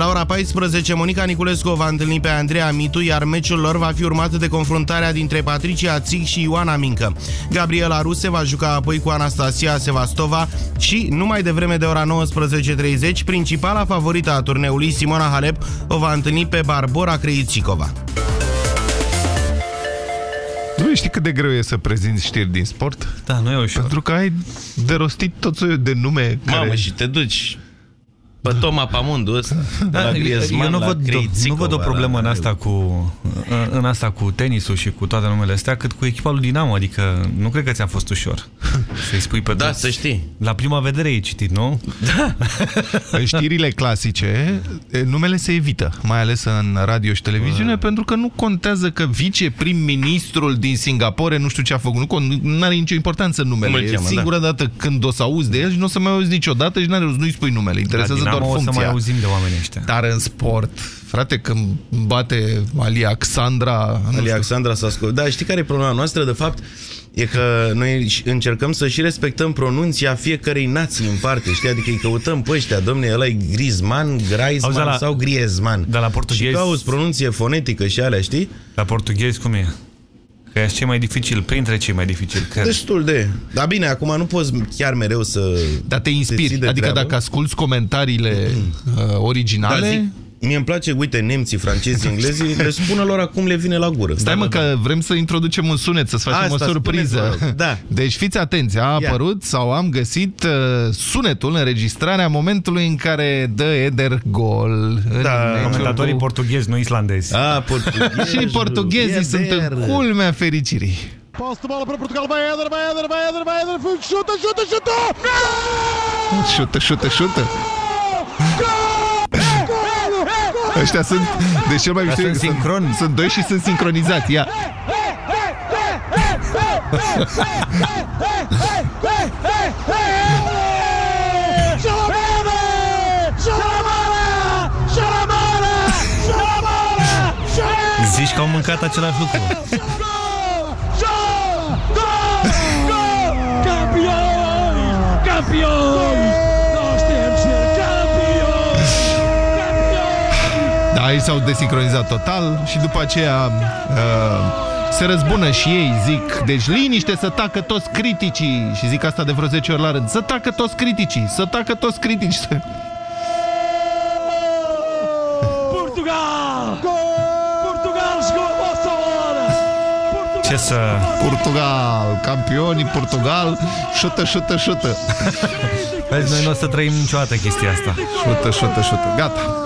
La ora 14, Monica Niculescu va întâlni pe Andreea Mitu, iar meciul lor va fi urmat de confruntarea dintre Patricia Țic și Ioana Mincă. Gabriela Ruse va juca apoi cu Anastasia Sevastova și, numai de vreme de ora 19.30, principala favorită a turneului, Simona Halep, o va întâlni pe Barbora Krejcikova. Nu știi cât de greu e să prezinți știri din sport? Da, nu e ușor. Pentru că ai derostit tot soiul de nume Mamă, care... și te duci pe Toma Pamundu ăsta, da, la Griezmann, eu nu văd, nu văd o problemă în asta, cu, în asta cu tenisul și cu toate numele astea, cât cu echipa lui Dinamo, adică nu cred că ți-a fost ușor să-i spui pe Da, toți. să știi. La prima vedere ai citit, nu? În știrile clasice, numele se evită, mai ales în radio și televiziune, Bă. pentru că nu contează că viceprim-ministrul din Singapore nu știu ce a făcut, nu are nicio importanță numele. Cum îl e cheamă, singura dată când o să auzi de el și nu o să mai auzi niciodată și nu-i spui numele. Interesează La doar Dinamo o să funcția. mai auzim de oamenii ăștia. Dar în sport, frate, când bate Ali Alexandra... nu Ali știu, Alexandra Sasco. Da, știi care e problema noastră? De fapt, e că noi încercăm să și respectăm pronunția fiecărei nații în parte, știi? Adică îi căutăm pe ăștia, domne, ăla e Griezmann, Auzi, Griezmann la- sau Griezmann. Dar la portughez- Și cauți pronunție fonetică și alea, știi? La portughez cum e? Că e cei mai dificil, printre cei mai dificili, cred. Destul de... Dar bine, acum nu poți chiar mereu să... Dar te ții inspiri. de Adică treabă. dacă asculți comentariile uh, originale... Da, zic, mie îmi place, uite, nemții, francezii, englezii, le spună lor acum le vine la gură. Stai Da, mă da, că vrem să introducem un sunet, să-ți facem Asta, o surpriză. spuneți, vă rog. Da. Deci fiți atenți, a Ia. apărut sau am găsit uh, sunetul, înregistrarea momentului în care dă Eder gol. în Da, meciul Comentatorii cu- portughezi, nu islandezi. A, portughezi. Și portughezii sunt în culmea fericirii. Posse de bola para Portugal, vai Éder, vai Éder, vai Éder, vai Éder, chuta, chuta, chuta! Șută, șută, șută. Ăștia sunt, deci cel mai Dar mișto e sunt că sincroni. Sunt doi și sunt sincronizați. Ia. Zici că au mâncat același lucru. Campeões! Campeões! Campeões! Da, ei s-au desincronizat total și după aceea uh, se răzbună și ei, zic, deci liniște să tacă toți criticii și zic asta de vreo 10 ori la rând, să tacă toți criticii, să tacă toți criticii. Portugal! Portugal chegou a vossa hora! Portugal! Ce să... Portugal, campionii Portugal, șută, șută, șută, Vezi, noi nu o să trăim niciodată chestia asta. șută, șută, șută, gata.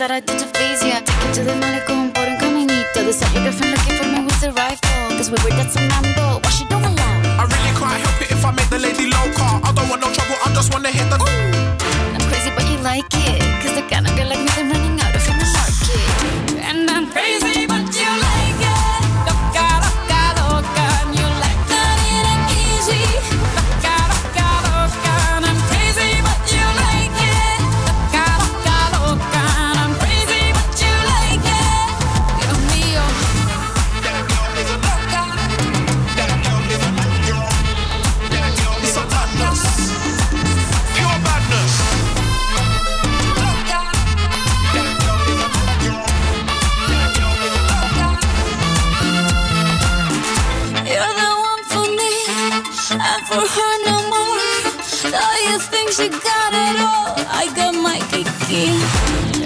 That I did to please ya. Take you to the malecón por un caminito. Decide your girlfriend looking for me with the rifle. Cause we were dancing mambo. What she don't allow. I really can't help it if I make the lady loca. I don't want no trouble, I just wanna hit the. I'm crazy, but you like it. Cause the kind of girl like she got it all, I got my kiki.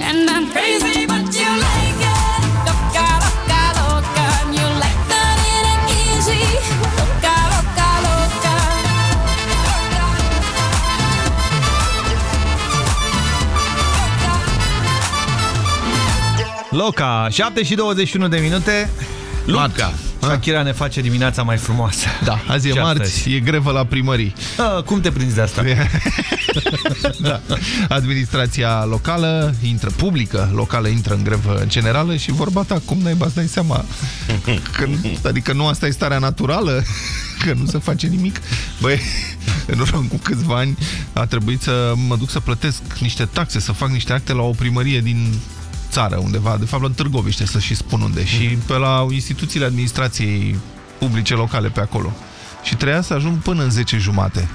And I'm crazy, but you like it. Loca, loca, loca, and you like that it ain't easy. Loca, loca, loca. Loca, 7 și 21 de minute. Luca. Shakira ne face dimineața mai frumoasă. Da, azi e Și marți, astăzi. e grevă la primării. A, cum te prinzi de asta? da. Administrația locală intră, publică locală intră în grevă generală și vorba ta, cum naiba îți dai seama? Că, adică nu asta e starea naturală? Că nu se face nimic? Băi, în urmă cu câțiva ani a trebuit să mă duc să plătesc niște taxe, să fac niște acte la o primărie din țară undeva, de fapt la Târgoviște, să și spun unde, și pe la instituțiile administrației publice locale pe acolo. Și trebuia să ajung până în 10 jumate.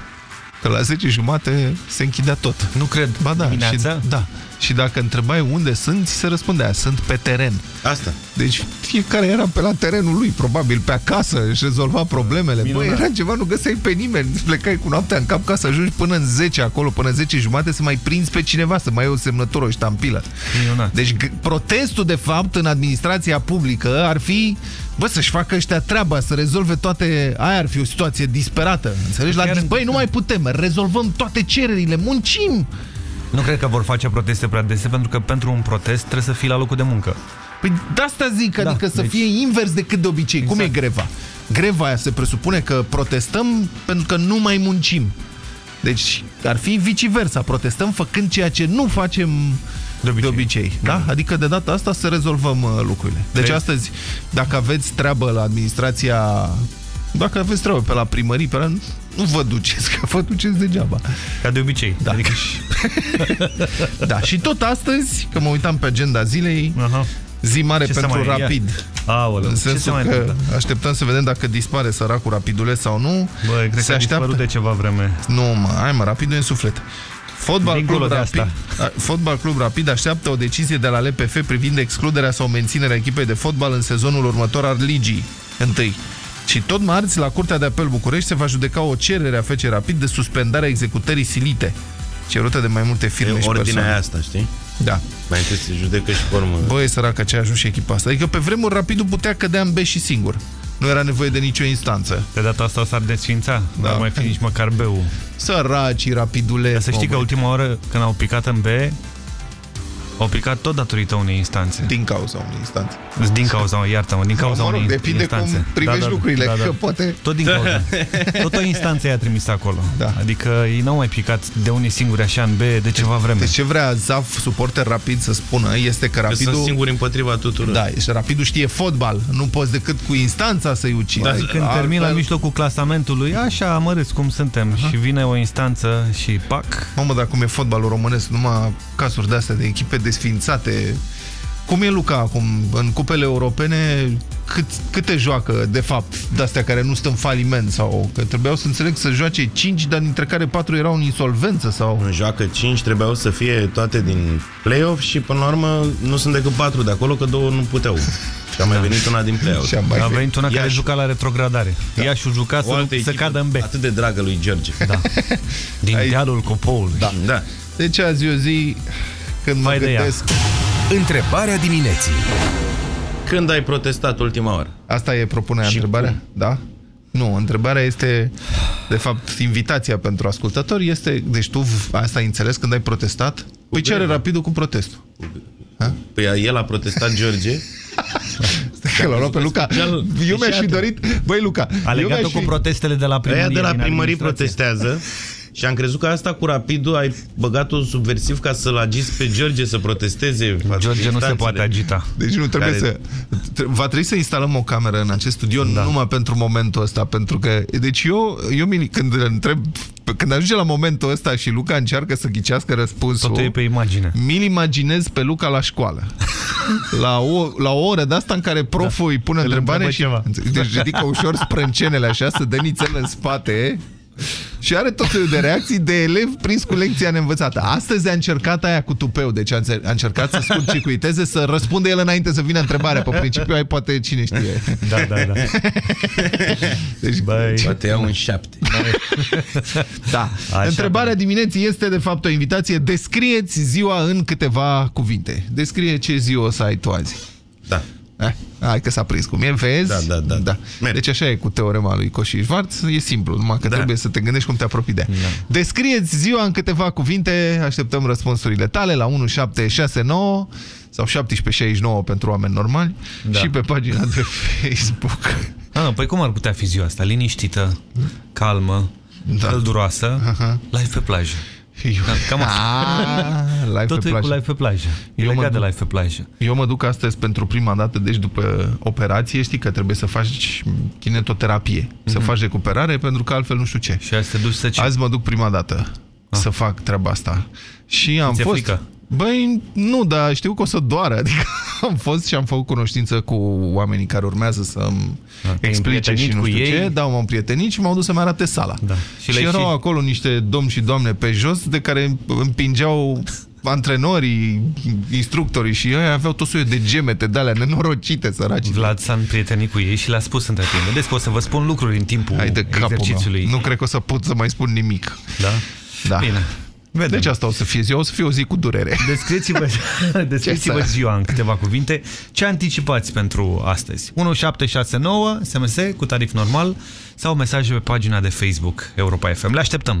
Că la 10 jumate se închidea tot. Nu cred. Ba da, și, Dimineața? da. Și dacă întrebai unde sunt, ți se răspundea, sunt pe teren. Asta. Deci fiecare era pe la terenul lui, probabil pe acasă, își rezolva problemele. Băi, Minunat. era ceva, nu găseai pe nimeni. Îți plecai cu noaptea în cap ca să ajungi până în 10 acolo, până în 10 jumate, să mai prinzi pe cineva, să mai ai o semnătură, o ștampilă. Minunat. Deci g- protestul, de fapt, în administrația publică ar fi, bă, să-și facă ăștia treaba, să rezolve toate... Aia ar fi o situație disperată, înțelegi? La, Chiar dis- în- băi, nu mai putem, rezolvăm toate cererile, muncim! Nu cred că vor face proteste prea dese, pentru că pentru un protest trebuie să fii la locul de muncă. Păi de asta zic, Da, adică să deci- fie invers decât de obicei. Cum e Exact. greva? Greva aia se presupune că protestăm pentru că nu mai muncim. Deci ar fi viceversa, protestăm făcând ceea ce nu facem de obicei. De obicei da? Adică de data asta să rezolvăm uh, lucrurile. Deci Crezi? astăzi, dacă aveți treabă la administrația... Dacă aveți treabă pe la primării, pe la... nu vă duceți, că vă duceți degeaba. Ca de obicei. Da. Adică... Da, și tot astăzi, că mă uitam pe agenda zilei, Aha. zi mare Ce se pentru mai ia? rapid. Aoleu, În ce se sensul mai că întâmplă? așteptăm să vedem dacă dispare săracul rapiduleț sau nu. Băi, cred se că a așteaptă. dispărut de ceva vreme. Nu, mă, hai mă, rapidul e în suflet. Fotbal Dincolo Club, de Rapid, asta. A, Fotbal Club Rapid așteaptă o decizie de la LPF privind excluderea sau menținerea echipei de fotbal în sezonul următor al ligii întâi. Și tot marți, la Curtea de Apel București, se va judeca o cerere a FC Rapid de suspendarea executării silite, cerută de mai multe firme E și ordinea persoane. aia asta, știi? Da. Mai întâi se judecă și pe urmă. Băi, săracă, ce a ajuns și echipa asta. Adică pe vremuri Rapidul putea cădea în B și singur. Nu era nevoie de nicio instanță. De data asta s-ar desfința. Da. Da. Nu mai fi nici măcar B-ul. Săracii, rapidule. Să știi că ultima oară când au picat în B, au picat tot datorită unei instanțe. Din cauza unei instanțe. Din cauza, iartă-mă, din cauza mă rog, unei depinde instanțe. cum privești lucrurile, că poate- Tot din cauza. Tot o instanță i-a trimis acolo. Da. Adică ei n-au mai picat de unii singuri așa în B de ceva vreme. Deci ce vrea Zaf, suporter rapid, să spună este că Că rapidul... sunt singuri împotriva tuturor. Da, și rapidul știe fotbal. Nu poți decât cu instanța să-i ucidi. Da, când termin la mijlocul clasamentului, așa amărâți cum suntem și vine o instanță și pac, Mamă, dar cum e fotbalul românesc, numai cazuri de astea de echipe desfințate. Cum e Luca acum? În cupele europene cât, câte joacă, de fapt, de-astea care nu sunt în faliment? Sau că trebuiau să înțeleg să joace 5, dar dintre care 4 erau în insolvență? Sau... În joacă 5 trebuiau să fie toate din play-off și până la urmă nu sunt decât 4 de acolo, că două nu puteau. Și a mai venit una din play-off. Și am mai a venit una care Iași. juca la retrogradare. Da. Iașiul juca O să, altă să echipă cadă în B. Atât de dragă lui George. Da. Din Ai- dealul copoului. Da. da. Deci azi e o zi când mă Vai de ea. gândesc... Întrebarea dimineții. Când ai protestat ultima oară? Asta e propunerea, Și întrebarea? cum? Da? Nu, întrebarea este, de fapt, invitația pentru ascultători este, deci tu asta ai înțeles când ai protestat? Păi ce are greva. rapidul cu protestul? Păi el a protestat George. Că l-a luat pe Luca. Eu mi-aș fi dorit... Băi, Luca, A eu legat-o mi-aș cu fi... protestele de la primărie. Aia de la din primării administrație. protestează și am crezut că asta cu rapidul ai băgat-o subversiv ca să-l agiți pe George să protesteze. față de George nu se instanțele. poate agita. Deci nu trebuie Care- să... tre- Va trebui să instalăm o cameră în acest studio da. numai pentru momentul ăsta, pentru că... Deci eu, eu Mili, când îl întreb... Când ajunge la momentul ăsta și Luca încearcă să ghicească răspunsul... Totul e pe imagine. Mi-l imaginez pe Luca la școală. La o, la o oră de asta în care proful da. îi pune întrebare întreabă și ceva. deci ridică ușor sprâncenele așa, să dă nițel în spate și are tot felul de reacții de elev prins cu lecția neînvățată. Astăzi a încercat aia cu tupeu, deci a înțe- a încercat să scurcicuiteze, să răspunde el înainte să vină întrebarea. Pe principiu ai poate cine știe. Da, da, da. Deci, Băi, Poate iau un șapte. da. Așa, Întrebarea dimineții este de fapt o invitație. Descrieți ziua în câteva cuvinte. Descrie ce zi o să ai tu azi. Da. Eh, hai că s-a prins cum e, vezi? Da, da, da. da. Merge. Deci așa e cu teorema lui Coși-Schwarz, e simplu, numai că Da. trebuie să te gândești cum te apropii de ea. Descrieți ziua în câteva cuvinte, așteptăm răspunsurile tale la 1769 sau 1769 pentru oameni normali Da. și pe pagina de Facebook. Ah, păi cum ar putea fi ziua asta? Liniștită, calmă, Da. călduroasă, Aha. live pe plajă. Eu... Cam așa. Ah, live Tot pe e cu plajă. live pe plajă. E Eu mă legat de duc- live pe plajă. Eu mă duc astăzi pentru prima dată, deci după operație, știi că trebuie să faci kinetoterapie, să Mhm. faci recuperare, pentru că altfel nu știu ce. Și azi te duci să ce? Azi mă duc prima dată să fac treaba asta. Și am Ți-e fost... frică? Băi, nu, dar știu că o să doară. Adică am fost și am făcut cunoștință cu oamenii care urmează să-mi te-ai explice și împrietenit nu cu știu ei? ce. Da, m-am prietenit și m-au dus să-mi arate sala. Da. Și, Și și le-ai erau și- acolo niște domni și doamne pe jos de care împingeau antrenorii, instructorii și ei aveau tot soiul de gemete de alea nenorocite, săraci. Vlad s-a împrietenit cu ei și le-a spus între timp. Vedeți că o să vă spun lucruri în timpul Hai de capul exercițiului. meu. Nu cred că o să pot să mai spun nimic. Da? Da. Bine. Vedem. Deci asta o să fie ziua, o să fie o zi cu durere. Descrieți-vă descrieți-vă să- ziua în câteva cuvinte. Ce anticipați pentru astăzi? 1769, SMS cu tarif normal sau mesaje pe pagina de Facebook Europa FM. Le așteptăm!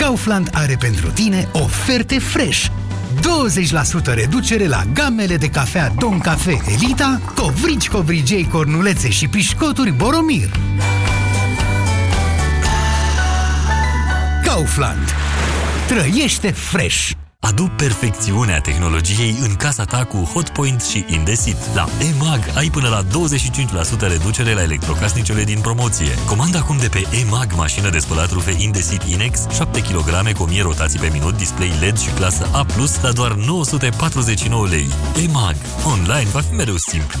Kaufland are pentru tine oferte fresh. 20% reducere la gamele de cafea Don Cafe Elita, covrici covrigei cornulețe și pișcoturi Boromir. Kaufland. Trăiește fresh! Adu perfecțiunea tehnologiei în casa ta cu Hotpoint și Indesit. La EMAG ai până la 25% reducere la electrocasnicele din promoție. Comanda acum de pe EMAG mașină de spălat rufe Indesit Inex, 7 kg cu 1000 rotații pe minut, display LED și clasă A+, la doar 949 lei. EMAG. Online va fi mereu simplu.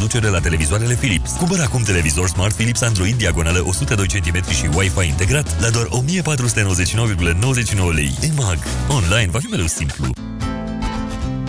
reducere la televizoarele Philips. Cumpără acum televizor Smart Philips Android diagonală 102 cm și Wi-Fi integrat la doar 1499,99 lei. EMAG. Online va fi mereu simplu.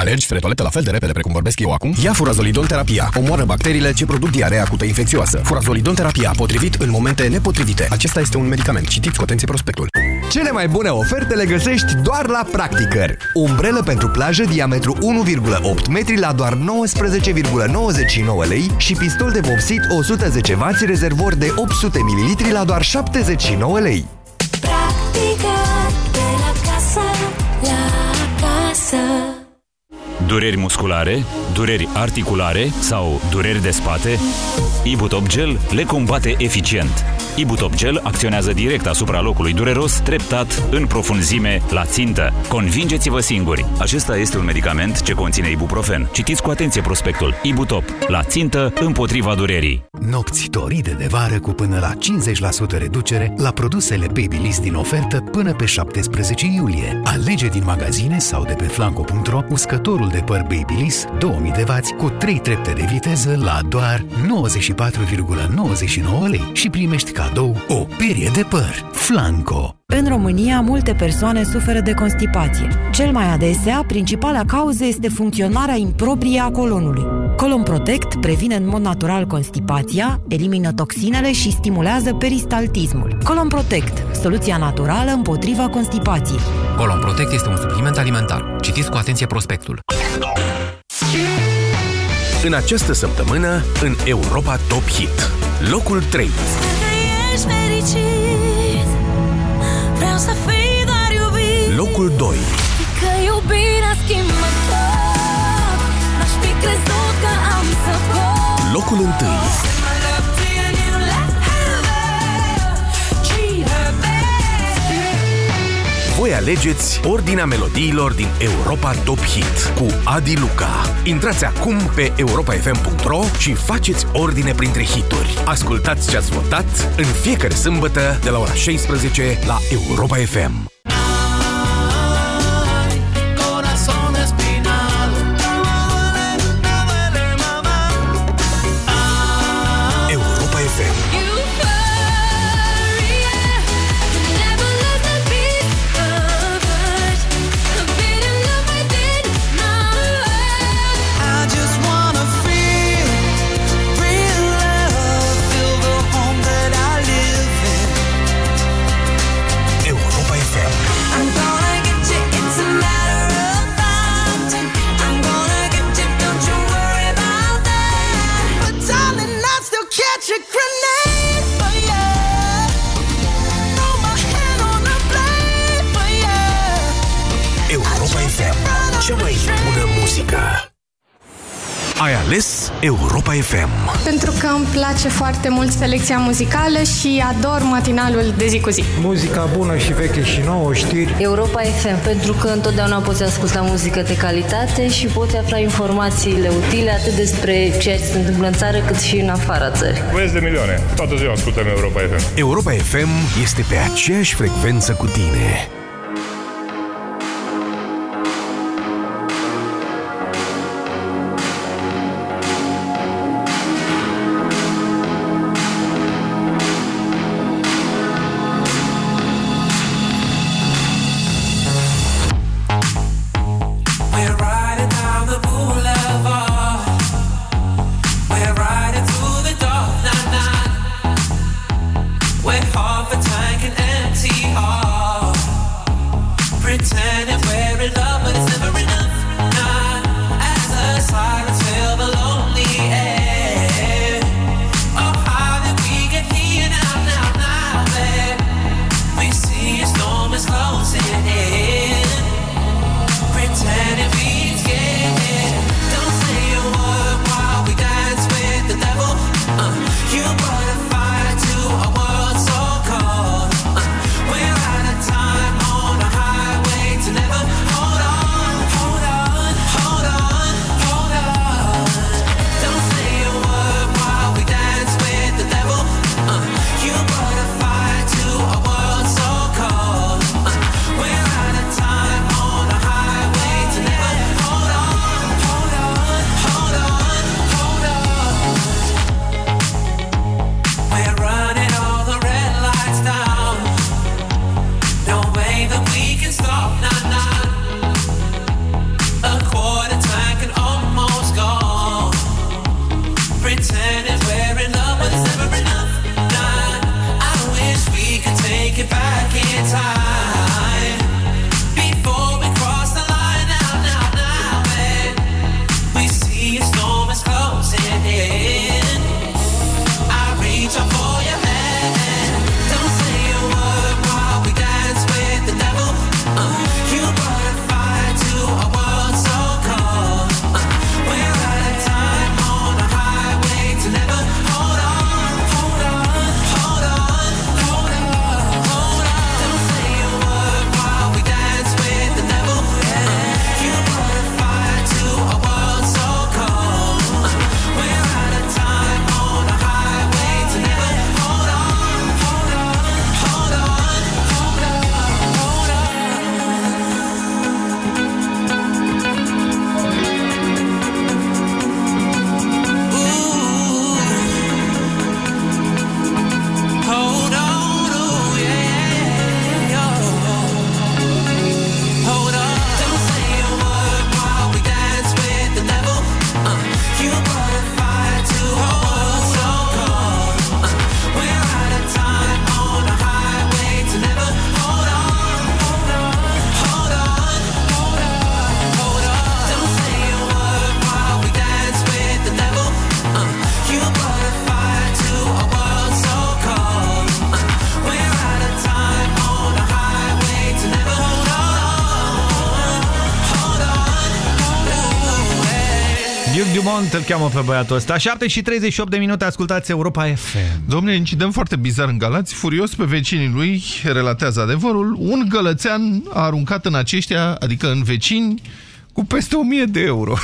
Alergi spre toaletă la fel de repede precum vorbesc eu acum? Ia furazolidon terapia. Omoară bacteriile ce produc diarea acută infecțioasă. Furazolidon terapia, potrivit în momente nepotrivite. Acesta este un medicament. Citiți cu atenție prospectul. Cele mai bune oferte le găsești doar la Practicăr. Umbrelă pentru plajă diametru 1,8 metri la doar 19,99 lei și pistol de vopsit 110W rezervor de 800 ml la doar 79 lei. Practică de la casă, la casă. Dureri musculare, dureri articulare sau dureri de spate? Ibutop Gel le combate eficient. Ibutop Gel acționează direct asupra locului dureros, treptat, în profunzime, la țintă. Convingeți-vă singuri! Acesta este un medicament ce conține ibuprofen. Citiți cu atenție prospectul. Ibutop. La țintă, împotriva durerii. Nopți toride de vară cu până la 50% reducere la produsele Babyliss din ofertă până pe 17 iulie. Alege din magazine sau de pe flanco.ro uscătorul de păr Babyliss 2000 de W cu 3 trepte de viteză la doar 94,99 lei și primești cadou o perie de păr. Flanco. În România, multe persoane suferă de constipație. Cel mai adesea, principala cauză este funcționarea improprie a colonului. Colon Protect previne în mod natural constipația, elimină toxinele și stimulează peristaltismul. Colon Protect, soluția naturală împotriva constipației. Colon Protect este un supliment alimentar. Citiți cu atenție prospectul. În această săptămână, în Europa Top Hit. Locul 3. Ești fericit Vreau să fii doar iubit Locul 2. Că iubirea schimbă tot N-aș fi crezut că am să pot Locul 1. Voi alegeți ordinea melodiilor din Europa Top Hit cu Adi Luca. Intrați acum pe europafm.ro și faceți ordine printre hituri. Ascultați ce ați votat în fiecare sâmbătă de la ora 16 la Europa FM. Ai ales Europa FM. Pentru că îmi place foarte mult selecția muzicală și ador matinalul de zi cu zi. Muzica bună și veche și nouă, știri. Europa FM, pentru că întotdeauna poți asculta muzică de calitate și poți afla informațiile utile atât despre ceea ce se întâmplă în țară cât și în afara țării. Băieți de milioane, toată ziua ascultăm Europa FM. Europa FM este pe aceeași frecvență cu tine. Duc Dumont îl cheamă pe băiatul ăsta. 7 și 38 de minute, ascultați Europa FM. Domnule, incident foarte bizar în Galați, furios pe vecinii lui, relatează adevărul, un gălățean a aruncat în aceștia, adică în vecini, cu peste 1000 de euro.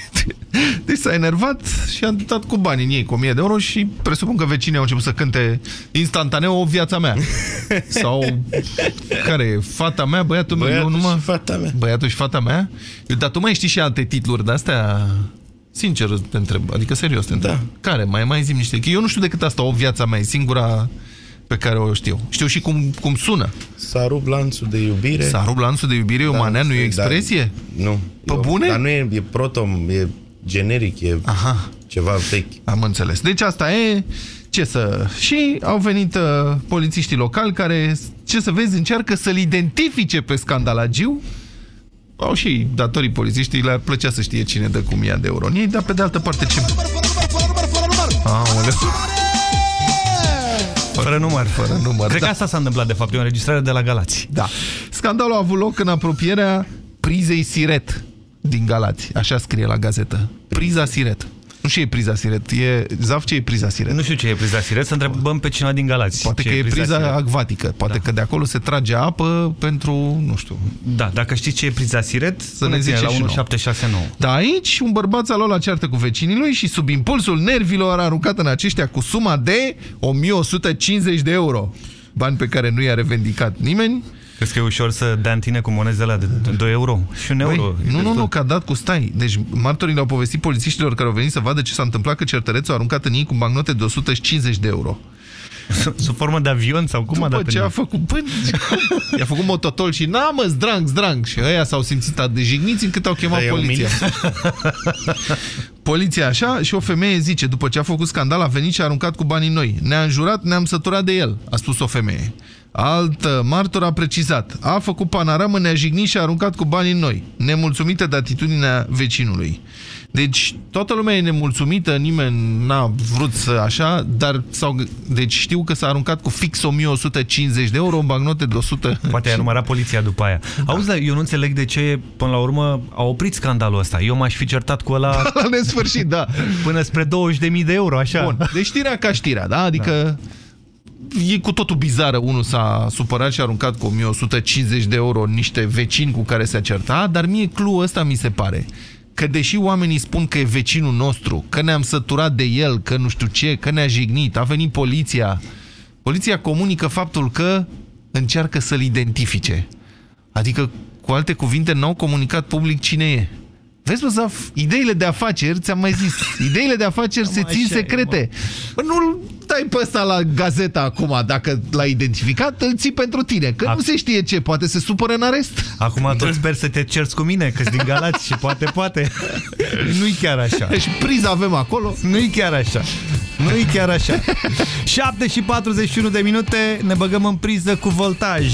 Deci s-a enervat și a dat cu bani în ei, cu 1000 de euro și presupun că vecinii au început să cânte instantaneu o viața mea. Sau care e? Fata mea, băiatul, Băiatul meu, numai... și fata mea. Băiatul și fata mea? Dar tu mai știi și alte titluri de-astea? Sincer te întreb, adică serios te întreb. Da. Care? Mai mai zim niște. Că eu nu știu decât asta, o viața mea, e singura pe care o știu. Știu și cum, cum sună. S-a rupt lanțul de iubire. S-a rupt lanțul de iubire, da, o manea, nu e o expresie? Da, nu. Pe Eu- bune? Dar nu e, e protom, e generic, e Aha. ceva vechi. Am înțeles. Deci asta e... Ce să... Și au venit uh, polițiștii locali care, ce să vezi, încearcă să-l identifice pe scandalagiu. Au și datorii polițiștii, le-ar plăcea să știe cine dă cu mii de euro în ei, dar pe de altă parte ce... Aoleu. Fără număr. Fără număr, Cred da. că asta s-a întâmplat, de fapt, e o înregistrare de la Galați. Da. Scandalul a avut loc în apropierea prizei Siret din Galați. Așa scrie la gazetă. Priza Siret. Nu știu ce e priza Siret. E, Zaf, ce e priza Siret? Nu știu ce e priza Siret, să întrebăm pe cineva din Galați. Poate ce că e priza Siret. acvatică. Poate că de acolo se trage apă pentru, nu știu... Da, dacă știți ce e priza Siret, Să ne ziceți la și nouă. 1769. Da, aici un bărbat s-a luat la ceartă cu vecinii lui și sub impulsul nervilor a aruncat în aceștia cu suma de 1150 de euro. Bani pe care nu i-a revendicat nimeni. Crezi că e ușor să dea în tine cu monezele de 2 euro? Și un euro. Băi, nu, nu, nu, că a dat cu stai. Deci martorii le-au povestit polițiștilor care au venit să vadă ce s-a întâmplat că certărețul a aruncat în ei cu bagnote de 150 de euro. Sub formă de avion sau cum a După dat ce în a ei? făcut, bă, i-a făcut mototol și n-a mă, zdrang, zdrang. Și ăia s-au simțit atât de jigniți încât au chemat Da, e poliția. Poliția așa și o femeie zice, după ce a făcut scandal, a venit și a aruncat cu banii noi. Ne-a înjurat, ne-am săturat de el, a spus o femeie. Altă martor a precizat, a făcut panoramă, ne-a jignit și a aruncat cu banii noi, nemulțumită de atitudinea vecinului. Deci, toată lumea e nemulțumită, nimeni n-a vrut să așa, dar s-au, deci știu că s-a aruncat cu fix 1150 de euro în bagnote de 100. Poate a numărat poliția după aia. Da. Auzi, dar eu nu înțeleg de ce, până la urmă, a oprit scandalul ăsta. Eu m-aș fi certat cu ăla La nesfârșit, da. până spre 20.000 de euro, așa. Bun, deci știrea ca știrea, da? Adică e cu totul bizară. Unul s-a supărat și a aruncat cu 1150 de euro niște vecini cu care se-a certat, dar mie cluul ăsta mi se pare că deși oamenii spun că e vecinul nostru, că ne-am săturat de el, că nu știu ce, că ne-a jignit, a venit poliția, poliția comunică faptul că încearcă să-l identifice. Adică, cu alte cuvinte, n-au comunicat public cine e. Vezi, bă, Zaf, ideile de afaceri, ți-am mai zis, ideile de afaceri se țin așa e, secrete. Bă, nu-l dai pe ăsta la gazeta acum, dacă l-ai identificat, îl ții pentru tine, că Ac- nu se știe ce, poate se supără în arest. Acum tot sper să te cerți cu mine, că din Galați și poate, poate. Nu-i chiar așa. Deci priza avem acolo. Nu-i chiar așa. Nu-i chiar așa. 7 și 41 de minute, ne băgăm în priză cu voltaj.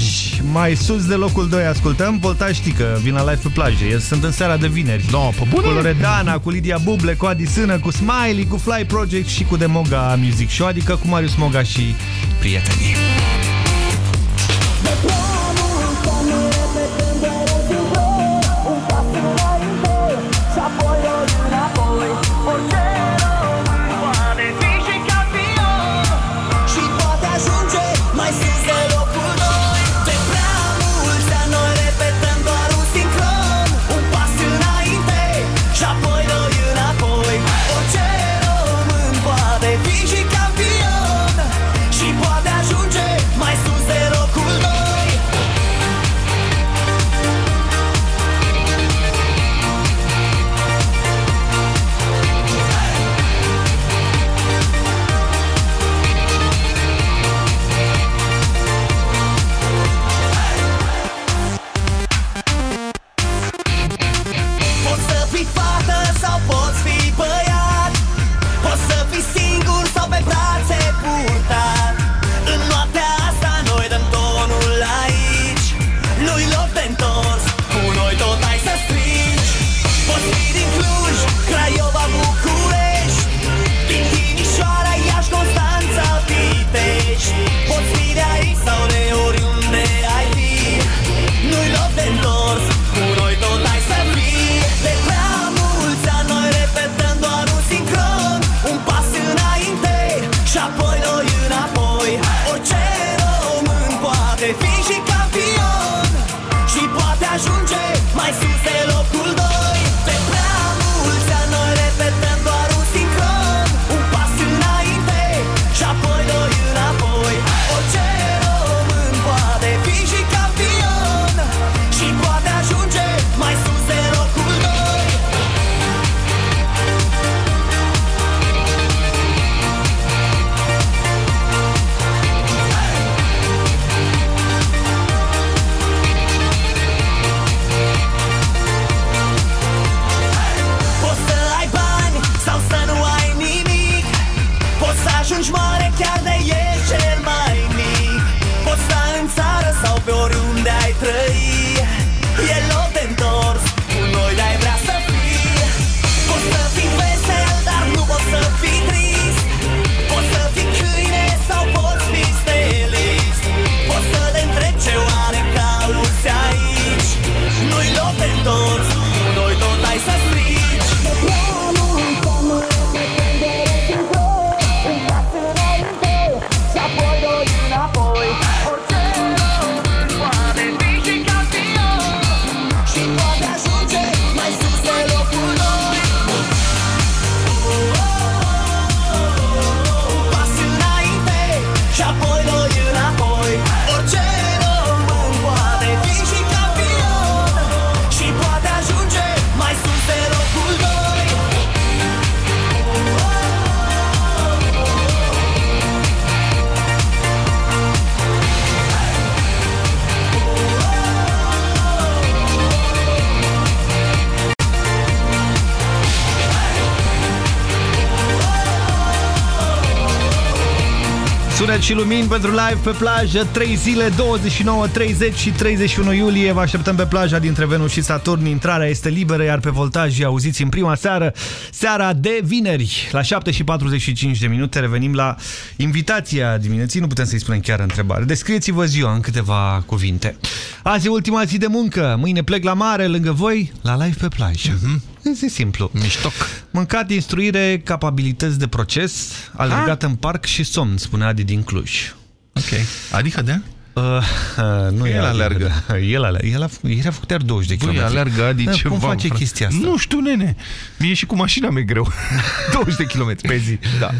Mai sus de locul 2 ascultăm. Voltaj știi că vin la live pe plajă. Eu sunt în seara de vineri. No, pe bune? Cu Loredana, cu Lidia Buble, cu Adi Sână, cu Smiley, cu Fly Project și cu Demoga Music Show, adică cu Marius Moga și prietenii. Și lumini pentru live pe plajă 3 zile, 29, 30 și 31 iulie. Vă așteptăm pe plaja dintre Venus și Saturn. Intrarea este liberă, iar pe voltaj auziți în prima seară Seara de vineri La 7 și 45 de minute. Revenim la invitația dimineții. Nu putem să-i spunem chiar întrebare. Descrieți-vă ziua în câteva cuvinte Azi e ultima zi de muncă Mâine plec la mare lângă voi La live pe plajă mm -hmm. Este simplu Miștoc Mâncat, instruire, capabilități de proces, alergat în parc și somn, spune Adi din Cluj. Ok. Adică de? Uh, uh, nu El e alergă. El, alergă. El a, el a făcut iar 20 de Băi, km. alergă, Adi, Da, ceva. Cum face frate. chestia asta? Nu știu, nene. Mie și cu mașina mi-e greu. 20 de kilometri pe zi. Da.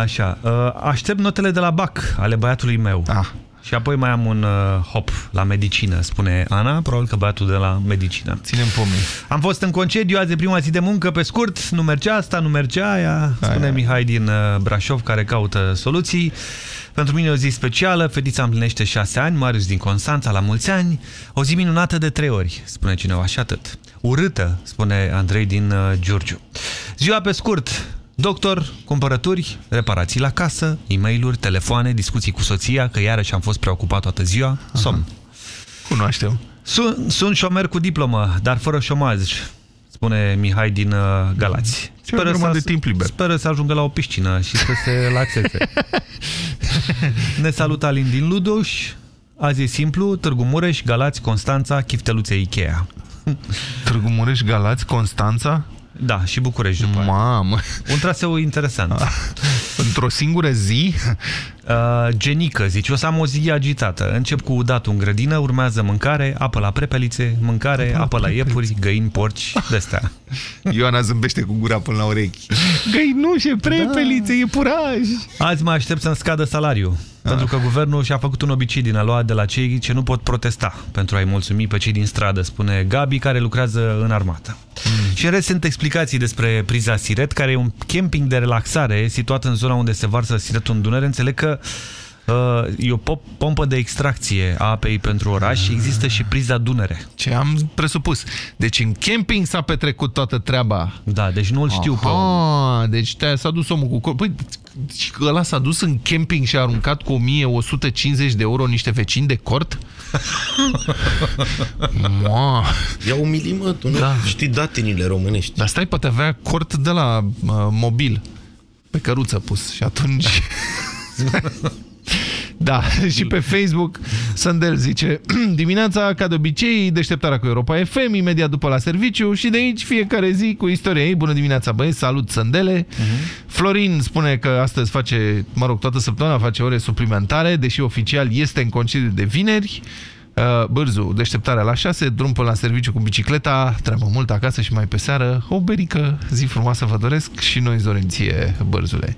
Așa. Uh, aștept notele de la BAC ale băiatului meu. Ah. Și apoi mai am un uh, hop la medicină, spune Ana, probabil că băiatul de la medicină. Ținem pomii. Am fost în concediu, azi e prima zi de muncă, pe scurt, nu mergea asta, nu mergea aia, spune Aia. Mihai din uh, Brașov, care caută soluții. Pentru mine e o zi specială, fetița împlinește șase ani, Marius din Constanța, la mulți ani, o zi minunată de trei ori, spune cineva și atât. Urâtă, spune Andrei din uh, Giurgiu. Ziua pe scurt, Doctor, cumpărături, reparații la casă, e mail telefoane, discuții cu soția, că iarăși am fost preocupat toată ziua, somn. Cunoaștem. Sunt, sunt șomer cu diplomă, dar fără șomaj, spune Mihai din uh, Galați. Ce urmă de timp liber. Speră să ajungă la o piscină și să se relaxeze. ne salută Alin din Ludoș. Azi e simplu, Târgu Mureș, Galați, Constanța, Chifteluțe Ikea. Târgu Mureș, Galați, Constanța? Da, și București după aia. Mamă! Un traseu interesant. Într-o singură zi? Uh, genică, zice, o să am o zi agitată. Încep cu udatul în grădină, urmează mâncare, apă la prepelițe, mâncare, apă, apă la iepuri, găini, porci, de-astea. Ioana zâmbește cu gura până la urechi. Găinușe, prepelițe, da. iepuraj. Azi mă aștept să-mi scadă salariul. Ah. Pentru că guvernul și-a făcut un obicei din a lua de la cei ce nu pot protesta pentru a-i mulțumi pe cei din stradă, spune Gabi, care lucrează în armată. Mm. Și în rest sunt explicații despre priza Siret, care e un camping de relaxare situat în zona unde se varsă Siretul în Dunăre. Înțeleg că uh, e o pop pompă de extracție a apei pentru oraș și există și priza Dunăre. Ce am presupus. Deci în camping s-a petrecut toată treaba. Da, deci nu-l știu Aha, pe om. deci te-a s-a dus omul cu corp. Păi, și că ăla s-a dus în camping și a aruncat cu 1150 de euro niște vecini de cort? Moa. Ia umilim, mă, tu nu Da. știi datinile românești. Dar stai, poate avea cort de la uh, mobil. Pe căruță pus. Și atunci... Da, și pe Facebook Sandel zice Dimineața, ca de obicei, deșteptarea cu Europa FM Imediat după la serviciu Și de aici fiecare zi cu istoria ei Bună dimineața, băieți, salut, Sandele uh-huh. Florin spune că astăzi face Mă rog, toată săptămâna face ore suplimentare Deși oficial este în concediu de vineri Uh, Bârzu, deșteptarea la 6, drum până la serviciu cu bicicleta, treabă mult acasă și mai pe seară, o berică, zi frumoasă vă doresc și noi îți dorim ție, Bârzule.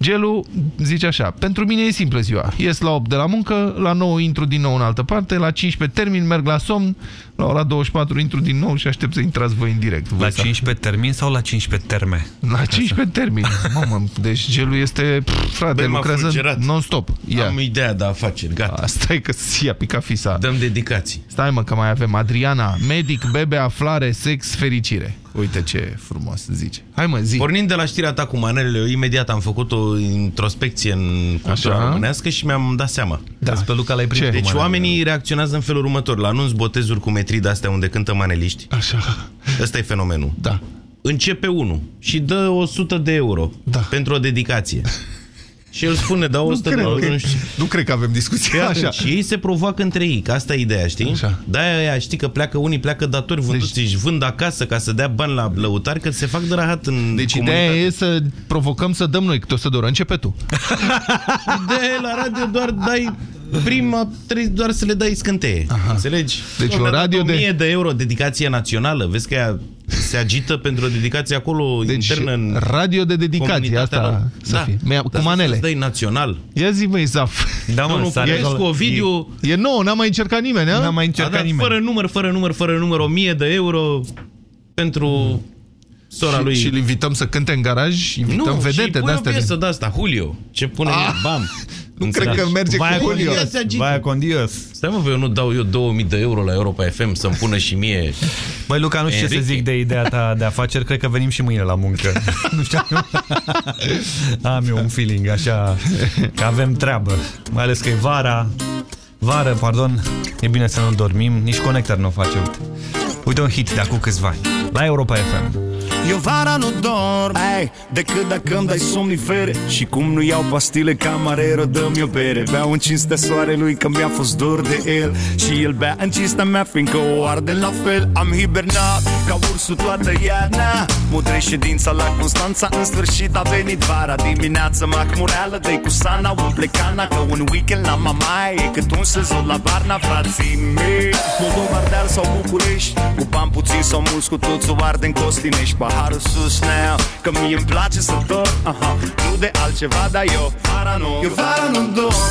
Gelu zice așa, pentru mine e simplă ziua, ies la 8 de la muncă, la 9 intru din nou în altă parte, la 15 termin, merg la somn, la ora 24 intru din nou și aștept să intrați voi în direct. La 15 termin sau la 15 terme? La 15 termin. Mamă, deci gelul este, pff, frate, Băi, m-a lucrează fulgerat. non-stop. Ia. Am ideea de afaceri, gata. Asta e că i-a picat fisa. Dăm dedicații. Stai mă, că mai avem Adriana, medic, bebe, aflare, sex, fericire. Uite ce frumos zice. Hai mă, zi. Pornind de la știrea ta cu manelele, eu imediat am făcut o introspecție în cultura Așa. românească și mi-am dat seama. Da. Pe Luca l-ai prins Ce? cu Deci manelele. oamenii reacționează în felul următor. La anunț botezuri cu metrii de-astea unde cântă maneliști. Așa. Ăsta e fenomenul. Da. Începe unul și dă 100 de euro da. pentru o dedicație. Și el spune, dau 100 de cred euro. că- Nu, știu. nu cred că avem discuție Păi așa. atunci, Și ei se provoacă între ei, că asta e ideea, știi? Așa. De-aia aia, știi că pleacă unii, pleacă datori vânduți, deci, își vând acasă ca să dea bani la lăutari, că se fac de rahat în Deci comunitate. ideea e să provocăm să dăm noi câte o să doră. Începe tu. De la radio doar dai prima, trebuie doar să le dai scânteie. Aha. Înțelegi? Deci Doamne, o a dat radio de- 1000 de euro dedicație națională. Vezi că ea se agită pentru o dedicație acolo Deci internă în radio de dedicație, comunitatea asta lor. să da. fie. Mi-a- cu Dar manele. Să dai național. Ia zi, băi, Zaf. Da, mă, Domnul s-a Popescu, rezolvat. Ovidiu, E nou, n-a mai încercat nimeni, a? N-a mai a încercat dat nimeni. fără număr, fără număr, fără număr, 1000 de euro pentru sora și, lui. și îl invităm să cânte în garaj, invităm nu, vedete și pui de o astea. piesă de asta, Julio. Ce pune Ah, el, bam. Nu cred că merge Vaia cu con Julio. Dios. Se agită. Vaia con Dios. Stai mă, bă, eu nu dau eu 2000 de euro la Europa FM să-mi pună și mie... Băi, Luca, nu știu ce să Enrique. zic de ideea ta de afaceri. Cred că venim și mâine la muncă. nu știu. Am eu un feeling așa că avem treabă. Mai ales că e vara. Vară, pardon, e bine să nu dormim. Nici conector nu o face. Uite, uite un hit de acum câțiva ani. La Europa FM. Eu vara nu dorm. Ei, Decât dacă îmi dai somnifere. Și cum nu iau pastile camarero Dă-mi o bere. Beau în cinstea soarelui Că mi-a fost dor de el. Și el bea în cinstea mea Fiindcă o arde la fel. Am hibernat ca ursul toată iarna. Mudre ședința la Constanța În sfârșit a venit vara. Dimineața macmureală Dă-i cu sana umple cana Că un weekend la mamaie E cât un sezon la Varna Frații mei. Moldova, Ardeal sau București Cu bani puțin sau mulți Cu toți o arde în Costinești Paharul sus now Că mie îmi place să dorm aha, Nu de altceva, dar eu Vara nu Eu vara nu dorm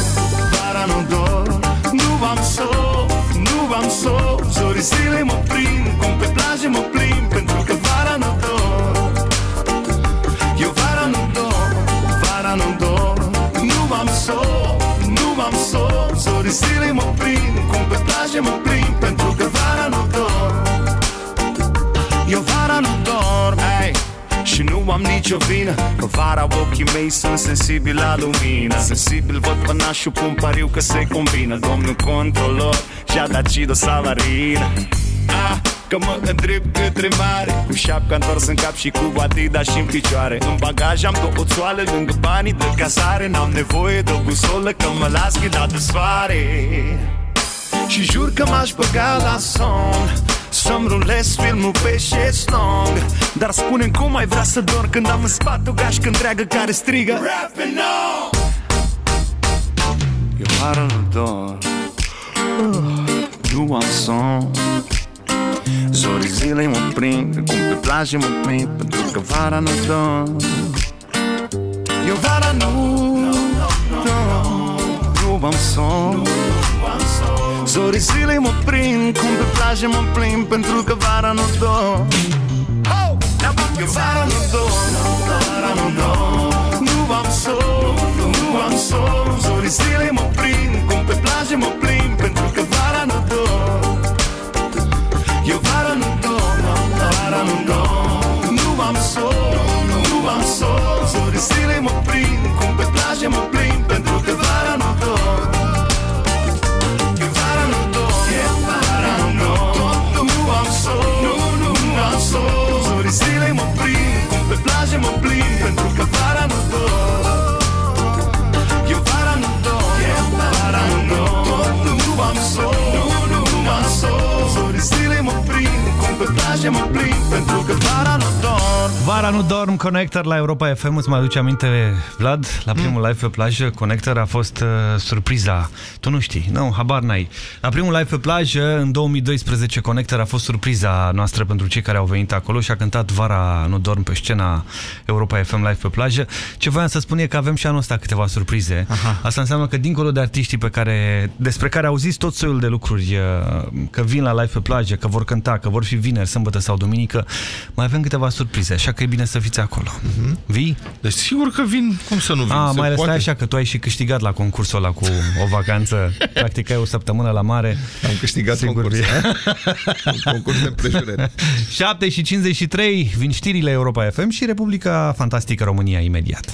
Vara nu dorm. Nu am somn Nu am somn Zorii zile mă prind Cum pe plajă mă plimb Pentru că vara nu dorm. Eu vara nu dorm Vara nu dorm. Nu am somn Nu am somn Zorii zile mă prind Cum pe plajă mă plimb Pentru nu am nicio vină. Că vara ochii mei sunt sensibili la lumină. Sensibil văd pănașul pun pariu că se combină. Domnul controlor și-a dat Cido Savarină ah, Că mă îndrept către mare. Cu șapca întors în cap și cu Adidas și în picioare. În bagaj am două țoale lângă banii de cazare N-am nevoie de o busolă că mă las ghidat de soare. Și jur că m-aș băga la somn Să-mi rulez filmul pe șezlong Dar spune cum ai vrea să dor Când am în spate o gașcă întreagă care strigă. Rapping on! Eu vară nu dor Nu am somn. Zorii zilei mă prind Cum pe plajă mă prind Pentru că vara nu dor Eu vara nu Nu am somn Zorii zilei mă prind Cum pe plajă mă plimb Pentru că vara nu dorm Eu vara nu dorm Vara nu dorm Nu am somn Nu am somn. Zorii zilei mă prind Cum pe plajă mă plimb Pentru că vara nu dorm Eu vara nu dorm Vara nu dorm Nu am somn Nu am somn. Zorii zilei mă prind ce mă plin Pentru că vara nu dorm Vara nu dorm, Connector la Europa FM, îți mai aduce aminte, Vlad, la primul live pe plajă, Connector a fost uh, surpriza, tu nu știi, nu, habar n-ai. La primul live pe plajă, în 2012, Connector a fost surpriza noastră pentru cei care au venit acolo și a cântat Vara nu dorm pe scena Europa FM live pe plajă. Ce voiam să spun e că avem și anul ăsta câteva surprize. Aha. Asta înseamnă că dincolo de artiștii pe care, despre care auziți tot soiul de lucruri, uh, că vin la live pe plajă, că vor cânta, că vor fi vineri, sâmbătă sau duminică, mai avem câteva surprize, așa că e bine să fiți acolo. Vii? Deci sigur că vin, cum să nu vin? A, Se mai ales poate. stai așa că tu ai și câștigat la concursul ăla cu o vacanță. Practic ai o săptămână la mare. Am câștigat Sigur. concursul. Un concurs de împrejurări. 7 și 53 vin știrile Europa FM și Republica Fantastică România imediat.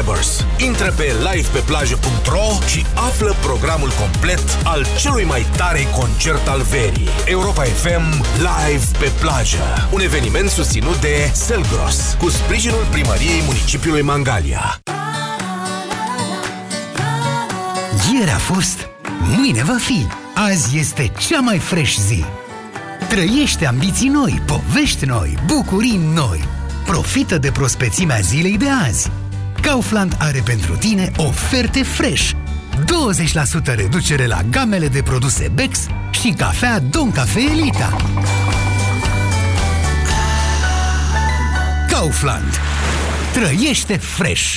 Backstabbers. Intră pe livepeplajă.ro și află programul complet al celui mai tare concert al verii. Europa FM Live pe plajă. Un eveniment susținut de Selgros, cu sprijinul primăriei municipiului Mangalia. Ieri a fost, mâine va fi. Azi este cea mai fresh zi. Trăiește ambiții noi, povești noi, bucurii noi. Profită de prospețimea zilei de azi. Kaufland are pentru tine oferte fresh. 20% reducere la gamele de produse Bex și cafea Don Cafe Elita. Kaufland. Trăiește fresh.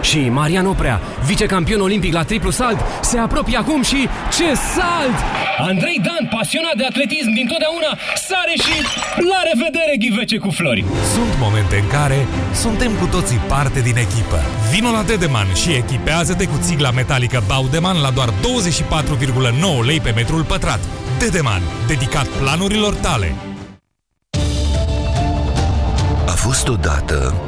Și Marian Oprea, vicecampion olimpic la triplu salt, se apropie acum și ce salt! Andrei Dan, pasionat de atletism din totdeauna, sare și la revedere ghivece cu flori! Sunt momente în care suntem cu toții parte din echipă. Vino la Dedeman și echipează-te cu țigla metalică Baudeman la doar 24,9 lei pe metrul pătrat. Dedeman, dedicat planurilor tale. A fost odată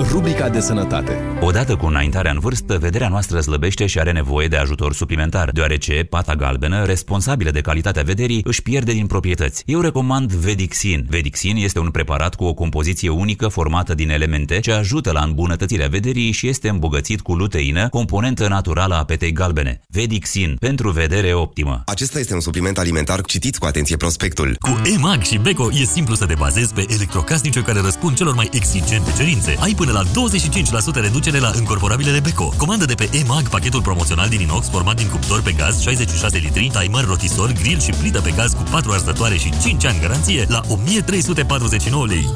Rubrica de sănătate. Odată cu înaintarea în vârstă, vederea noastră slăbește și are nevoie de ajutor suplimentar, deoarece pata galbenă, responsabilă de calitatea vederii, își pierde din proprietăți. Eu recomand Vedixin. Vedixin este un preparat cu o compoziție unică formată din elemente ce ajută la îmbunătățirea vederii și este îmbogățit cu luteină, componentă naturală a petei galbene. Vedixin, pentru vedere optimă. Acesta este un supliment alimentar. Citiți cu atenție prospectul. Cu EMAG și Beko e simplu să te bazezi pe electrocasnice care răspund celor mai exigente cerințe. Ai până la 25% reducere la încorporabilele Beko. Comandă de pe EMAG pachetul promoțional din inox format din cuptor pe gaz 66 litri, timer, rotisor, grill și plită pe gaz cu 4 arzătoare și 5 ani garanție la 1349 lei.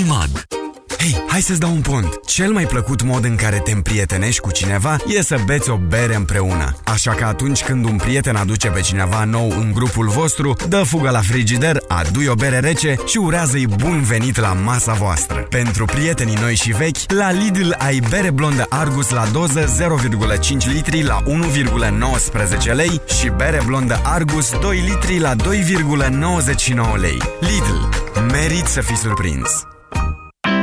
EMAG Hei, hai să-ți dau un pont. Cel mai plăcut mod în care te împrietenești cu cineva e să beți o bere împreună. Așa că atunci când un prieten aduce pe cineva nou în grupul vostru, dă fugă la frigider, adu o bere rece și urează-i bun venit la masa voastră. Pentru prietenii noi și vechi, la Lidl ai bere blondă Argus la doză 0,5 litri la 1,19 lei și bere blondă Argus 2 litri la 2,99 lei. Lidl. Merit să fii surprins!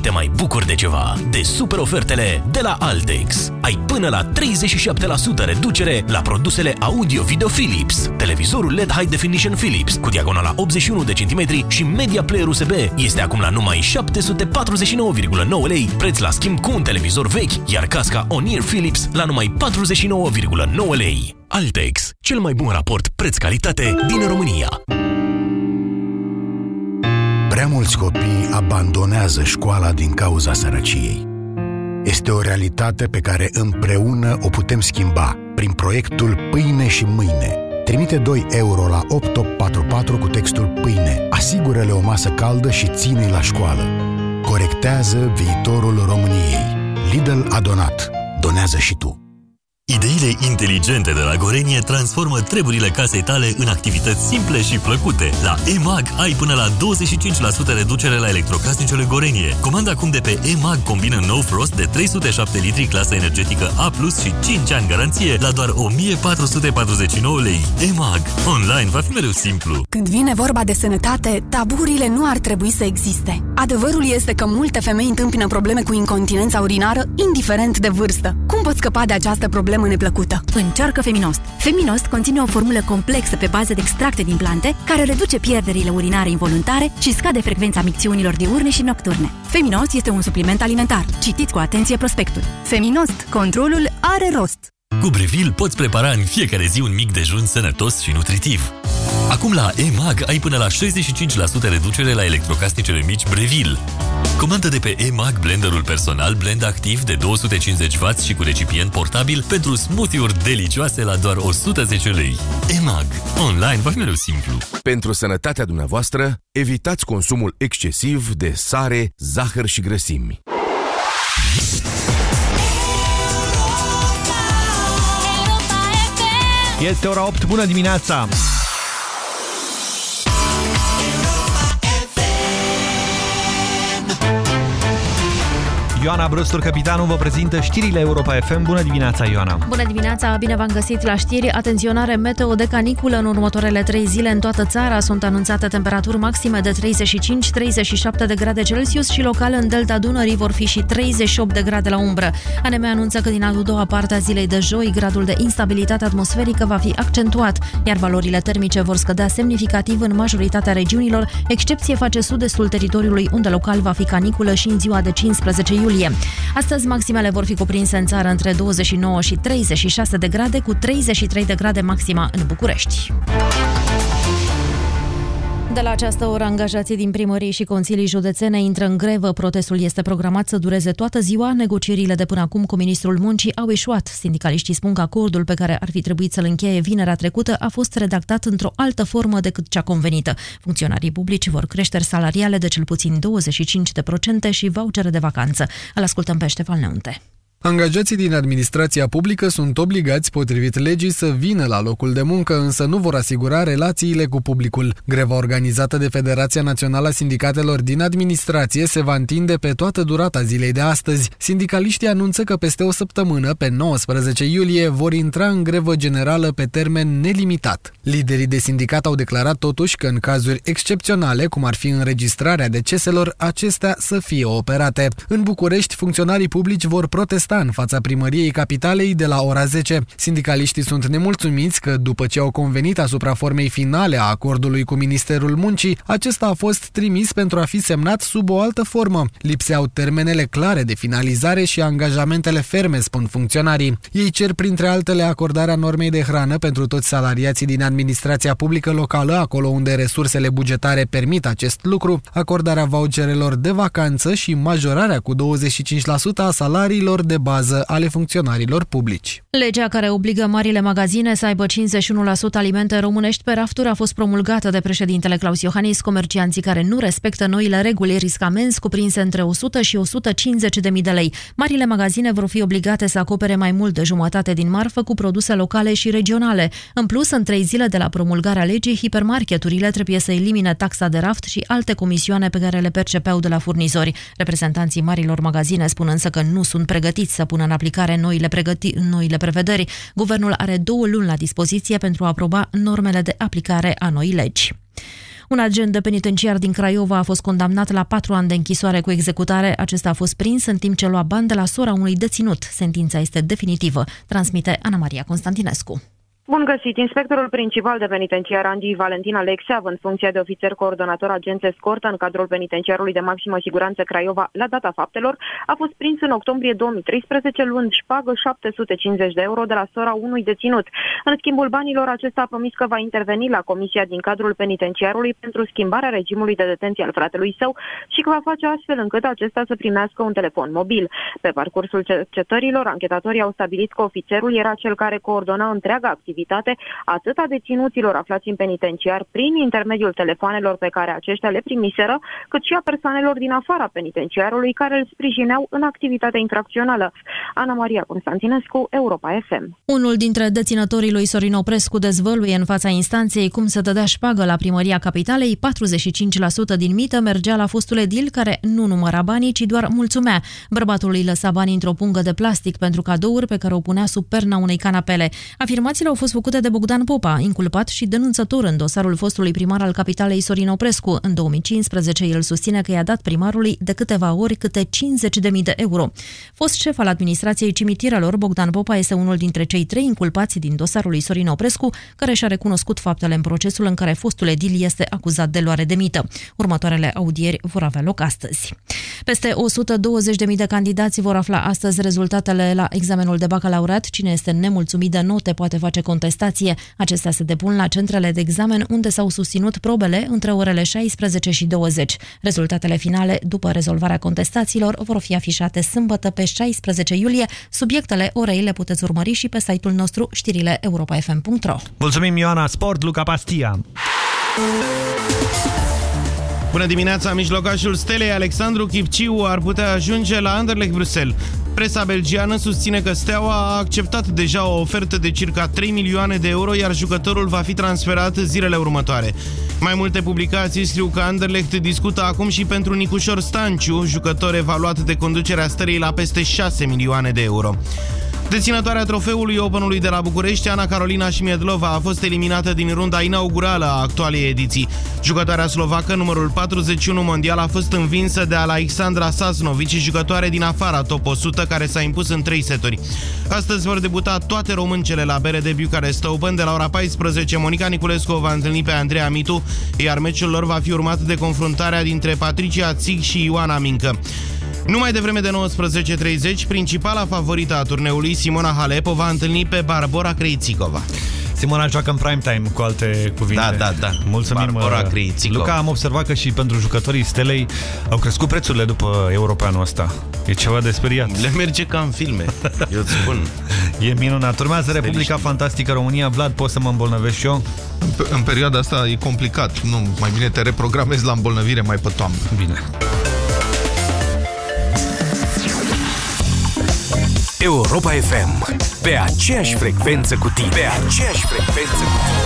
te mai bucuri de ceva, de super ofertele de la Altex. Ai până la 37% reducere la produsele audio-video Philips. Televizorul LED High Definition Philips cu diagonala 81 de centimetri și media player USB este acum la numai 749,9 lei, preț la schimb cu un televizor vechi, iar casca On-Ear Philips la numai 49,9 lei. Altex, cel mai bun raport preț-calitate din România. Prea mulți copii abandonează școala din cauza sărăciei. Este o realitate pe care împreună o putem schimba prin proiectul Pâine și Mâine. Trimite 2 euro la 8844 cu textul Pâine. Asigură-le o masă caldă și ține la școală. Corectează viitorul României. Lidl a donat. Donează și tu. Ideile inteligente de la Gorenie transformă treburile casei tale în activități simple și plăcute. La EMAG ai până la 25% reducere la electrocasnicele Gorenie. Comanda acum de pe EMAG combină No Frost de 307 litri clasă energetică A+, și 5 ani garanție la doar 1449 lei. EMAG. Online va fi mereu simplu. Când vine vorba de sănătate, taburile nu ar trebui să existe. Adevărul este că multe femei întâmpină probleme cu incontinența urinară, indiferent de vârstă. Cum poți scăpa de această problemă neplăcută? Încearcă Feminost. Feminost conține o formulă complexă pe bază de extracte din plante, care reduce pierderile urinare involuntare și scade frecvența micțiunilor diurne și nocturne. Feminost este un supliment alimentar. Citiți cu atenție prospectul. Feminost. Controlul are rost. Cu Breville poți prepara în fiecare zi un mic dejun sănătos și nutritiv. Acum la EMAG ai până la 65% reducere la electrocasnicele mici Breville. Comandă de pe EMAG blenderul personal blend activ de 250W și cu recipient portabil pentru smoothie-uri delicioase la doar 110 lei. EMAG. Online va fi mereu simplu. Pentru sănătatea dumneavoastră, evitați consumul excesiv de sare, zahăr și grăsimi. Este ora 8, bună dimineața! Ioana Brăstur, capitanul, vă prezintă știrile Europa FM. Bună dimineața, Ioana! Bună dimineața, bine v-am găsit la știri. Atenționare meteo de caniculă în următoarele trei zile în toată țara. Sunt anunțate temperaturi maxime de 35-37 de grade Celsius și local în delta Dunării vor fi și 38 de grade la umbră. ANM anunță că din a doua parte a zilei de joi, gradul de instabilitate atmosferică va fi accentuat, iar valorile termice vor scădea semnificativ în majoritatea regiunilor, excepție face sud-estul teritoriului, unde local va fi caniculă și în ziua de 15 iulie iulie. Astăzi maximele vor fi cuprinse în țară între 29 și 36 de grade, cu 33 de grade maxima în București. De la această oră, angajații din primării și consilii județene intră în grevă. Protestul este programat să dureze toată ziua. Negocierile de până acum cu ministrul muncii au eșuat. Sindicaliștii spun că acordul pe care ar fi trebuit să-l încheie vinerea trecută a fost redactat într-o altă formă decât cea convenită. Funcționarii publici vor creșteri salariale de cel puțin 25% și vouchere de vacanță. Îl ascultăm pe Ștefan Neunte. Angajații din administrația publică sunt obligați, potrivit legii, să vină la locul de muncă, însă nu vor asigura relațiile cu publicul. Greva organizată de Federația Națională a Sindicatelor din Administrație se va întinde pe toată durata zilei de astăzi. Sindicaliștii anunță că peste o săptămână, pe 19 iulie, vor intra în grevă generală pe termen nelimitat. Liderii de sindicat au declarat totuși că în cazuri excepționale, cum ar fi înregistrarea deceselor, acestea să fie operate. În București, funcționarii publici vor protesta manifesta în fața primăriei capitalei de la ora 10. Sindicaliștii sunt nemulțumiți că, după ce au convenit asupra formei finale a acordului cu Ministerul Muncii, acesta a fost trimis pentru a fi semnat sub o altă formă. Lipseau termenele clare de finalizare și angajamentele ferme, spun funcționarii. Ei cer, printre altele, acordarea normei de hrană pentru toți salariații din administrația publică locală, acolo unde resursele bugetare permit acest lucru, acordarea voucherelor de vacanță și majorarea cu 25% a salariilor de bază ale funcționarilor publici. Legea care obligă marile magazine să aibă 51% alimente românești pe rafturi a fost promulgată de președintele Claus Iohannis. Comercianții care nu respectă noile reguli risc amenzi cuprinse între 100 și 150 de mii de lei. Marile magazine vor fi obligate să acopere mai mult de jumătate din marfă cu produse locale și regionale. În plus, în trei zile de la promulgarea legii, hipermarketurile trebuie să elimine taxa de raft și alte comisioane pe care le percepeau de la furnizori. Reprezentanții marilor magazine spun însă că nu sunt pregătiți să pună în aplicare noile, pregăti- noile prevederi. Guvernul are două luni la dispoziție pentru a aproba normele de aplicare a noii legi. Un agent de penitenciar din Craiova a fost condamnat la patru ani de închisoare cu executare. Acesta a fost prins în timp ce lua bani de la sora unui deținut. Sentința este definitivă, transmite Ana Maria Constantinescu. Bun găsit! Inspectorul principal de penitenciar Andy Valentin Alexe, având funcția de ofițer coordonator agențe escortă în cadrul penitenciarului de maximă siguranță Craiova la data faptelor, a fost prins în octombrie 2013 luând șpagă 750 de euro de la sora unui deținut. În schimbul banilor, acesta a promis că va interveni la comisia din cadrul penitenciarului pentru schimbarea regimului de detenție al fratelui său și că va face astfel încât acesta să primească un telefon mobil. Pe parcursul cercetărilor, anchetatorii au stabilit că ofițerul era cel care coordona întreaga activitate activitate atât a deținuților aflați în penitenciar prin intermediul telefoanelor pe care aceștia le primiseră, cât și a persoanelor din afara penitenciarului care îl sprijineau în activitatea infracțională. Ana Maria Constantinescu, Europa FM. Unul dintre deținătorii lui Sorin Oprescu dezvăluie în fața instanței cum să dădea șpagă la primăria capitalei, 45% din mită mergea la fostul edil care nu număra banii, ci doar mulțumea. Bărbatul îi lăsa banii într-o pungă de plastic pentru cadouri pe care o punea sub perna unei canapele. Afirmațiile au fost fost făcute de Bogdan Popa, inculpat și denunțător în dosarul fostului primar al capitalei Sorin Oprescu. În 2015 el susține că i-a dat primarului de câteva ori câte 50.000 de euro. Fost șef al administrației cimitirelor, Bogdan Popa este unul dintre cei trei inculpați din dosarul lui Sorin Oprescu, care și-a recunoscut faptele în procesul în care fostul edil este acuzat de luare de mită. Următoarele audieri vor avea loc astăzi. Peste 120.000 de candidați vor afla astăzi rezultatele la examenul de bacalaureat. Cine este nemulțumit de note poate face contestație. Acestea se depun la centrele de examen unde s-au susținut probele între orele 16 și 20. Rezultatele finale, după rezolvarea contestațiilor, vor fi afișate sâmbătă pe 16 iulie. Subiectele orei le puteți urmări și pe site-ul nostru știrile europa.fm.ro Mulțumim Ioana Sport, Luca Pastia! Bună dimineața! Mijlocașul Stelei Alexandru Chipciu ar putea ajunge la Anderlecht Bruxelles. Presa belgiană susține că Steaua a acceptat deja o ofertă de circa 3 milioane de euro, iar jucătorul va fi transferat zilele următoare. Mai multe publicații scriu că Anderlecht discută acum și pentru Nicușor Stanciu, jucător evaluat de conducerea stării la peste 6 milioane de euro. Deținătoarea trofeului Openului de la București, Ana Carolina Șmiedlova, a fost eliminată din runda inaugurală a actualei ediții. Jucătoarea slovacă, numărul 41 mondial, a fost învinsă de Alexandra Sasnovici, jucătoare din afara top 100, care s-a impus în 3 seturi. Astăzi vor debuta toate româncele la BRD Bucharest Open. De la ora 14, Monica Niculescu va întâlni pe Andreea Mitu, iar meciul lor va fi urmat de confruntarea dintre Patricia Țig și Ioana Mincă. Numai de vreme de 19.30, principala favorită a turneului, Simona Halep, o va întâlni pe Barbora Krejcikova. Simona joacă în prime time, cu alte cuvinte. Da, da, da. Mulțumim, Barbora Krejcikova. Luca, am observat că și pentru jucătorii Stelei au crescut prețurile după europeanul ăsta. E ceva de speriat. Le merge ca în filme, eu îți spun. E minunat. Urmează Republica Fantastică România. Vlad, poți să mă îmbolnăvești și eu? În, în perioada asta e complicat. Nu, mai bine te reprogramezi la îmbolnăvire mai pe toamnă. Bine. Europa FM. Pe aceeași frecvență cu tine. Pe aceeași frecvență cu tine.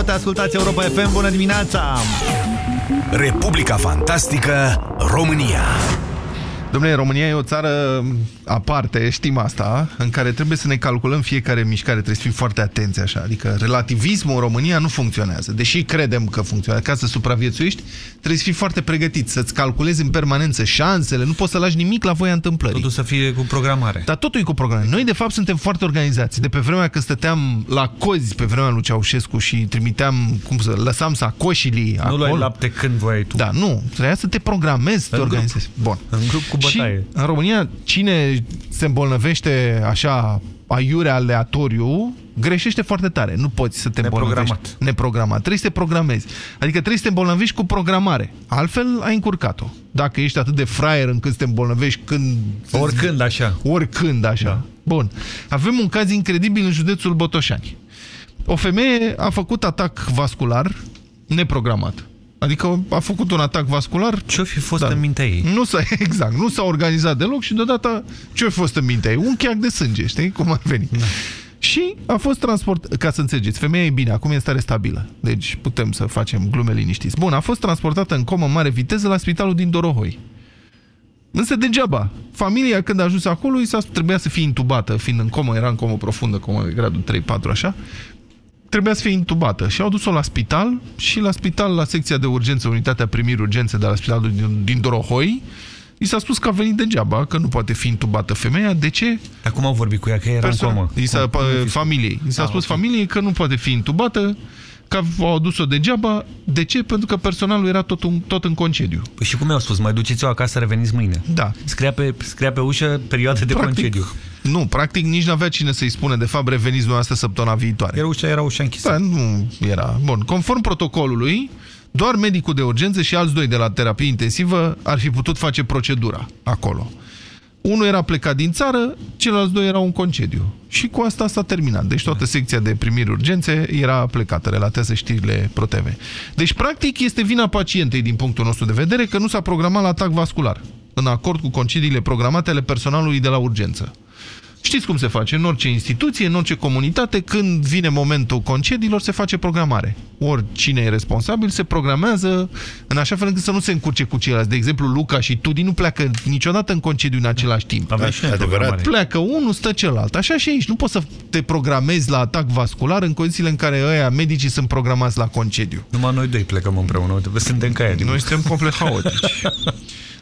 Minute, ascultați Europa FM, bună dimineața! Republica Fantastică România Domnule, România e o țară aparte, știm asta, în care trebuie să ne calculăm fiecare mișcare, trebuie să fim foarte atenți așa. Adică relativismul în România nu funcționează. Deși credem că funcționează, ca să supraviețuiești, trebuie să fii foarte pregătit, să-ți calculezi în permanență șansele, nu poți să lași nimic la voia întâmplării. Totul să fie cu programare. Dar totul e cu programare. Noi, de fapt, suntem foarte organizați. De pe vremea când stăteam la cozi, pe vremea lui Ceaușescu și trimiteam, cum să, lăsam sacoșilii Nu acolo. luai lapte când voiai tu. Da, nu. Trebuia să te programezi, să te În grup. organizezi. Bun. În grup cu bătaie. Și în România, cine se îmbolnăvește așa aiure aleatoriu, greșește foarte tare. Nu poți să te Neprogramat. îmbolnăvești. Neprogramat. Trebuie să te programezi. Adică trebuie să te îmbolnăvești cu programare. Altfel ai încurcat-o. Dacă ești atât de fraier încât să te îmbolnăvești când... Oricând așa. Oricând așa. Da. Bun. Avem un caz incredibil în județul Botoșani. O femeie a făcut atac vascular neprogramat. Adică a făcut un atac vascular. Ce-o fi fost în mintea ei? Nu s-a, exact, nu s-a organizat deloc și deodată ce-o fi fost în mintea ei? Un cheac de sânge, știi cum ar veni? Da. Și a fost transport, ca să înțelegeți, femeia e bine, acum e în stare stabilă. Deci putem să facem glume liniștiți. Bun, a fost transportată în comă în mare viteză la spitalul din Dorohoi. Însă degeaba. Familia când a ajuns acolo, i s-a trebuia să fie intubată, fiind în comă, era în comă profundă, comă de gradul 3-4 așa, trebuia să fie intubată și au dus-o la spital și la spital, la secția de urgență, unitatea primiri urgențe de la spitalul din, din Dorohoi, i s-a spus că a venit degeaba, că nu poate fi intubată femeia. De ce? Acum au vorbit cu ea, că era în comă. I s-a, Cum- cum e fi- familiei. I s-a Ah, spus ok. familiei că nu poate fi intubată, că au adus-o degeaba. De ce? Pentru că personalul era tot, un, tot în concediu. Păi și cum i-au spus? Mai duceți-o acasă, reveniți mâine. Da. Scria pe, scria pe ușă perioade de Practic, concediu. Nu, practic nici n-avea cine să-i spune, de fapt, reveniți dumneavoastră săptămâna viitoare. Iar ușa era ușa închisă. Da, nu era. Bun, conform protocolului, doar medicul de urgență și alți doi de la terapie intensivă ar fi putut face procedura acolo. Unul era plecat din țară, ceilalți doi erau în concediu. Și cu asta s-a terminat. Deci toată secția de primiri urgențe era plecată, relatează știrile ProTV. Deci, practic, este vina pacientei din punctul nostru de vedere că nu s-a programat la atac vascular, în acord cu concediile programate ale personalului de la urgență. Știți cum se face? În orice instituție, în orice comunitate, când vine momentul concediilor, se face programare. Ori cine e responsabil se programează în așa fel încât să nu se încurce cu ceilalți. De exemplu, Luca și Tudi nu pleacă niciodată în concediu în același timp. Avem și noi programare. Pleacă unul, stă celălalt. Așa și aici. Nu poți să te programezi la atac vascular în condițiile în care ăia, medicii, sunt programați la concediu. Numai noi doi plecăm împreună. Uite, suntem ca ea. Noi suntem complet haotici.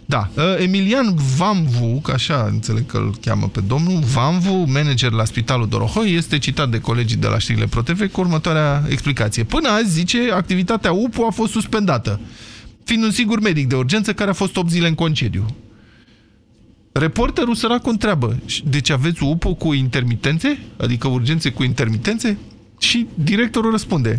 Da, uh, Emilian Vamvu, că așa înțeleg că îl cheamă pe domnul, Vamvu, manager la Spitalul Dorohoi, este citat de colegii de la știrile ProTV cu următoarea explicație. Până azi, zice, activitatea UPU a fost suspendată, fiind un singur medic de urgență care a fost 8 zile în concediu. Reporterul săracu întreabă, deci aveți UPU cu intermitențe? Adică urgențe cu intermitențe? Și directorul răspunde,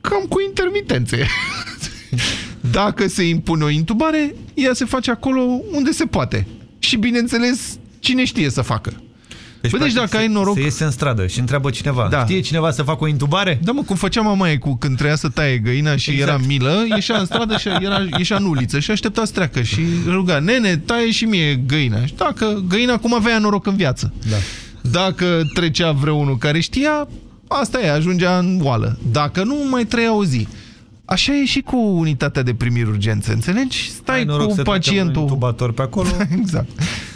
cam cu intermitențe. Dacă se impune o intubare, ea se face acolo unde se poate. Și bineînțeles, cine știe să facă. Deci, Bă, deci dacă ai noroc... Se iese în stradă și întreabă cineva. Da. Știe cineva să facă o intubare? Da, mă, cum făcea mama ei cu când treia să taie găina și Exact. era milă, ieșea în stradă și era, ieșea în uliță și aștepta să treacă și ruga, nene, taie și mie găina. Și dacă găina cum avea noroc în viață. Da. Dacă trecea vreunul care știa, asta e, ajungea în oală. Dacă nu, mai trăia o zi. Așa e și cu unitatea de primiri urgențe, înțelegi? Stai Ai noroc cu să treacă pacientul. un intubator pe acolo. exact.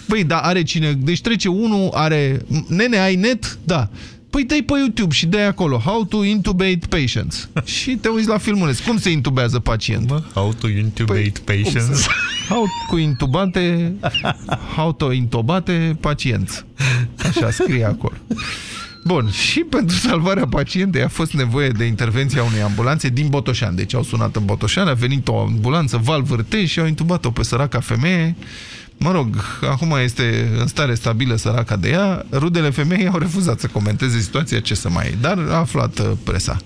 Băi, da, are cine... Deci trece unul, are... Nene, ai net? Da. Păi dai pe YouTube și dai acolo How to intubate patients. și te uiți la filmuleț. Cum se intubează pacient? Mă, how to intubate Păi, patients. How cu intubate... How to intubate pacienți. Așa scrie acolo. Bun, și pentru salvarea pacientei a fost nevoie de intervenția unei ambulanțe din Botoșan. Deci au sunat în Botoșan, a venit o ambulanță, val vârtej și au intubat-o pe săraca femeie. Mă rog, acum este în stare stabilă săraca de ea. Rudele femeii au refuzat să comenteze situația, ce să mai... Dar a aflat uh, presa.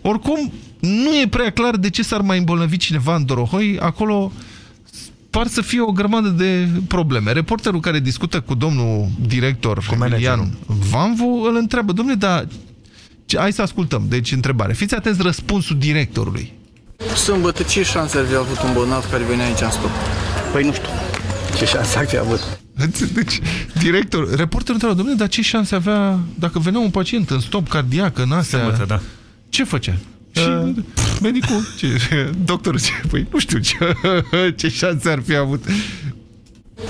Oricum, nu e prea clar de ce s-ar mai îmbolnăvi cineva în Dorohoi. Acolo par să fie o grămadă de probleme. Reporterul care discută cu domnul director Emilian Vanvu îl întreabă, domnule, dar ce- hai să ascultăm. Deci, întrebare. Fiți atenți răspunsul directorului. Sâmbătă, ce șanse ar fi avut un bolnav care venea aici în stop? Păi nu știu. Ce șanse ar fi avut? Deci, director, reporterul întreabă, domnule, dar ce șanse avea dacă venea un pacient în stop cardiac, în astea? Sâmbătă, da. Ce făcea? Și medicul, ce, doctorul ce, păi nu știu ce, ce șanse ar fi avut.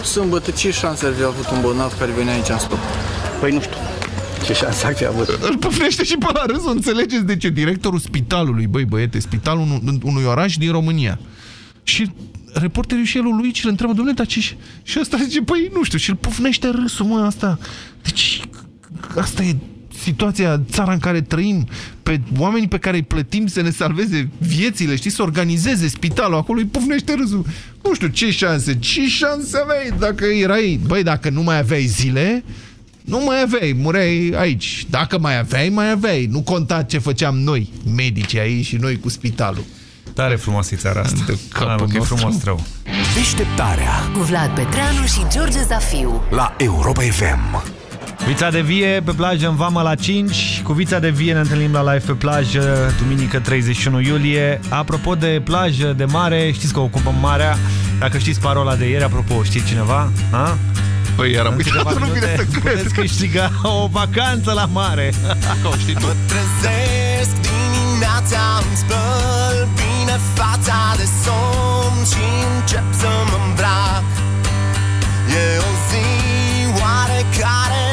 Sâmbătă, ce șanse ar fi avut un bolnav care venea aici în stop? Păi nu știu. Ce șanse ar fi avut? Îl pufnește și pe la râs, o înțelegeți de ce? Directorul spitalului, băi băiete, spitalul unui, unui oraș din România. Și reporterul și el lui și îl întreabă, domnule, dar ce... Și ăsta zice, păi nu știu, și îl pufnește râsul, mă, asta. Deci, asta e situația, țara în care trăim, pe oamenii pe care îi plătim să ne salveze viețile, știi, să organizeze spitalul, acolo îi pufnește râsul. Nu știu, ce șanse, ce șanse aveai dacă erai, băi, dacă nu mai aveai zile, nu mai aveai, mureai aici. Dacă mai aveai, mai aveai. Nu conta ce făceam noi, medici aici și noi cu spitalul. Tare frumos e țara asta. Da, e frumos rău. Deșteptarea Cu Vlad Petreanu și George Zafiu. la Europa FM. Vița de vie pe plajă în Vama la 5. Cu Vița de vie ne întâlnim la live pe plajă, duminică 31 iulie. Apropo de plajă, de mare, știți că ocupăm marea. Dacă știți parola de ieri, apropo, știți cineva? Ha? Păi, eram uitat, nu vine să cred. Puteți câștiga o vacanță la mare. Că știi tu. Mă trezesc dimineața, îmi spăl bine fața de somn și încep să mă îmbrac. E o zi oarecare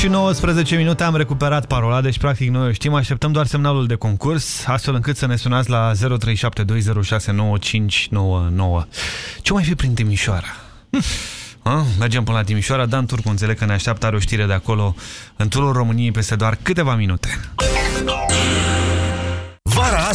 și 19 minute am recuperat parola, deci practic noi o știm, așteptăm doar semnalul de concurs, astfel încât să ne sunați la 0372069599. Ce mai fi prin Timișoara? A? Mergem până la Timișoara, Dan Turcu înțeleg că ne așteaptă, are o știre de acolo, în turul României peste doar câteva minute.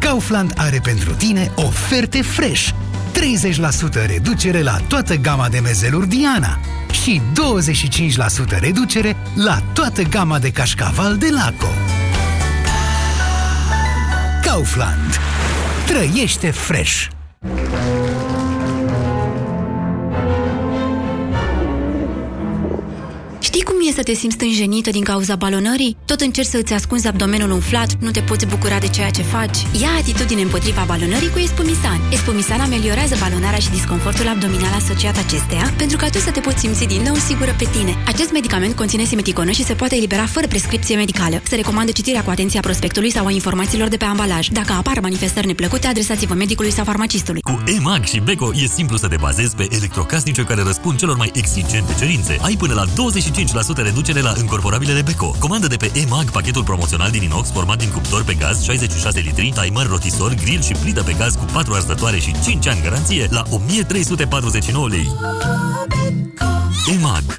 Kaufland are pentru tine oferte fresh 30% reducere la toată gama de mezeluri Diana și 25% reducere la toată gama de cașcaval de Laco. Kaufland. Trăiește fresh! E să te simți stânjenită din cauza balonării? Tot încerci să îți ascunzi abdomenul umflat, nu te poți bucura de ceea ce faci? Ia atitudine împotriva balonării cu Espumisan. Espumisan ameliorează balonarea și disconfortul abdominal asociat acesteia, pentru ca tu să te poți simți din nou sigură pe tine. Acest medicament conține simeticonă și se poate elibera fără prescripție medicală. Se recomandă citirea cu atenție a prospectului sau a informațiilor de pe ambalaj. Dacă apar manifestări neplăcute, adresați-vă medicului sau farmacistului. Cu EMAG și Beko e simplu să te bazezi pe electrocasnice care răspund celor mai exigente cerințe. Ai până la 25% reducere la încorporabilele Beko. Comandă de pe EMAG pachetul promoțional din inox format din cuptor pe gaz 66 litri, timer, rotisor, grill și plită pe gaz cu 4 arzătoare și 5 ani garanție la 1349 lei. EMAG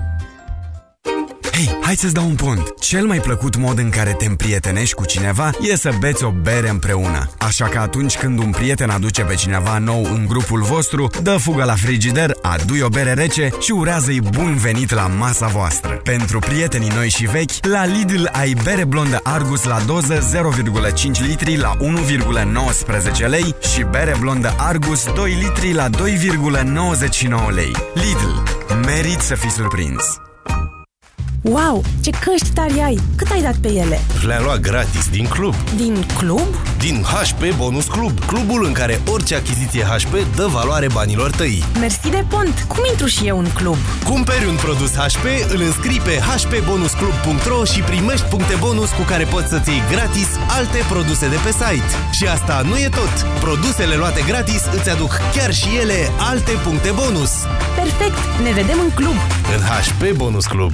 Hei, hai să-ți dau un pont. Cel mai plăcut mod în care te împrietenești cu cineva e să beți o bere împreună. Așa că atunci când un prieten aduce pe cineva nou în grupul vostru, dă fugă la frigider, adu o bere rece și urează-i bun venit la masa voastră. Pentru prietenii noi și vechi, la Lidl ai bere blondă Argus la doză 0,5 litri la 1,19 lei și bere blondă Argus 2 litri la 2,99 lei. Lidl. Merit să fii surprins! Wow, ce căști tari ai! Cât ai dat pe ele? Le-am luat gratis din club. Din club? Din HP Bonus Club, clubul în care orice achiziție HP dă valoare banilor tăi. Mersi de pont! Cum intru și eu în club? Cumperi un produs HP, îl înscrii pe hpbonusclub.ro și primești puncte bonus cu care poți să-ți iei gratis alte produse de pe site. Și asta nu e tot! Produsele luate gratis îți aduc chiar și ele alte puncte bonus. Perfect! Ne vedem în club! În HP Bonus Club.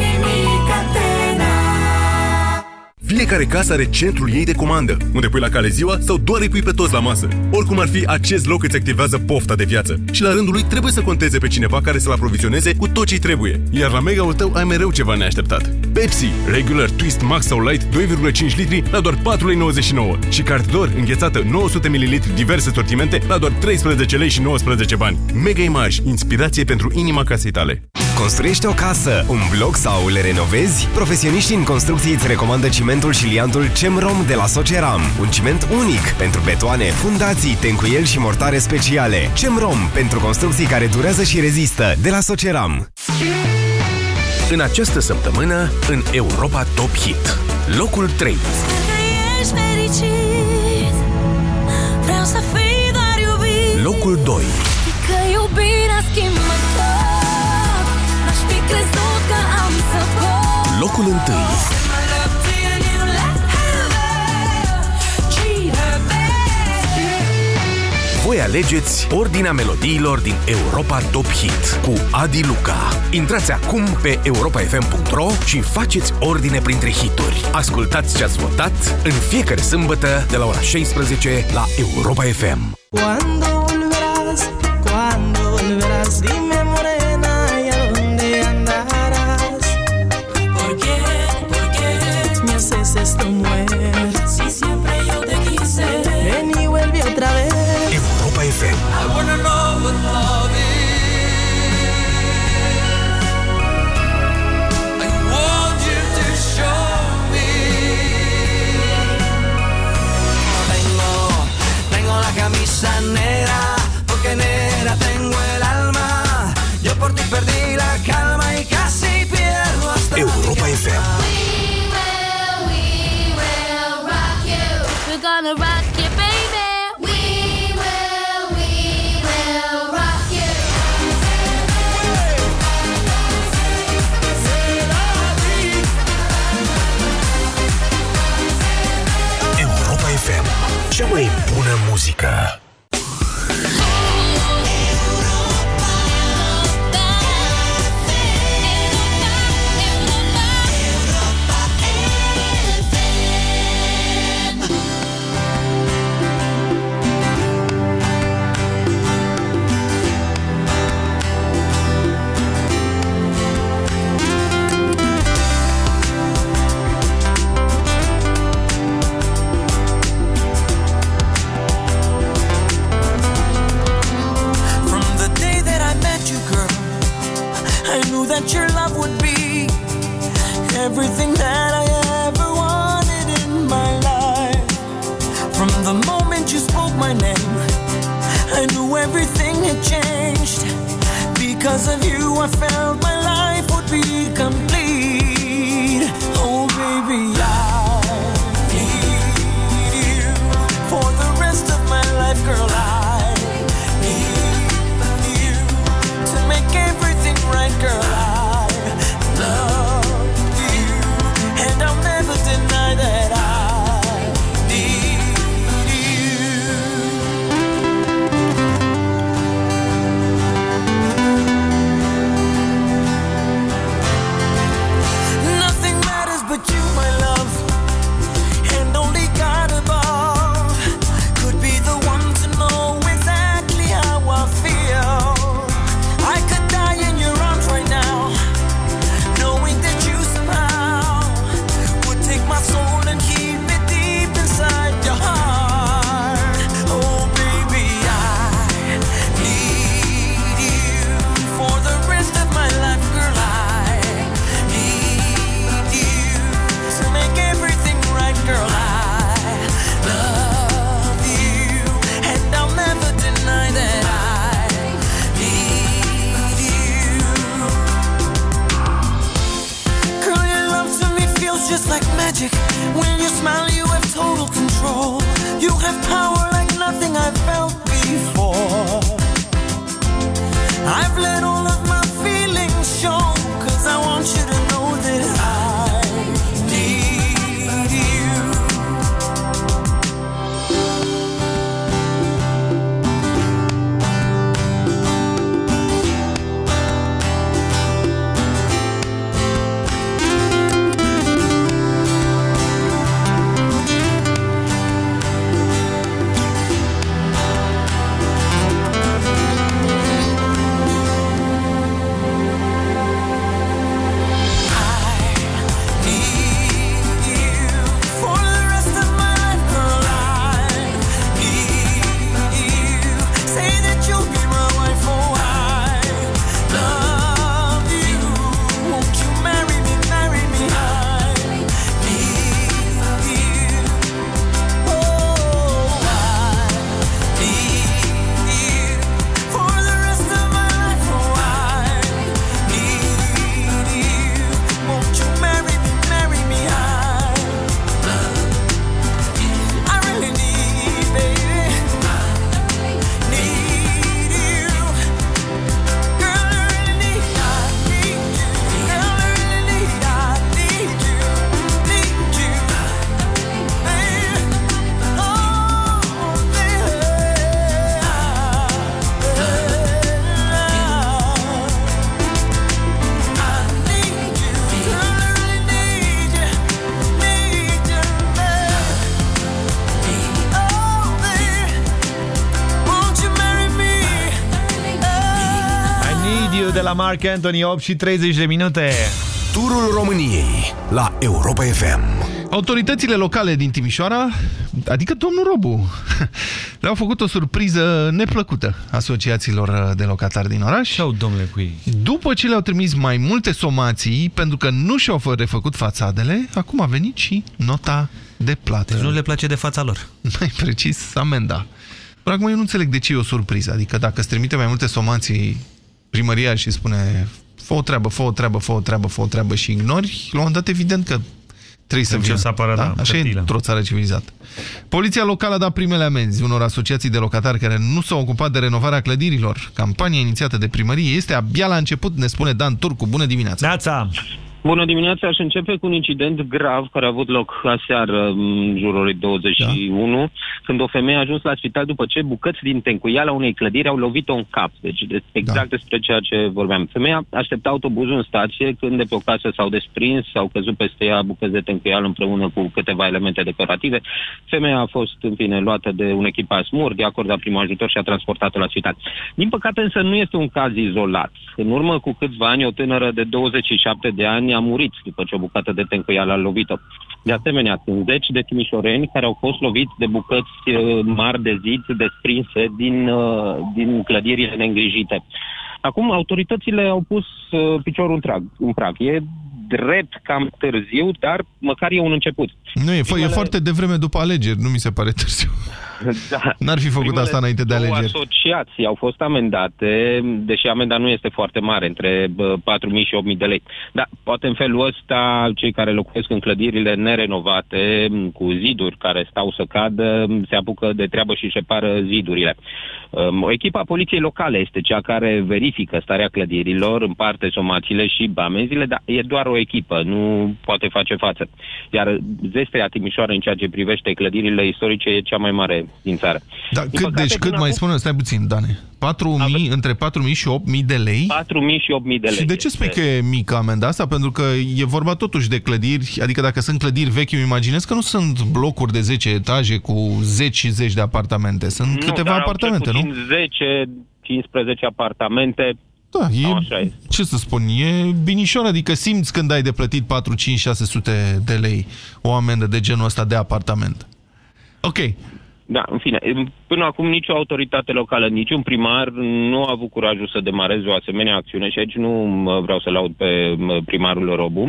Fiecare casă are centrul ei de comandă, unde pui la cale ziua sau doar îi pui pe toți la masă. Oricum ar fi, acest loc îți activează pofta de viață. Și la rândul lui trebuie să conteze pe cineva care să-l aprovizioneze cu tot ce trebuie. Iar la mega-ul tău ai mereu ceva neașteptat. Pepsi, regular, twist, max sau light 2,5 litri la doar 4,99 lei și Cartdor înghețată 900 ml diverse sortimente la doar 13 lei și 19 bani. Mega Image, inspirație pentru inima casei tale. Construiești o casă, un bloc sau le renovezi? Profesioniștii în construcții îți recomandă cimentul și liantul CEMROM de la Soceram. Un ciment unic pentru betoane, fundații, tencuieli și mortare speciale. CEMROM pentru construcții care durează și rezistă de la Soceram. În această săptămână, în Europa Top Hit. Locul 3. Ești fericit Vreau să fii doar iubit Locul 2. Că iubirea schimbă tot N-aș fi crezut că am să pot Locul 1. Voi alegeți ordinea melodiilor din Europa Top Hit cu Adi Luca. Intrați acum pe europafm.ro și faceți ordine printre hituri. Ascultați ce ați votat în fiecare sâmbătă de la ora 16 la Europa FM. Cuando volverás, cuando volverás, dime. música. I found. Să mă You de la Mark Anthony, 8 și 30 de minute. Turul României la Europa FM. Autoritățile locale din Timișoara, adică domnul Robu, le-au făcut o surpriză neplăcută asociațiilor de locatari din oraș. Și-au, domnule, cu ei. După ce le-au trimis mai multe somații, pentru că nu și-au refăcut fațadele, acum a venit și nota de plată. Deci nu le place de fața lor. Mai precis, amenda. Până acum eu nu înțeleg de ce e o surpriză. Adică dacă îți trimite mai multe somații primăria și spune fă o treabă, fă o treabă, fă o treabă, fă o treabă și ignori, la un moment dat evident că trebuie să Încep vină. să apară, da, Așa e hârtiile. într-o țară civilizată. Poliția locală a dat primele amenzi unor asociații de locatari care nu s-au ocupat de renovarea clădirilor. Campania inițiată de primărie este abia la început, ne spune Dan Turcu. Bună dimineața! Neața! Bună dimineața, aș începe cu un incident grav care a avut loc aseară în jurul orei 21, da. când o femeie a ajuns la spital după ce bucăți din tencuiala unei clădiri au lovit-o în cap. Deci de- exact da. despre ceea ce vorbeam. Femeia aștepta autobuzul în stație când de pe o casă s-au desprins, s-au căzut peste ea bucăți de tencuială împreună cu câteva elemente decorative. Femeia a fost, în fine, luată de un echipaj smur, de acordat primul ajutor și a transportată la spital. Din păcate însă nu este un caz izolat. În urmă cu câțiva ani, o tânără de 27 de ani a murit după ce o bucată de tencuială a lovit-o. De asemenea, sunt zeci de timișoreni care au fost loviți de bucăți uh, mari de zid desprinse din, uh, din clădirile neîngrijite. Acum, autoritățile au pus uh, piciorul în, trag, în prag. E drept cam târziu, dar măcar e un început. Nu, e, fo- e Primele- foarte devreme după alegeri, nu mi se pare târziu. Da. N-ar fi făcut Primele asta înainte de două alegeri. asociații au fost amendate, deși amenda nu este foarte mare, între bă, 4.000 și 8.000 de lei. Dar poate în felul ăsta cei care locuiesc în clădirile nerenovate, m, cu ziduri care stau să cadă, m, se apucă de treabă și separă zidurile. Um, O echipă a poliției locale este cea care verifică starea clădirilor, împarte somațiile și amenziile, dar e doar o echipă, nu poate face față. Iar Zestrea Timișoara în ceea ce privește clădirile istorice e cea mai mare din țară. Da, Din cât, păcate, deci cât până mai acum- spune, stai puțin, Dane, 4.000, între 4.000 și 8.000 de lei? 4.000 și 8.000 de lei. Și de ce spui că e mică amenda asta? Pentru că e vorba totuși de clădiri, adică dacă sunt clădiri vechi, îmi imaginez că nu sunt blocuri de 10 etaje cu zeci și zeci de apartamente. Sunt Nu, câteva dar au apartamente, cel nu? puțin 10, 15 apartamente. Da, e, Așa e. ce să spun, e binișor, adică simți când ai de plătit 4, 5, 600 de lei o amendă de genul ăsta de apartament. Ok. Da, în fine, până acum nicio autoritate locală, niciun primar nu a avut curajul să demareze o asemenea acțiune și aici nu mă, vreau să laud pe mă, primarul Robu.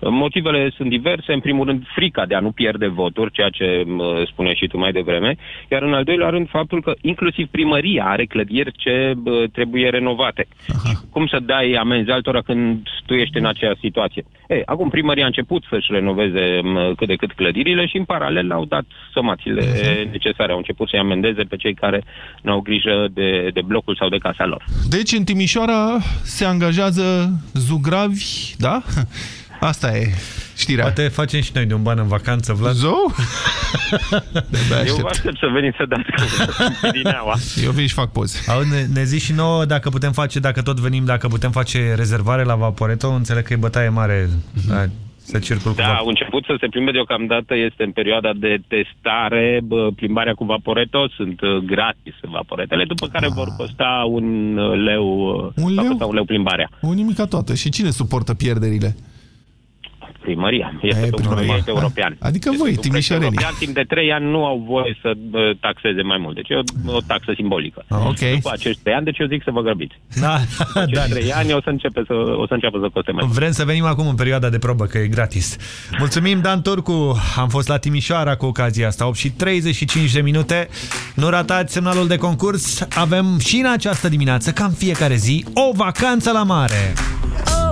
Motivele sunt diverse. În primul rând, frica de a nu pierde voturi, ceea ce mă, spune și tu mai devreme, iar în al doilea rând, faptul că inclusiv primăria are clădiri ce bă, trebuie renovate. Și cum să dai amenzi altora când tu ești în aceeași situație? Ei, acum primăria a început să-și renoveze mă, cât de cât clădirile și în paralel au dat somațiile necesare. Au început să-i amendeze pe cei care nu au grijă de, de blocul sau de casa lor. Deci în Timișoara se angajează zugravi, da? Asta e știrea. Poate facem și noi de un ban în vacanță, Vlad. Zou? Eu vă aștept să veniți să dați cu dineaua. Eu vin și fac poze. Au, ne, ne zici și nouă dacă putem face, dacă tot venim, dacă putem face rezervare la Vaporeto. Înțeleg că e bătaie mare da, să circul cu Da, Vaporeto. au început să se plimbe deocamdată, este în perioada de testare, bă, plimbarea cu Vaporeto, sunt uh, gratis vaporetele, după care vor costa un uh, leu, uh, Un va leu? costa un leu plimbarea. O nimica toată. Și cine suportă pierderile? Primăria, este E, un primăria. proiect european. Adică Este voi, un proiect timișorenii. european, timp de trei ani nu au voie să bă, taxeze mai mult, deci e o, o taxă simbolică. Ah, ok. După acești trei ani, deci eu zic să vă grăbiți. Da, Acești da. trei ani o să, începe să, o să înceapă să coste mai mult. Vrem să venim acum în perioada de probă, că e gratis. Mulțumim, Dan Turcu. Am fost la Timișoara cu ocazia asta, 8 și 35 de minute. Nu ratați semnalul de concurs. Avem și în această dimineață, ca în fiecare zi, o vacanță la mare. Oh no, see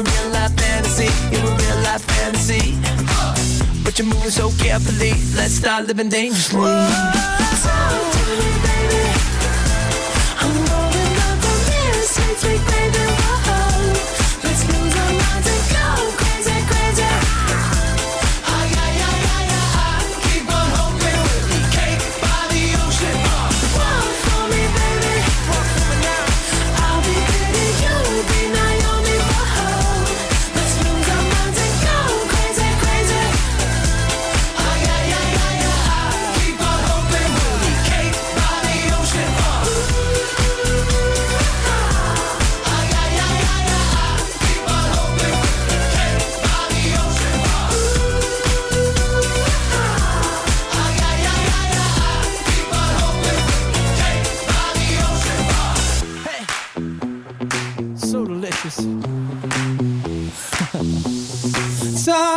A real life fantasy. You're a real life fantasy. But you're moving so carefully. Let's start living dangerously. Talk to me, baby. I'm rolling up from this sweet, sweet baby.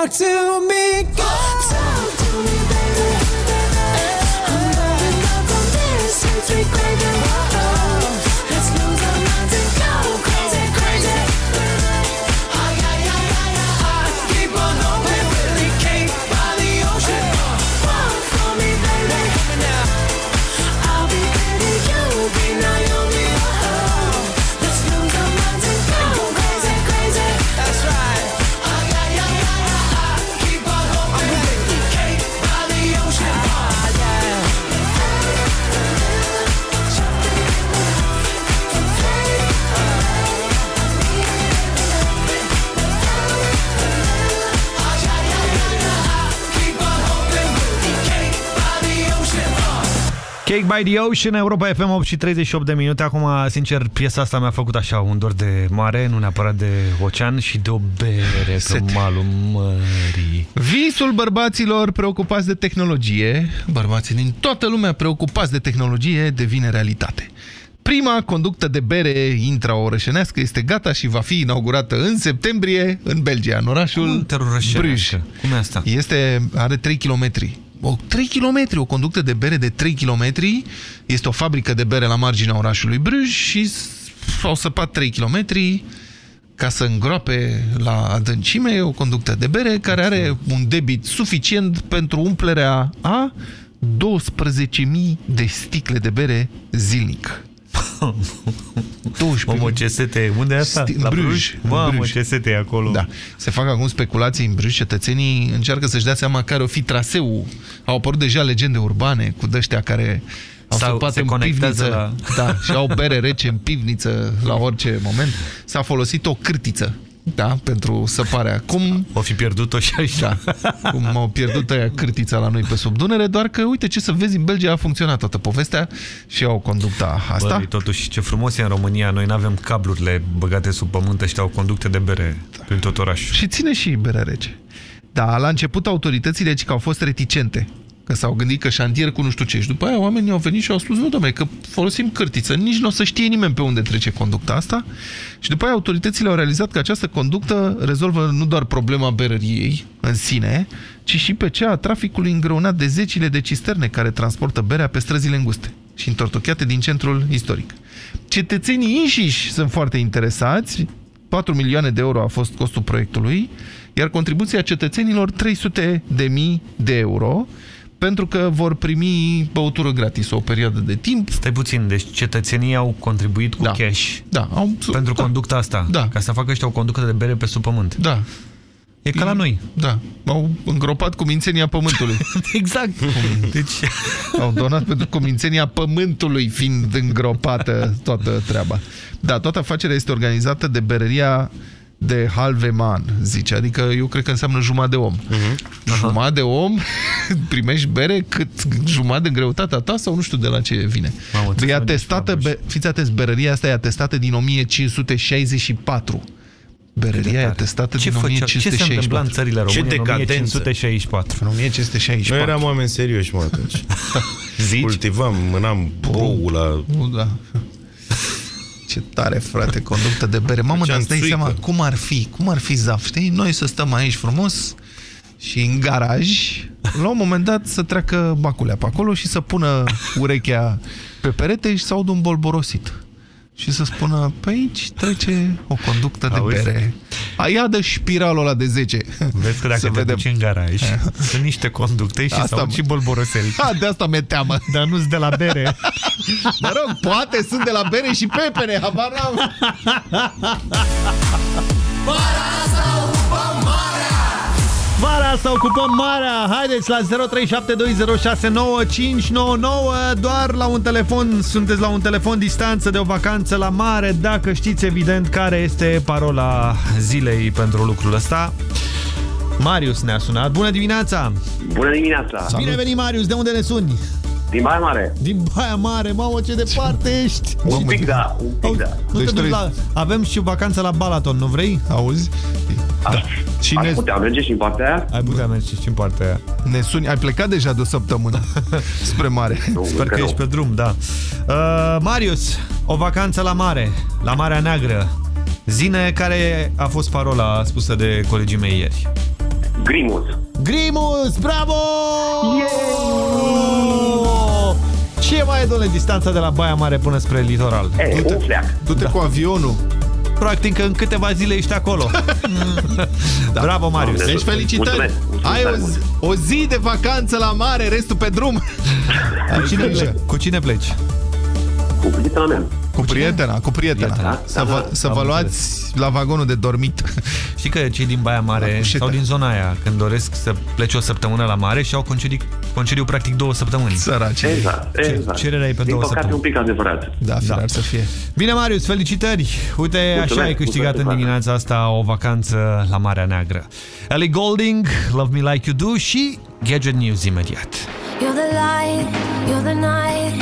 Talk to me, girl. Cake by the Ocean, Europa FM 8 și 38 de minute. Acum, sincer, piesa asta mi-a făcut așa un dor de mare, nu neapărat de ocean și de o bere pe malul mării. Visul bărbaților preocupați de tehnologie, bărbații din toată lumea preocupați de tehnologie, devine realitate. Prima conductă de bere intraorășenească este gata și va fi inaugurată în septembrie în Belgia, în orașul Bruges. Cum e asta? Este, are 3 km. O, 3 km, o conductă de bere de 3 km. Este o fabrică de bere la marginea orașului Bruges și s- au săpat 3 km ca să îngroape la adâncime o conductă de bere care are un debit suficient pentru umplerea a 12.000 de sticle de bere zilnic. 12. Mamă, ce sete. Unde e asta? Sti- La Bruges. Bruges? În Mamă, Bruges. ce sete e acolo. Da. Se fac acum speculații în Bruges, cetățenii încearcă să-și dea seama care o fi traseul. Au apărut deja legende urbane cu dăștia care au Sau săpat se în conectează pivniță da, și au bere rece în pivniță la orice moment. S-a folosit o cârtiță da, pentru săparea. Cum o fi pierdut-o și așa. Da, cum au pierdut aia cârtița la noi pe sub Dunăre, doar că, uite, ce să vezi, în Belgia a funcționat toată povestea și au conducta asta. Băi, totuși, ce frumos e în România. Noi nu avem cablurile băgate sub pământ, ăștia au conducte de bere prin tot orașul. Și ține și bere rece. Da, la început autoritățile zic că au fost reticente. Că s-au gândit că șantier cu nu știu ce. Și după aia oamenii au venit și au spus, nu, domnule, că folosim cârtiță. Nici nu o să știe nimeni pe unde trece conducta asta. Și după aia autoritățile au realizat că această conductă rezolvă nu doar problema berăriei în sine, ci și pe cea a traficului îngreunat de zecile de cisterne care transportă berea pe străzile înguste și întortocheate din centrul istoric. Cetățenii înșiși sunt foarte interesați. 4 milioane de euro a fost costul proiectului, iar contribuția cetățenilor 300 de mii de euro, pentru că vor primi băutură gratis o perioadă de timp. Stai puțin, deci cetățenii au contribuit cu Da. cash Da, au, pentru da. conducta asta, Da. ca să facă ăștia o conductă de bere pe sub pământ. Da. E ca la noi. Da, au îngropat cu mințenia pământului. exact. Deci... Au donat pentru cumințenia pământului fiind îngropată toată treaba. Da, toată afacerea este organizată de bereria de halveman, zice. Adică eu cred că înseamnă jumătate de om. Mhm. Jumătate de om, primești bere cât jumătate de greutatea ta sau nu știu de la ce vine. Mamă, e atestată, be, fiți atenți, bereria asta e atestată din 1564. Bereria e atestată Ce din făcea- ce se 1564. întâmpla în țările române Ce în decadență. 1564? În 1564. Noi eram oameni serioși, mă, atunci. Zici? Cultivam, mânam boul la... Nu, da. Ce tare, frate, conductă de bere. Mamă, dar Făceam îți dai țuică. seama cum ar fi, cum ar fi zaf, știi? Noi să stăm aici frumos și în garaj, la un moment dat să treacă baculea pe acolo și să pună urechea pe perete și să audă un bolborosit. Și să spună, pe aici trece o conductă de Auzi? bere. Aia de spiralul ăla de 10. Vezi că dacă Să te vedem. duci în garaj, sunt niște conducte și Asta sau mă- și bolboroseli. Ha, de asta mi-e teamă. Dar nu-s de la bere. Mă rog, poate sunt de la bere și pepene, habar n-am. Vara asta ocupăm marea! Haideți la 0372069599 Doar la un telefon, sunteți la un telefon distanță de o vacanță la mare Dacă știți evident care este parola zilei pentru lucrul ăsta Marius ne-a sunat. Bună dimineața! Bună dimineața! Bine venit, Marius! De unde ne suni? Din Baia Mare. Din Baia Mare, mamă, ce departe ești! Un pic da, un pic da. Nu Deci te duci trei- la... Avem și vacanță la Balaton, nu vrei? Auzi? Da. Și Aș ne, putea merge și în partea aia? Ai putea merge și în partea aia. ne suni, ai plecat deja de o săptămână spre mare. Sper că ești pe drum, da. Uh, Marius, o vacanță la mare, la Marea Neagră. Zine care a fost parola spusă de colegii mei ieri. Grimus. Grimus, bravo! Ce mai e, domnule, distanța de la Baia Mare până spre litoral? E, un fleac. Du-te cu avionul. Practic, în câteva zile ești acolo. da. Bravo, Marius. Deci felicitări! Mulțumesc, mulțumesc Ai o, tare zi, o zi de vacanță la mare, restul pe drum. Cu cine, ple cu cine pleci? Cu prietena mea. Cu prietena, cu prietena. Prietena. Să Da, vă, da, să am vă înțeles. luați la vagonul de dormit. Știi că cei din Baia Mare La cușetă. sau din zona aia, când doresc să plece o săptămână la mare și au concediu, concediu practic două săptămâni. Săraci. Exact, exact. cererea e pe Din două păcate, săptămâni. un pic adevărat. Da, firar Da. să fie. Bine, Marius, felicitări! Uite, Mulțumesc, așa ai câștigat mulțumesc, în Vlad. dimineața asta o vacanță la Marea Neagră. Ellie Golding, Love Me Like You Do și Gadget News imediat. You're the light, you're the night,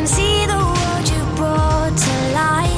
Can see the world you brought to life,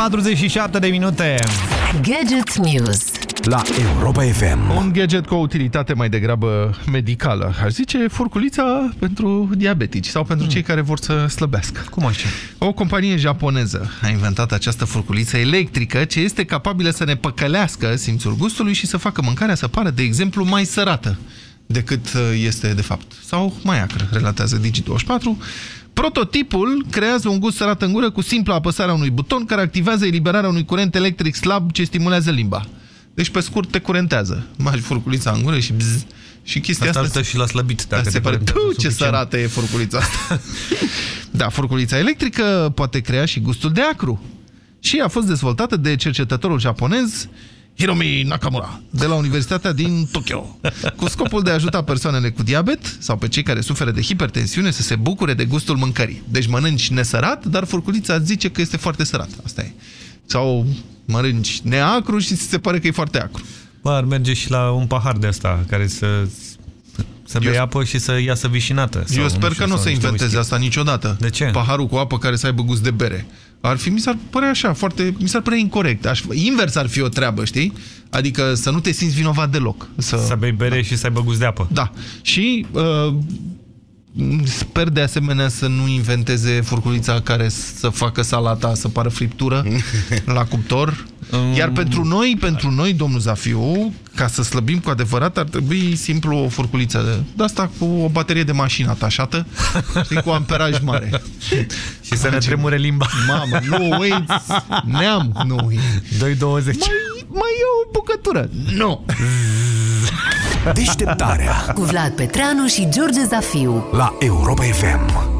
47 de minute. Gadget News la Europa FM. Un gadget cu o utilitate mai degrabă medicală. Aș zice furculița pentru diabetici sau pentru cei care vor să slăbească. Cum așa? O companie japoneză a inventat această furculiță electrică ce este capabilă să ne păcălească simțul gustului și să facă mâncarea să pară, de exemplu, mai sărată decât uh, este de fapt. Sau mai acră, relatează Digi24. Prototipul creează un gust sărat în gură cu simpla apăsarea unui buton care activează eliberarea unui curent electric slab ce stimulează limba. Deci, pe scurt, te curentează. Bagi furculița în gură și bzz. Și chestia asta... Asta și la slăbit. Dacă da, se pare, tu, ce suficient. sărată e furculița asta. da, furculița electrică poate crea și gustul de acru. Și a fost dezvoltată de cercetătorul japonez Hiromi Nakamura, de la Universitatea din Tokyo, cu scopul de a ajuta persoanele cu diabet sau pe cei care suferă de hipertensiune să se bucure de gustul mâncării. Deci mănânci nesărat, dar furculița îți zice că este foarte sărat. Asta e. Sau mănânci neacru și ți se pare că e foarte acru. Bă, ar merge și la un pahar de asta care să să bei Eu- apă și să iasă vișinată. Eu sper că nu o să inventeze asta niciodată. De ce? Paharul cu apă care să aibă gust de bere. Ar fi, mi s-ar părea așa, foarte, mi s-ar părea incorrect. Aș, invers ar fi o treabă, știi? Adică să nu te simți vinovat deloc. Să, Să bei bere da. și să aibă gust de apă. Da. Și uh, sper de asemenea să nu inventeze furculița care să facă salata să pară friptură la cuptor. Iar pentru noi, pentru noi, domnul Zafiu, ca să slăbim cu adevărat, ar trebui simplu o furculiță de, de asta cu o baterie de mașină atașată, știi, cu amperaj mare. Și să ne tremure limba. Mamă, nu uiți, neam, nu uiți. 2,20. Mai, mai e o bucătură. Nu. Deșteptarea Cu Vlad Petreanu și George Zafiu la Europa FM.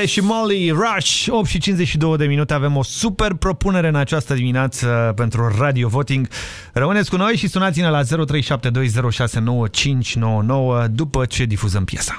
Zvete și Molly Rush, 8 și 52 de minute. Avem o super propunere în această dimineață pentru Radio Voting. Rămâneți cu noi și sunați-ne la 0372069599 după ce difuzăm piesa.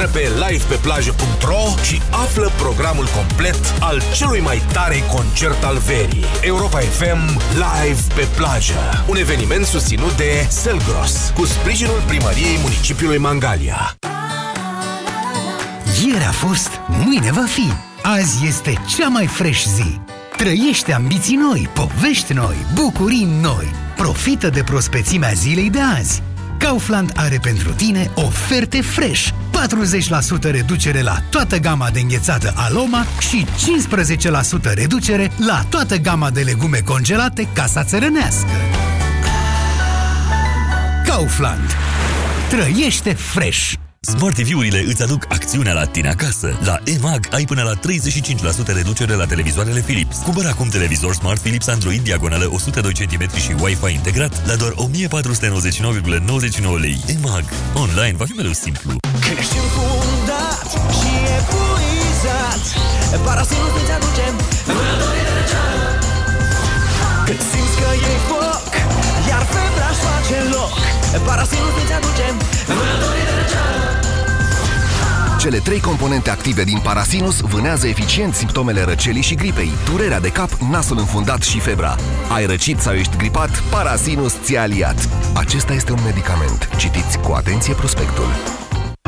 pe livepeplajă.ro și află programul complet al celui mai tare concert al verii. Europa FM Live pe plajă. Un eveniment susținut de Selgros, cu sprijinul primăriei municipiului Mangalia. Ieri a fost, mâine va fi. Azi este cea mai fresh zi. Trăiește ambiții noi, povești noi, bucurii noi. Profită de prospețimea zilei de azi. Kaufland are pentru tine oferte fresh. 40% reducere la toată gama de înghețată Aloma și 15% reducere la toată gama de legume congelate Casa Țărănească. Kaufland. Trăiește fresh! Smart TV-urile îți aduc acțiunea la tine acasă. La EMAG ai până la 35% reducere la televizoarele Philips. Cumpără acum televizor Smart Philips Android diagonală 102 cm și Wi-Fi integrat la doar 1499,99 lei. EMAG. Online va fi mereu simplu. Când ești înfundat și epuizat Parasinul îți aduce vânătorii de răceală Când simți că e foc Iar febra își face loc Parasinul îți aduce vânătorii de răceală Cele trei componente active din Parasinus vânează eficient simptomele răcelii și gripei, durerea de cap, nasul înfundat și febra. Ai răcit sau ești gripat? Parasinus ți-a aliat. Acesta este un medicament. Citiți cu atenție prospectul.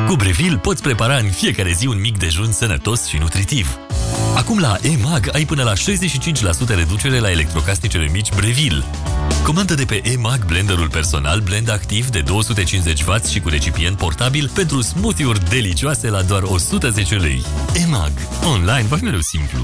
Cu Breville poți prepara în fiecare zi un mic dejun sănătos și nutritiv. Acum la EMAG ai până la 65% reducere la electrocasnicele mici Breville. Comandă de pe EMAG blenderul personal blend activ de 250W și cu recipient portabil pentru smoothie-uri delicioase la doar 110 lei. EMAG. Online va fi mereu simplu.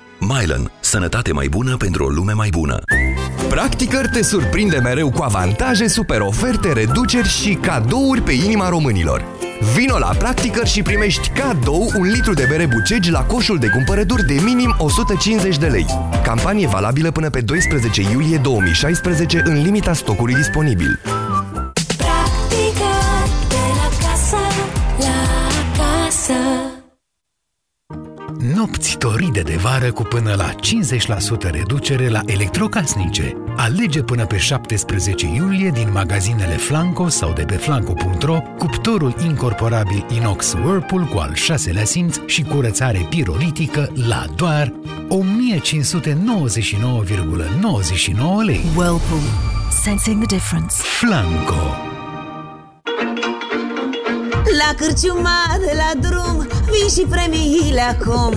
Mylan. Sănătate mai bună pentru o lume mai bună. Practicăr te surprinde mereu cu avantaje, super oferte, reduceri și cadouri pe inima românilor. Vino la Practicăr și primești cadou un litru de bere bucegi la coșul de cumpărături de minim 150 de lei. Campanie valabilă până pe 12 iulie 2016 în limita stocului disponibil. Nopți toride de vară cu până la 50% reducere la electrocasnice. Alege până pe 17 iulie din magazinele Flanco sau de pe flanco.ro cuptorul incorporabil inox Whirlpool cu al șaselea simț și curățare pirolitică la doar 1599,99 lei. Whirlpool. Sensing the difference. Flanco. La cârciuma de la drum Vin și premiile acum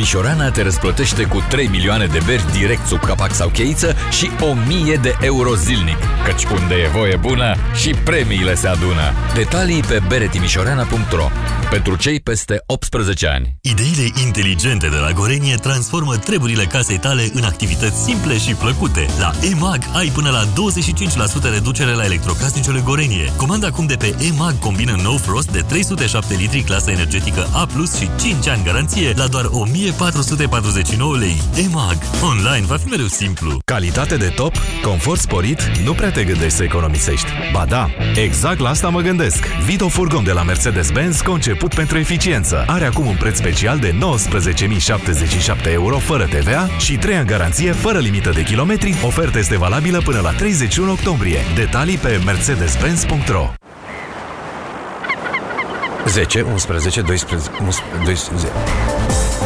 Timișorana te răsplătește cu 3 milioane de beri direct sub capac sau cheiță și 1000 de euro zilnic. Căci unde e voie bună și premiile se adună. Detalii pe beretimișorana.ro Pentru cei peste 18 ani. Ideile inteligente de la Gorenie transformă treburile casei tale în activități simple și plăcute. La EMAG ai până la 25% reducere la electrocasnicele Gorenie. Comanda acum de pe EMAG combină No Frost de 307 litri clasă energetică A+, și 5 ani garanție la doar 1000 1449 lei. EMAG. Online va fi mereu simplu. Calitate de top, confort sporit, nu prea te gândești să economisești. Ba da, exact la asta mă gândesc. Vito Furgon de la Mercedes-Benz, conceput pentru eficiență. Are acum un preț special de 19.077 euro fără TVA și 3 ani garanție fără limită de kilometri. Oferta este valabilă până la 31 octombrie. Detalii pe mercedes-benz.ro 10, 11, 12, 12...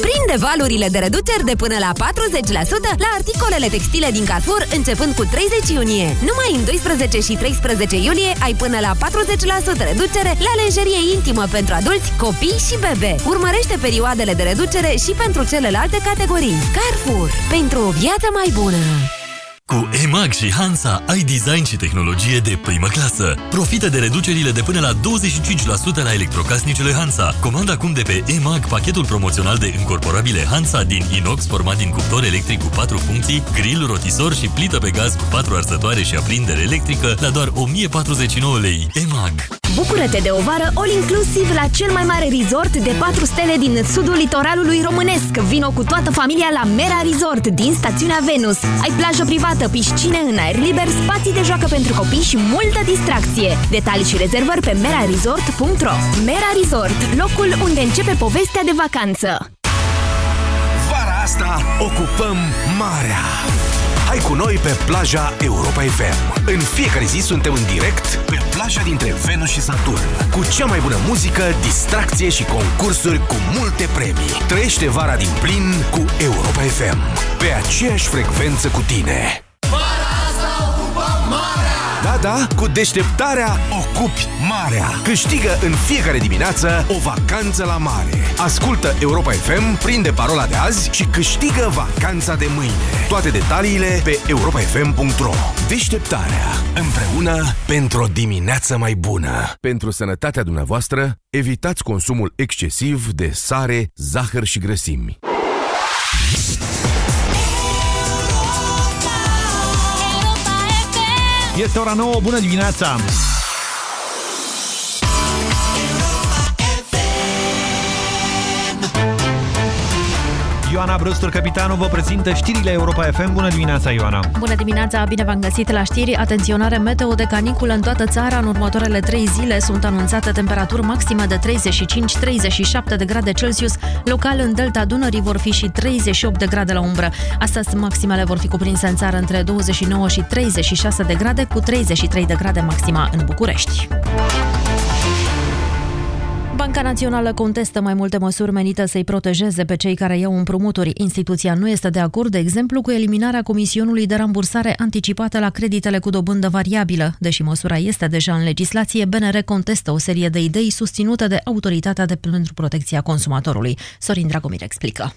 Prinde valurile de reduceri de până la 40% la articolele textile din Carrefour începând cu 30 iunie. Numai în 12 și 13 iulie ai până la 40% reducere la lenjerie intimă pentru adulți, copii și bebe. Urmărește perioadele de reducere și pentru celelalte categorii. Carrefour. Pentru o viață mai bună. Cu EMAG și Hansa ai design și tehnologie de primă clasă. Profită de reducerile de până la 25% la electrocasnicele Hansa. Comanda acum de pe EMAG pachetul promoțional de încorporabile Hansa din inox format din cuptor electric cu 4 funcții, grill, rotisor și plită pe gaz cu 4 arsătoare și aprindere electrică la doar 1049 lei. EMAG. Bucură-te de o vară all-inclusiv la cel mai mare resort de 4 stele din sudul litoralului românesc. Vino cu toată familia la Mera Resort din stațiunea Venus. Ai plajă privată, piscine în aer liber, spații de joacă pentru copii și multă distracție. Detalii și rezervări pe meraresort.ro Mera Resort, locul unde începe povestea de vacanță. Vara asta ocupăm marea. Hai cu noi pe plaja Europa FM. În fiecare zi suntem în direct pe plaja dintre Venus și Saturn. Cu cea mai bună muzică, distracție și concursuri cu multe premii. Trăiește vara din plin cu Europa FM. Pe aceeași frecvență cu tine. Da, da, cu deșteptarea ocupi marea. Câștigă în fiecare dimineață o vacanță la mare. Ascultă Europa FM, prinde parola de azi și câștigă vacanța de mâine. Toate detaliile pe europafm.ro Deșteptarea. Împreună pentru o dimineață mai bună. Pentru sănătatea dumneavoastră, evitați consumul excesiv de sare, zahăr și grăsimi. Este ora 9, bună dimineața! Ioana Brustur, capitanul, vă prezintă știrile Europa FM. Bună dimineața, Ioana! Bună dimineața, bine v-am găsit la știri. Atenționare meteo de caniculă în toată țara. În următoarele trei zile sunt anunțate temperaturi maxime de 35-37 de grade Celsius. Local în delta Dunării vor fi și 38 de grade la umbră. Astăzi maximele vor fi cuprinse în țară între 29 și 36 de grade, cu 33 de grade maxima în București. Banca Națională contestă mai multe măsuri menite să-i protejeze pe cei care iau împrumuturi. Instituția nu este de acord, de exemplu, cu eliminarea comisionului de rambursare anticipată la creditele cu dobândă variabilă. Deși măsura este deja în legislație, BNR contestă o serie de idei susținute de Autoritatea de pentru Protecția Consumatorului. Sorin Dragomir explică.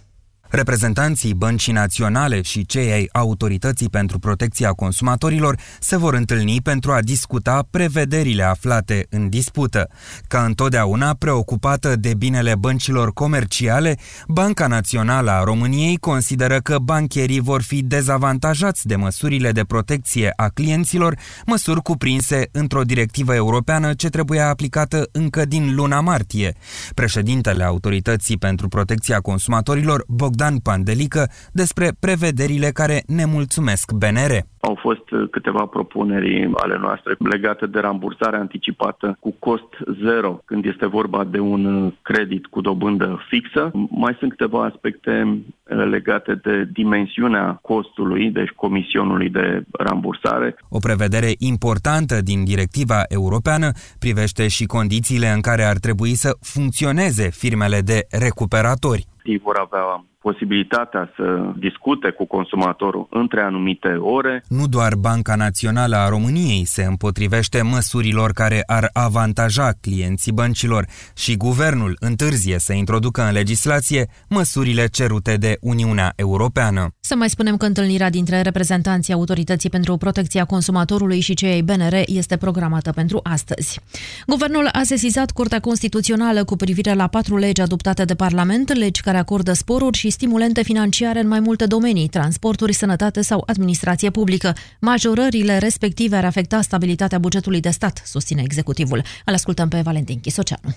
Reprezentanții Băncii Naționale și cei ai Autorității pentru Protecția Consumatorilor se vor întâlni pentru a discuta prevederile aflate în dispută. Ca întotdeauna preocupată de binele băncilor comerciale, Banca Națională a României consideră că bancherii vor fi dezavantajați de măsurile de protecție a clienților, măsuri cuprinse într-o directivă europeană ce trebuie aplicată încă din luna martie. Președintele Autorității pentru Protecția Consumatorilor, Bogdan Bogdan Pandelică despre prevederile care nemulțumesc BNR. Au fost uh, câteva propuneri ale noastre legate de rambursare anticipată cu cost zero când este vorba de un uh, credit cu dobândă fixă. Mai sunt câteva aspecte uh, legate de dimensiunea costului, deci comisionului de rambursare. O prevedere importantă din directiva europeană privește și condițiile în care ar trebui să funcționeze firmele de recuperatori vor avea posibilitatea să discute cu consumatorul între anumite ore. Nu doar Banca Națională a României se împotrivește măsurilor care ar avantaja clienții băncilor și guvernul întârzie să introducă în legislație măsurile cerute de Uniunea Europeană. Să mai spunem că întâlnirea dintre reprezentanții Autorității pentru Protecția Consumatorului și cei BNR este programată pentru astăzi. Guvernul a sesizat Curtea Constituțională cu privire la patru legi adoptate de Parlament, legi care acordă sporuri și stimulente financiare în mai multe domenii, transporturi, sănătate sau administrație publică. Majorările respective ar afecta stabilitatea bugetului de stat, susține executivul. Îl ascultăm pe Valentin Chisoceanu.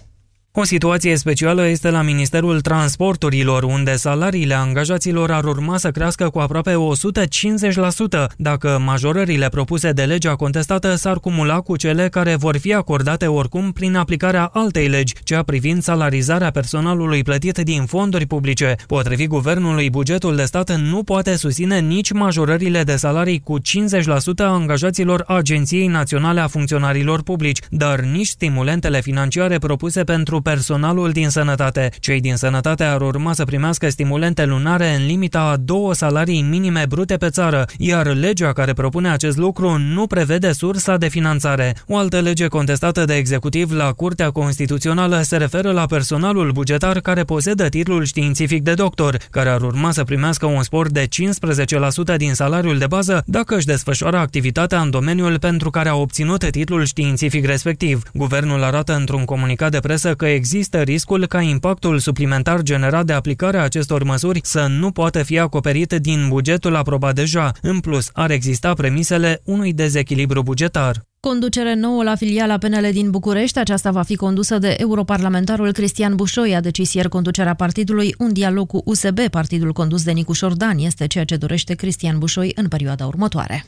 O situație specială este la Ministerul Transporturilor, unde salariile angajaților ar urma să crească cu aproape 150% dacă majorările propuse de legea contestată s-ar cumula cu cele care vor fi acordate oricum prin aplicarea altei legi, cea privind salarizarea personalului plătit din fonduri publice. Potrivit guvernului, bugetul de stat nu poate susține nici majorările de salarii cu 50% a angajaților Agenției Naționale a Funcționarilor Publici, dar nici stimulentele financiare propuse pentru personalul din sănătate. Cei din sănătate ar urma să primească stimulente lunare în limita a două salarii minime brute pe țară, iar legea care propune acest lucru nu prevede sursa de finanțare. O altă lege contestată de executiv la Curtea Constituțională se referă la personalul bugetar care posedă titlul științific de doctor, care ar urma să primească un spor de 15% din salariul de bază dacă își desfășoară activitatea în domeniul pentru care a obținut titlul științific respectiv. Guvernul arată într-un comunicat de presă că există riscul ca impactul suplimentar generat de aplicarea acestor măsuri să nu poată fi acoperit din bugetul aprobat deja. În plus, ar exista premisele unui dezechilibru bugetar. Conducere nouă la filiala PNL din București. Aceasta va fi condusă de europarlamentarul Cristian Bușoi. A decis ieri conducerea partidului. Un dialog cu USB, partidul condus de Nicu Șordan, este ceea ce dorește Cristian Bușoi în perioada următoare.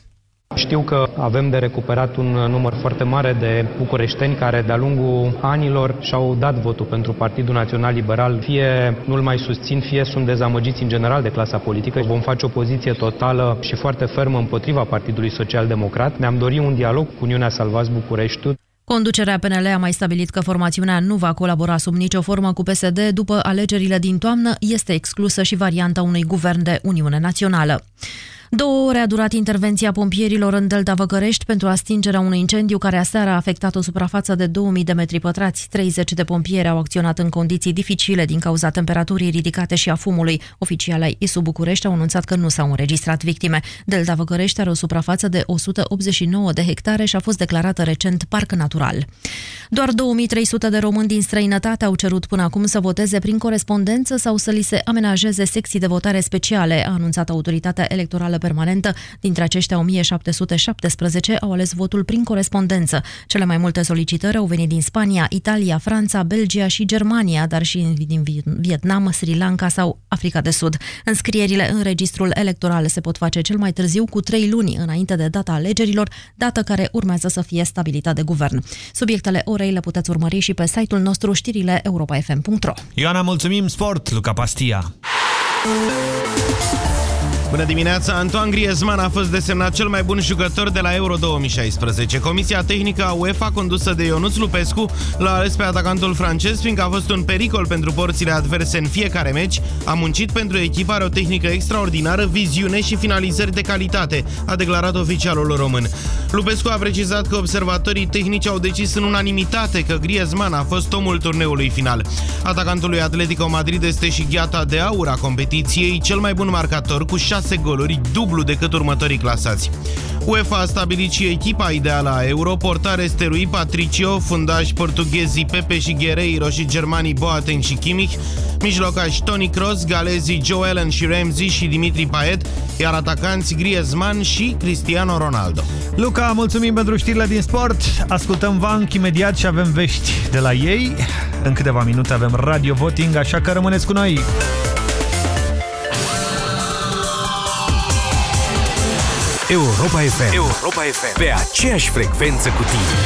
Știu că avem de recuperat un număr foarte mare de bucureșteni care de-a lungul anilor și-au dat votul pentru Partidul Național Liberal. Fie nu-l mai susțin, fie sunt dezamăgiți în general de clasa politică. Vom face o poziție totală și foarte fermă împotriva Partidului Social Democrat. Ne-am dorit un dialog cu Uniunea Salvați Bucureștiul. Conducerea PNL a mai stabilit că formațiunea nu va colabora sub nicio formă cu PSD după alegerile din toamnă. Este exclusă și varianta unui guvern de Uniune Națională. Două ore a durat intervenția pompierilor în Delta Văcărești pentru a stingerea unui incendiu care aseară a afectat o suprafață de 2000 de metri pătrați. 30 de pompieri au acționat în condiții dificile din cauza temperaturii ridicate și a fumului. Oficialii ISU București au anunțat că nu s-au înregistrat victime. Delta Văcărești are o suprafață de 189 de hectare și a fost declarată recent parc natural. Doar 2300 de români din străinătate au cerut până acum să voteze prin corespondență sau să li se amenajeze secții de votare speciale, a anunțat autoritatea electorală permanentă. Dintre aceștia, 1717 au ales votul prin corespondență. Cele mai multe solicitări au venit din Spania, Italia, Franța, Belgia și Germania, dar și din Vietnam, Sri Lanka sau Africa de Sud. Înscrierile în registrul electoral se pot face cel mai târziu cu trei luni înainte de data alegerilor, dată care urmează să fie stabilită de guvern. Subiectele orei le puteți urmări și pe site-ul nostru știrile europa.fm.ro Ioana, mulțumim! Sport, Luca Pastia! Bună dimineața! Antoine Griezmann a fost desemnat cel mai bun jucător de la Euro 2016. Comisia tehnică a UEFA, condusă de Ionuț Lupescu, l-a ales pe atacantul francez, fiindcă a fost un pericol pentru porțile adverse în fiecare meci, a muncit pentru echipa, are o tehnică extraordinară, viziune și finalizări de calitate, a declarat oficialul român. Lupescu a precizat că observatorii tehnici au decis în unanimitate că Griezmann a fost omul turneului final. Atacantul lui Atletico Madrid este și gheata de aur a competiției, cel mai bun marcator cu 6 6 goluri, dublu decât următorii clasați. UEFA a stabilit și echipa ideală a Euro, portare este Rui Patricio, fundaj portughezii Pepe și Guerreiro și germanii Boateng și Kimmich, mijlocași Toni Kroos, galezii Joe Allen și Ramsey și Dimitri Payet, iar atacanți Griezmann și Cristiano Ronaldo. Luca, mulțumim pentru știrile din sport. Ascultăm Vanc imediat și avem vești de la ei. În câteva minute avem radio voting, așa că rămâneți cu noi. Europa FM. Europa FM. Pe aceeași frecvență cu tine.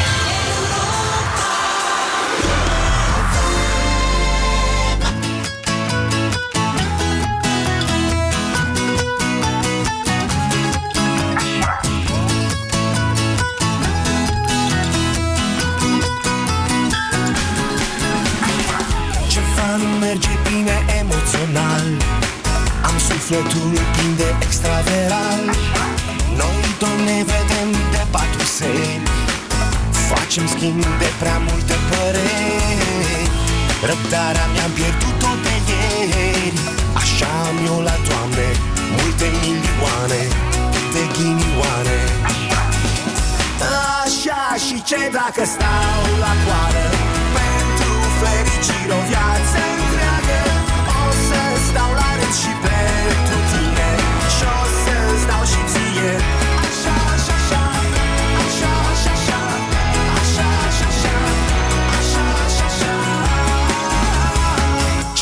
Ceva nu merge bine emoțional Am sufletul plin de extraveral Noi tot ne vedem de patru seri. Facem schimb de prea multe păreri. Răbdarea mi-am pierdut-o de ieri. Așa am eu la toamne Multe milioane de ghinioane. Așa și ce dacă stau la coadă Pentru fericire o viață întreagă O să stau la rând și pe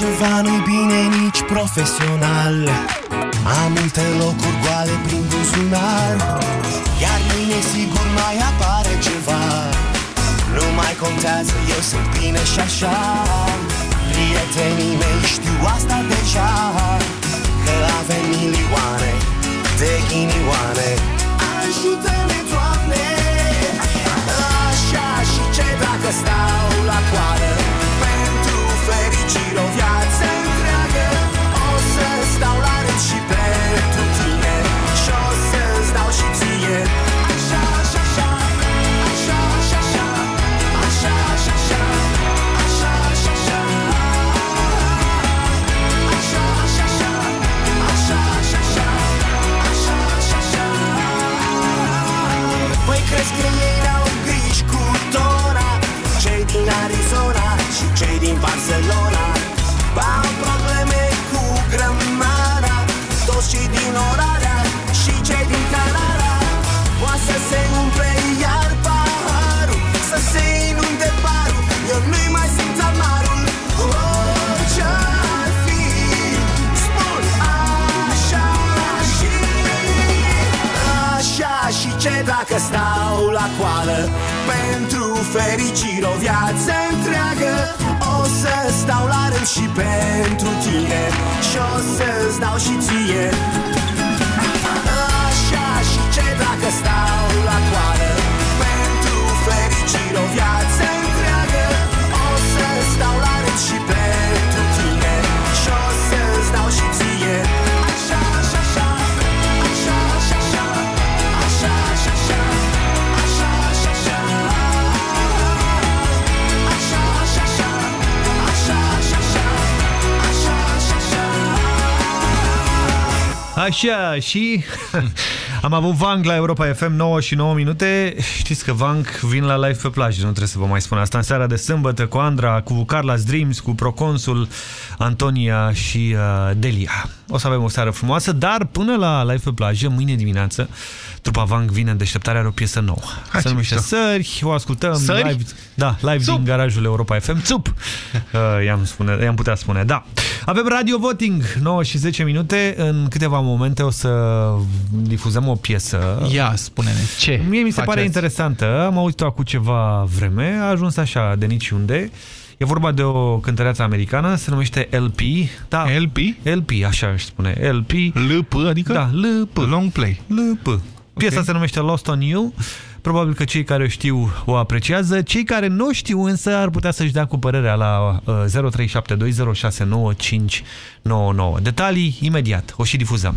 ceva nu-i bine nici profesional. Am multe locuri goale prin buzunar Iar mâine sigur mai apare ceva. Nu mai contează, eu sunt bine și așa. Prietenii mei știu asta deja Că avem milioane de ghinioane Ajută-ne, fericire o pentru tine. Și o să-ți dau și ție Așa, și am avut Vang la Europa FM 9 și 9 minute. Știți că Vang vin la live pe plajă, nu trebuie să vă mai spun asta. În seara de sâmbătă cu Andra, cu Carla Dreams, cu Proconsul, Antonia și uh, Delia. O să avem o seară frumoasă, dar până la live pe plajă, mâine dimineață, trupa Vang vine în deșteptare, are o piesă nouă. Hai, Se ce numește mișto. Sări, o ascultăm Sări? live. Da, live Țup. din garajul Europa FM. Țup! Uh, i-am, spune, i-am putea spune, da. Avem radio voting, 9 și 10 minute. În câteva momente o să difuzăm o piesă. Ia, spune-ne, ce Mie mi se faceți? pare interesantă. Am auzit-o acum ceva vreme. A ajuns așa de niciunde. E vorba de o cântăreață americană, se numește LP. Da, LP? LP, așa își spune. LP. LP, adică? Da, LP. Long play. LP. Piesa se numește Lost on You. Probabil că cei care o știu o apreciază. Cei care nu știu însă ar putea să-și dea cu părerea la uh, 0372069599. Detalii imediat. O și difuzăm.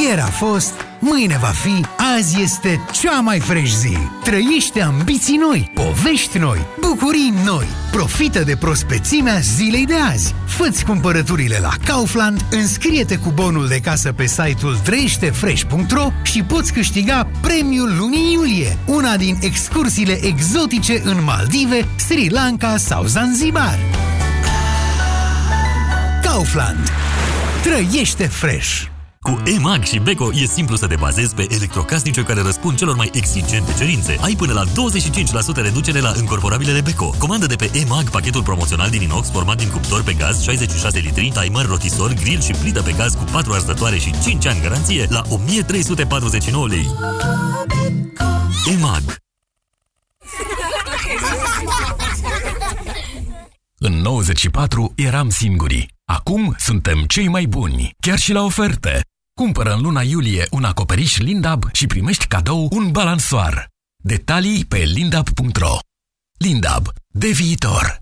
Ieri a fost, mâine va fi, azi este cea mai fresh zi. Trăiește ambiții noi, povești noi, bucurii noi. Profită de prospețimea zilei de azi. Fă-ți cumpărăturile la Kaufland, înscrie-te cu bonul de casă pe site-ul trăieștefresh.ro și poți câștiga premiul lunii iulie, una din excursiile exotice în Maldive, Sri Lanka sau Zanzibar. Kaufland. Trăiește fresh! Cu EMAG și Beko e simplu să te bazezi pe electrocasnice care răspund celor mai exigente cerințe. Ai până la 25% reducere la încorporabilele Beko. Comandă de pe EMAG pachetul promoțional din inox format din cuptor pe gaz 66 litri, timer, rotisor, grill și plită pe gaz cu 4 arzătoare și 5 ani garanție la 1349 lei. EMAG În 94 eram singuri. Acum suntem cei mai buni, chiar și la oferte. Cumpără în luna iulie un acoperiș Lindab și primești cadou un balansoar. Detalii pe lindab.ro Lindab. De viitor.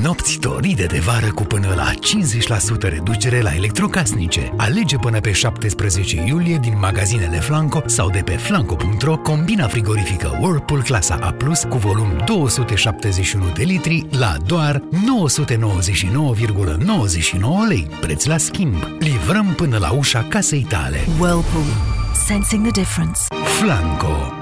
Nopți doride de vară cu până la 50% reducere la electrocasnice. Alege până pe 17 iulie din magazinele Flanco sau de pe flanco.ro combina frigorifică Whirlpool clasa A+, cu volum 271 de litri la doar 999,99 lei, preț la schimb. Livrăm până la ușa casei tale. Whirlpool. Sensing the difference. Flanco.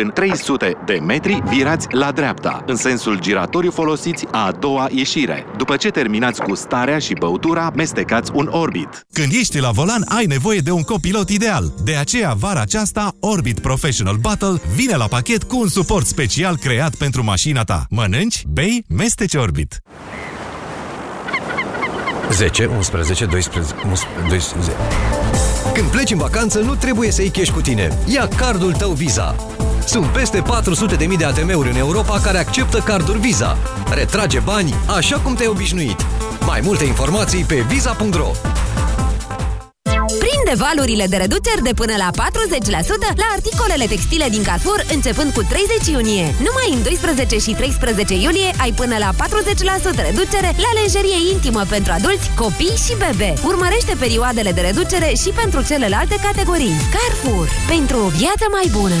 În 300 de metri virați la dreapta, în sensul giratoriu folosiți a doua ieșire. După ce terminați cu starea și băutura, mestecați un Orbit. Când ești la volan, ai nevoie de un copilot ideal. De aceea, vara aceasta, Orbit Professional Battle vine la pachet cu un suport special creat pentru mașina ta. Mănânci, bei, mesteci Orbit. 10, 11, 12, 12... Când pleci în vacanță, nu trebuie să iei cash cu tine. Ia cardul tău Visa. Sunt peste 400.000 de ATM-uri în Europa care acceptă carduri Visa. Retrage bani așa cum te-ai obișnuit. Mai multe informații pe visa.ro Prinde valurile de reduceri de până la 40% la articolele textile din Carrefour începând cu 30 iunie. Numai în 12 și 13 iulie ai până la 40% reducere la lenjerie intimă pentru adulți, copii și bebe. Urmărește perioadele de reducere și pentru celelalte categorii. Carrefour. Pentru o viață mai bună.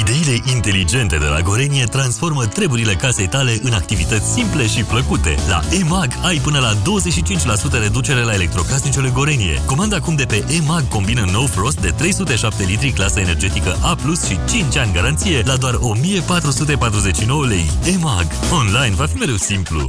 Ideile inteligente de la Gorenie transformă treburile casei tale în activități simple și plăcute. La EMAG ai până la 25% reducere la electrocasnicele Gorenie. Comanda acum de pe EMAG combină No Frost de 307 litri clasă energetică A+, și 5 ani garanție la doar 1449 lei. EMAG. Online va fi mereu simplu.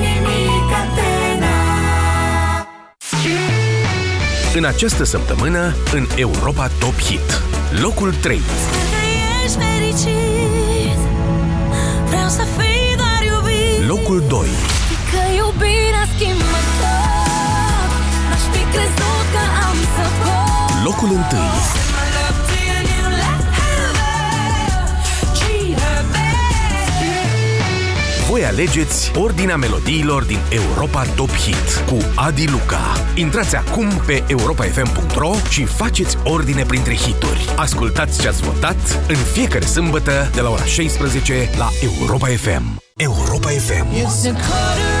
În această săptămână, în Europa Top Hit. Locul 3. Ești fericit Vreau să fii doar iubit Locul 2. Că iubirea schimbă tot N-aș fi crezut că am să pot Locul 1. Voi alegeți ordinea melodiilor din Europa Top Hit cu Adi Luca. Intrați acum pe europafm.ro și faceți ordine printre hituri. Ascultați ce ați votat în fiecare sâmbătă de la ora 16 la Europa FM. Europa FM. It's a quarter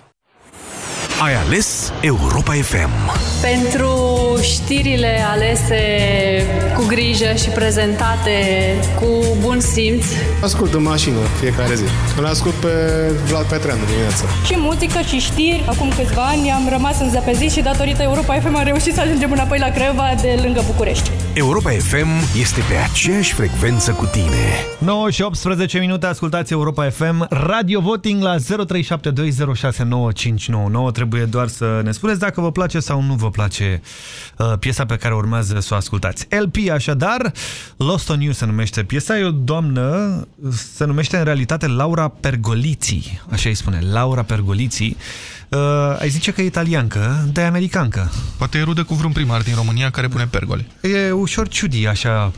Ai ales Europa FM. Pentru știrile alese cu grijă și prezentate cu bun simț. Ascult în mașină fiecare zi. Îl ascult pe Vlad Petreanu dimineața. Și muzică și știri. Acum câțiva ani am rămas în zăpezit și datorită Europa FM am reușit să ajungem înapoi la Craiova de lângă București. Europa FM este pe aceeași frecvență cu tine. 9 și 18 minute, ascultați Europa FM. Radio Voting la 0372069599. Trebuie doar să ne spuneți dacă vă place sau nu vă place uh, piesa pe care urmează să o ascultați. LP, așadar, Lost on You se numește piesa. E o doamnă, se numește în realitate Laura Pergoliții. Așa îi spune, Laura Pergoliții. Uh, ai zice că e italiancă, de americancă. Poate e rudă cu vreun primar din România care pune pergole. E ușor ciudi, așa,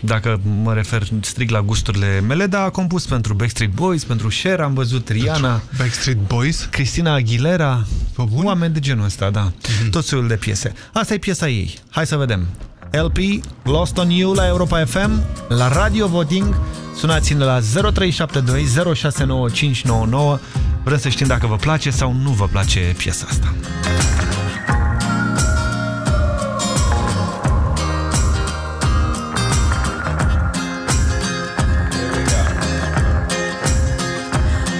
dacă mă refer strict la gusturile mele, dar a compus pentru Backstreet Boys, pentru Cher, am văzut Rihanna. Backstreet Boys? Cristina Aguilera. Oameni de genul ăsta, da. Mm -hmm. Tot soiul de piese. Asta e piesa ei. Hai să vedem. LP, Lost on You la Europa FM, la Radio Voting. Sunați-ne la 0372 069599. Vrem să știm dacă vă place sau nu vă place piesa asta.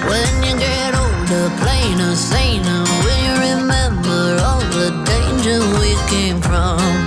When you get older, plainer, saner, when you remember all the danger we came from.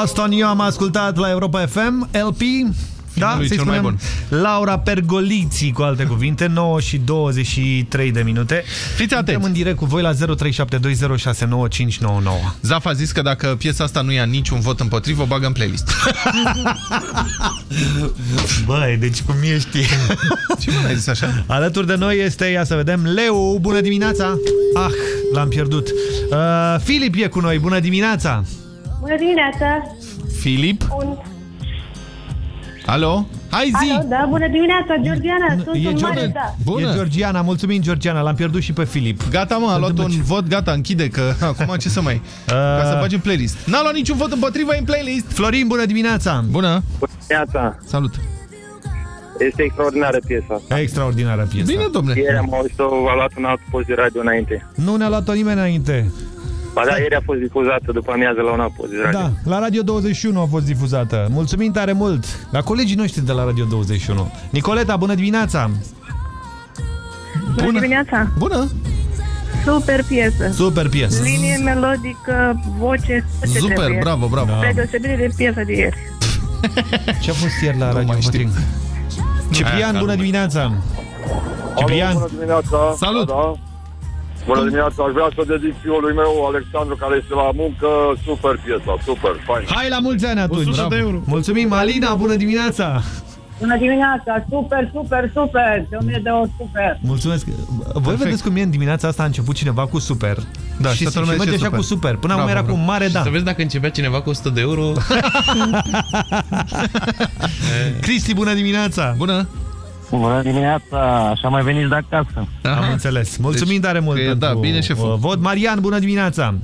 Lost on You am ascultat la Europa FM, LP. Da, lui să-i cel mai spunem Laura Pergoliții, cu alte cuvinte, 9 și 23 de minute. Fiți atenți. Suntem în direct cu voi la 0372069599. Zaf a zis că dacă piesa asta nu ia niciun vot împotrivă, o bagă în playlist. Băi, deci cum ești? Ce mă ai zis așa? Alături de noi este, ia să vedem, Leu, bună dimineața! Ah, l-am pierdut. Uh, Filip e cu noi, bună dimineața! Bună dimineața! Filip? Un... Alo? Hai zi! Alo, da, bună dimineața, Georgiana, sunt E, un mare, George- da. Bună. e Georgiana, mulțumim Georgiana, l-am pierdut și pe Filip. Gata, mă, a luat un vot, gata, închide, că acum ce să mai... Ca să bagi în playlist. N-a luat niciun vot împotrivă în playlist. Florin, bună dimineața! Bună! Neața, Salut! este extraordinară piesa. Extraordinară piesă. Bine, domnule. Ieri am auzit-o, a luat un alt post de radio înainte. Nu ne-a luat-o nimeni înainte. Ba da, ieri a fost difuzată după amiază la un alt post de radio. Da, la Radio 21 a fost difuzată. Mulțumim tare mult la colegii noștri de la Radio 21. Nicoleta, bună dimineața! Bună dimineața! Bună! Super piesă! Super piesă! Linie melodică, voce, tot ce Super, trebuie. bravo, bravo. Spre deosebire de piesa de ieri. Ce a fost ieri la Radio Voting? Ciprian, bună dimineața! Ciprian, Bună dimineața! Salut! Da, da. Bună dimineața! Aș vrea să dedic fiului meu, Alexandru, care este la muncă. Super piesa, super, fain. hai la mulți ani atunci! 100 de euro. Mulțumim, Alina, bună dimineața! Bună dimineața! Super, super, super! De 1000 de ori super! Mulțumesc! Voi vedeți cum e în dimineața asta a început cineva cu super Da, și, și toată și lumea merge zice așa super. cu super. Până acum Bravo, era cu bravo. mare da. Să vezi dacă începea cineva cu 100 de euro. Cristi, bună dimineața! Bună! Bună dimineața! Așa mai veniți de acasă. Am înțeles. Mulțumim Deci, tare mult că e- pentru da, bine, șeful. uh, vot. Marian, bună dimineața!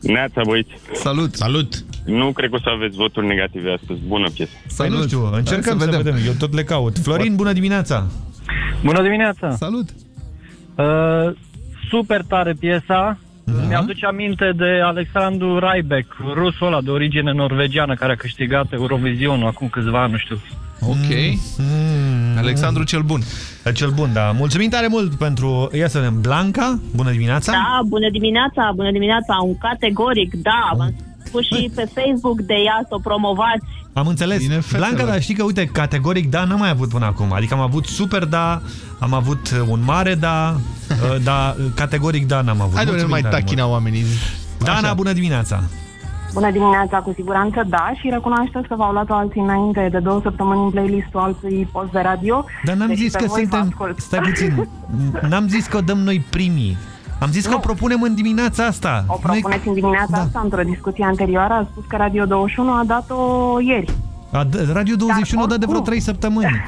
Neața, băieți! Salut! Salut! Nu cred că o să aveți voturi negative astăzi. Bună piesă. Păi nu știu, încercăm să vedem. Eu tot le caut. Florin, bună dimineața! Bună dimineața! Salut! Uh, super tare piesa. Mi-aduce aminte de Alexandru Raibeck, rusul ăla de origine norvegiană care a câștigat Eurovisionul acum câțiva ani, nu știu. Ok. Mm. Alexandru cel bun. Cel bun, da. Mulțumim tare mult pentru... Ia să vedem. Blanca, bună dimineața! Da, bună dimineața, bună dimineața, un categoric, da, v-am spus și pe Facebook de ea să o promovați. Am înțeles. Bine, fetele. Blanca, dar știi că, uite, categoric da n-am mai avut până acum. Adică am avut super da, am avut uh, un mare da, uh, dar uh, categoric da n-am avut. Hai de Mulțumim mai tare tachina mult. oamenii. Dana, Așa. bună dimineața! Bună dimineața, cu siguranță da, și recunoașteți că v-au luat-o alții înainte de două săptămâni în playlistul altui post de radio. Dar n-am Deci zis pe că voi vă suntem... ascult. Stai puțin. N-am zis că o dăm noi primii. Am zis că o propunem în dimineața asta. O propuneți în dimineața Da. asta, într-o discuție anterioară, a spus că Radio 21 a dat-o ieri. A, d- Radio 21 a dat de vreo oricum. 3 săptămâni.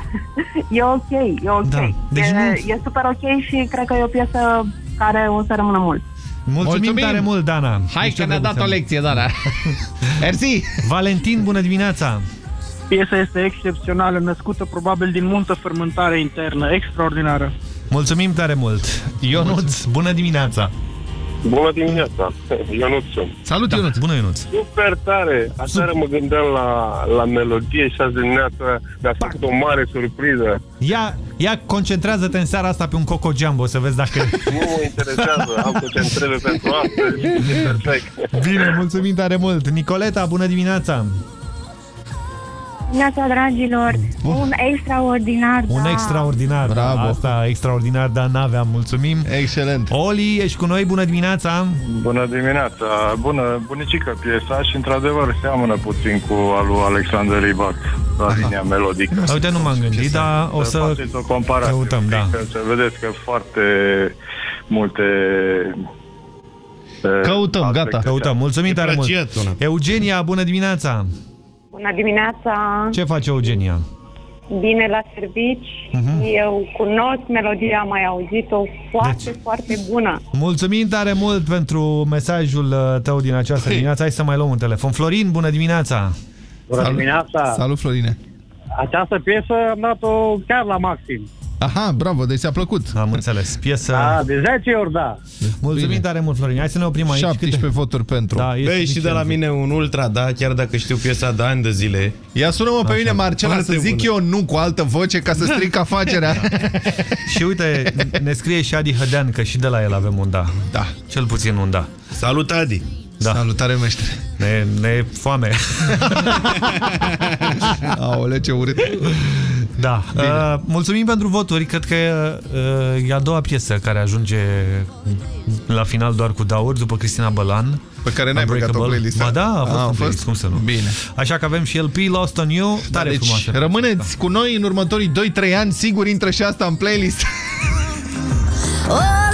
E ok, e ok. Da. Deci e, nu- e super ok și cred că e o piesă care o să rămână mult. Mulțumim, Mulțumim. tare mult, Dana. Hai Ești că ne-a dat o drăguță. lecție, Dana. Mersi! Valentin, bună dimineața! Piesa este excepțională, născută probabil din multă fermentare internă, extraordinară. Mulțumim tare mult. Ionuț, bună dimineața! Bună dimineața! Eu nu sunt. Salut, da. Ionuț! Bună, Ionuț! Super tare! Aseară mă gândeam la, la melodie și azi dimineața mi-a făcut o mare surpriză. Ia, ia concentrează-te în seara asta pe un Coco Jumbo să vezi dacă... Nu mă interesează, am concentrare pentru astăzi. E perfect. Bine, mulțumim tare mult! Nicoleta, bună dimineața! Dimineața, dragilor! Un extraordinar, Un da. extraordinar. Bravo. Asta, extraordinar, dar n-aveam. Mulțumim. Excelent. Oli, ești cu noi, bună dimineața. Bună dimineața! Bună, bunicică piesa și într-adevăr seamănă puțin cu al lui Alexander Ribac la linia melodică. Uite, nu m-am gândit, dar o să faceți o comparație. căutăm, un pic, da. că Să vedeți că foarte multe Căutăm, gata. Căutăm. Mulțumim tare mult. plăcea, sună. Eugenia, bună dimineața. Bună dimineața! Ce face Eugenia? Bine la servici. Mhm. Eu cunosc melodia, am mai auzit-o foarte, Deci- foarte bună. Mulțumim tare mult pentru mesajul uh, tău din această dimineață. Hai să mai luăm un telefon. Florin, bună dimineața. Bună dimineața! Salut, Florine. Această piesă am dat-o chiar la maxim. Aha, bravo, deci ți-a plăcut. Am înțeles. Piesă... Da, de 10 ori da. Mulțumim Bine. tare mult, Florin. Hai să ne oprim aici. 17 voturi pentru. Da, este Băi, și de la suficient. mine un ultra, da, chiar dacă știu piesa de ani de zile. Ia sună-mă pe mine, Marcela, Foarte să zic bună. eu nu cu altă voce ca să stric afacerea. Și uite, ne scrie și Adi Hădean că și de la el avem un da. Da. Cel puțin un da. Salut, Adi! Da. Salutare, meștere. Ne, ne foame. Aole, ce urât. Da. Uh, mulțumim pentru voturi. Cred că uh, e a doua piesă care ajunge la final doar cu dauri, după Cristina Bălan. Pe care n-ai băgat o playlist. Ba da, a fost a, în playlist, cum să nu. Bine. Așa că avem și LP Lost on You, tare deci, frumoasă. rămâneți cu noi în următorii 2-3 ani, sigur intră și asta în playlist.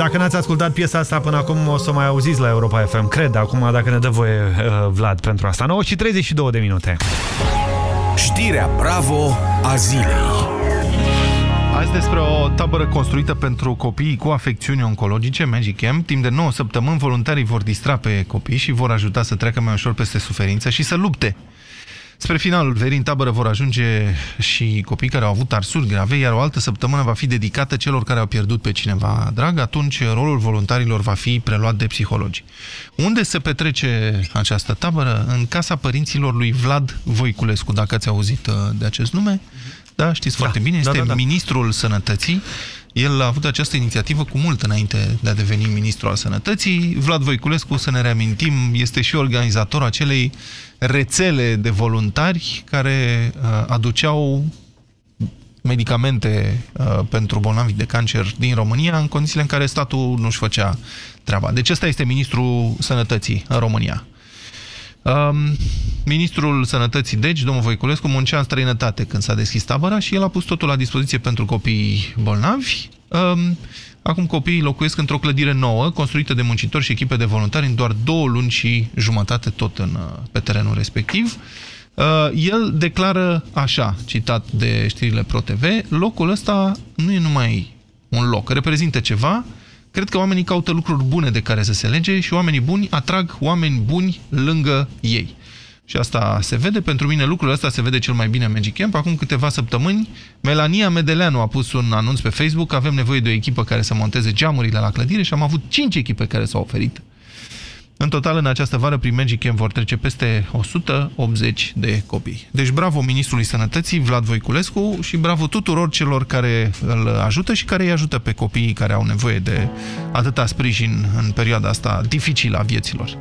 dacă n-ați ascultat piesa asta până acum, o să o mai auziți la Europa FM. Cred, acum, dacă ne dă voie uh, Vlad pentru asta. 9 și 32 de minute. Știrea Bravo a zilei. Azi despre o tabără construită pentru copiii cu afecțiuni oncologice, Magic Camp. Timp de 9 săptămâni, voluntarii vor distra pe copii și vor ajuta să treacă mai ușor peste suferință și să lupte. Spre finalul verii, în tabără vor ajunge și copii care au avut arsuri grave, iar o altă săptămână va fi dedicată celor care au pierdut pe cineva drag. Atunci, rolul voluntarilor va fi preluat de psihologi. Unde se petrece această tabără? În casa părinților lui Vlad Voiculescu, dacă ați auzit uh, de acest nume. Da, știți foarte bine, este da, da, da. ministrul sănătății. El a avut această inițiativă cu mult înainte de a deveni ministru al sănătății. Vlad Voiculescu, să ne reamintim, este și organizatorul acelei rețele de voluntari care uh, aduceau medicamente uh, pentru bolnavi de cancer din România în condițiile în care statul nu-și făcea treaba. Deci ăsta este ministrul sănătății în România. Um, Ministrul Sănătății, deci, domnul Voiculescu, muncea în străinătate când s-a deschis tabăra și el a pus totul la dispoziție pentru copiii bolnavi. Um, acum copiii locuiesc într-o clădire nouă, construită de muncitori și echipe de voluntari în doar două luni și jumătate tot în, uh, pe terenul respectiv. Uh, el declară așa, citat de știrile ProTV, locul ăsta nu e numai un loc, reprezintă ceva, cred că oamenii caută lucruri bune de care să se lege și oamenii buni atrag oameni buni lângă ei. Și asta se vede, pentru mine lucrul ăsta se vede cel mai bine în Magic Camp. Acum câteva săptămâni, Melania Medeleanu a pus un anunț pe Facebook, avem nevoie de o echipă care să monteze geamurile la clădire și am avut 5 echipe care s-au oferit. În total, în această vară, prin Magic Camp vor trece peste 180 de copii. Deci bravo Ministrului Sănătății, Vlad Voiculescu, și bravo tuturor celor care îl ajută și care îi ajută pe copiii care au nevoie de atâta sprijin în perioada asta dificilă a vieților.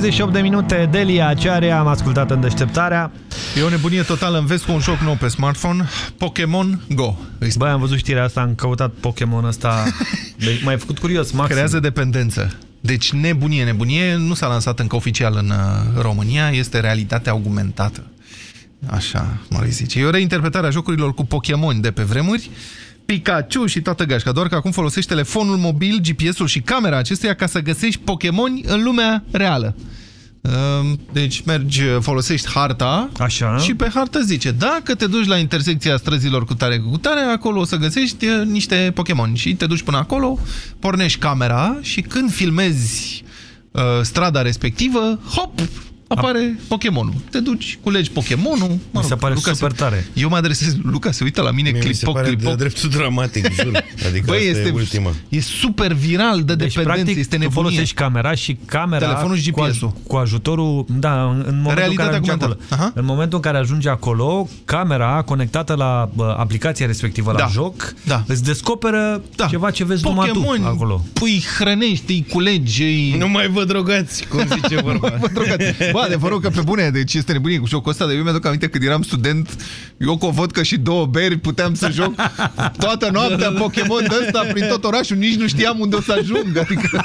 38 de minute, Delia Cearea, am ascultat în deșteptarea. E o nebunie totală, în vezi cu un joc nou pe smartphone, Pokémon Go. Băi, am văzut știrea asta, am căutat Pokémon ăsta, deci m-ai făcut curios, maxim. Creează dependență. Deci nebunie, nebunie, nu s-a lansat încă oficial în uh, România, este realitate augmentată. Așa, mă zice. E o reinterpretare a jocurilor cu Pokémon de pe vremuri, Pikachu și toată gașca, doar că acum folosești telefonul mobil, GPS-ul și camera acestuia ca să găsești Pokémon în lumea reală. Ehm, Deci mergi, folosești harta Așa. și pe hartă zice dacă te duci la intersecția străzilor cu tare cu tare, acolo o să găsești eh, niște Pokémon și te duci până acolo, pornești camera și când filmezi uh, strada respectivă, hop, apare Pokémonul. Te duci, culegi Pokémonul. Mi se pare Luca super tare. Eu mă adresez, Luca se uită la mine, Mie mi clip se pare de dreptul dramatic, jur. Adică Băi, asta este, e ultima. e super viral de Deci, dependență, practic, este tu nebunie. folosești camera și camera Telefonul și cu, aj- GPS-ul. cu ajutorul, da, în, în momentul în care Realitatea ajunge acolo. augmentată. În momentul în care ajunge acolo, camera conectată la bă, aplicația respectivă, la Da. joc, Da. îți descoperă ceva ce vezi numai tu Pokémon, acolo. Îi hrănești, îi culegi, îi... Nu mai vă drogați, cum zice vorba. Vă drogați. Bă, adevărul că pe bune, deci este nebunie cu jocul ăsta, de eu mi-aduc aminte când eram student, eu cu o vodcă și două beri puteam să joc toată noaptea Pokémon de ăsta prin tot orașul, nici nu știam unde o să ajung, adică...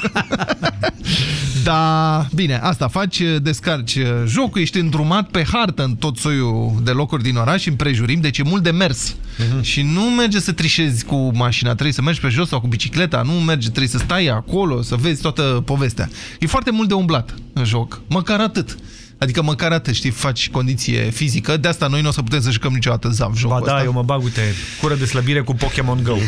Da, bine, asta faci, descarci jocul, ești îndrumat pe hartă în tot soiul de locuri din oraș, împrejurim, deci e mult de mers. Și nu merge să trișezi cu mașina, trebuie să mergi pe jos sau cu bicicleta, nu merge, trebuie să stai acolo, să vezi toată povestea. E foarte mult de umblat în joc, măcar atât. Adică măcar atât, știi, faci condiție fizică, de asta noi nu o să putem să jucăm niciodată zaf jocul Ba da, ăsta. eu mă bag, uite, cură de slăbire cu Pokémon Go.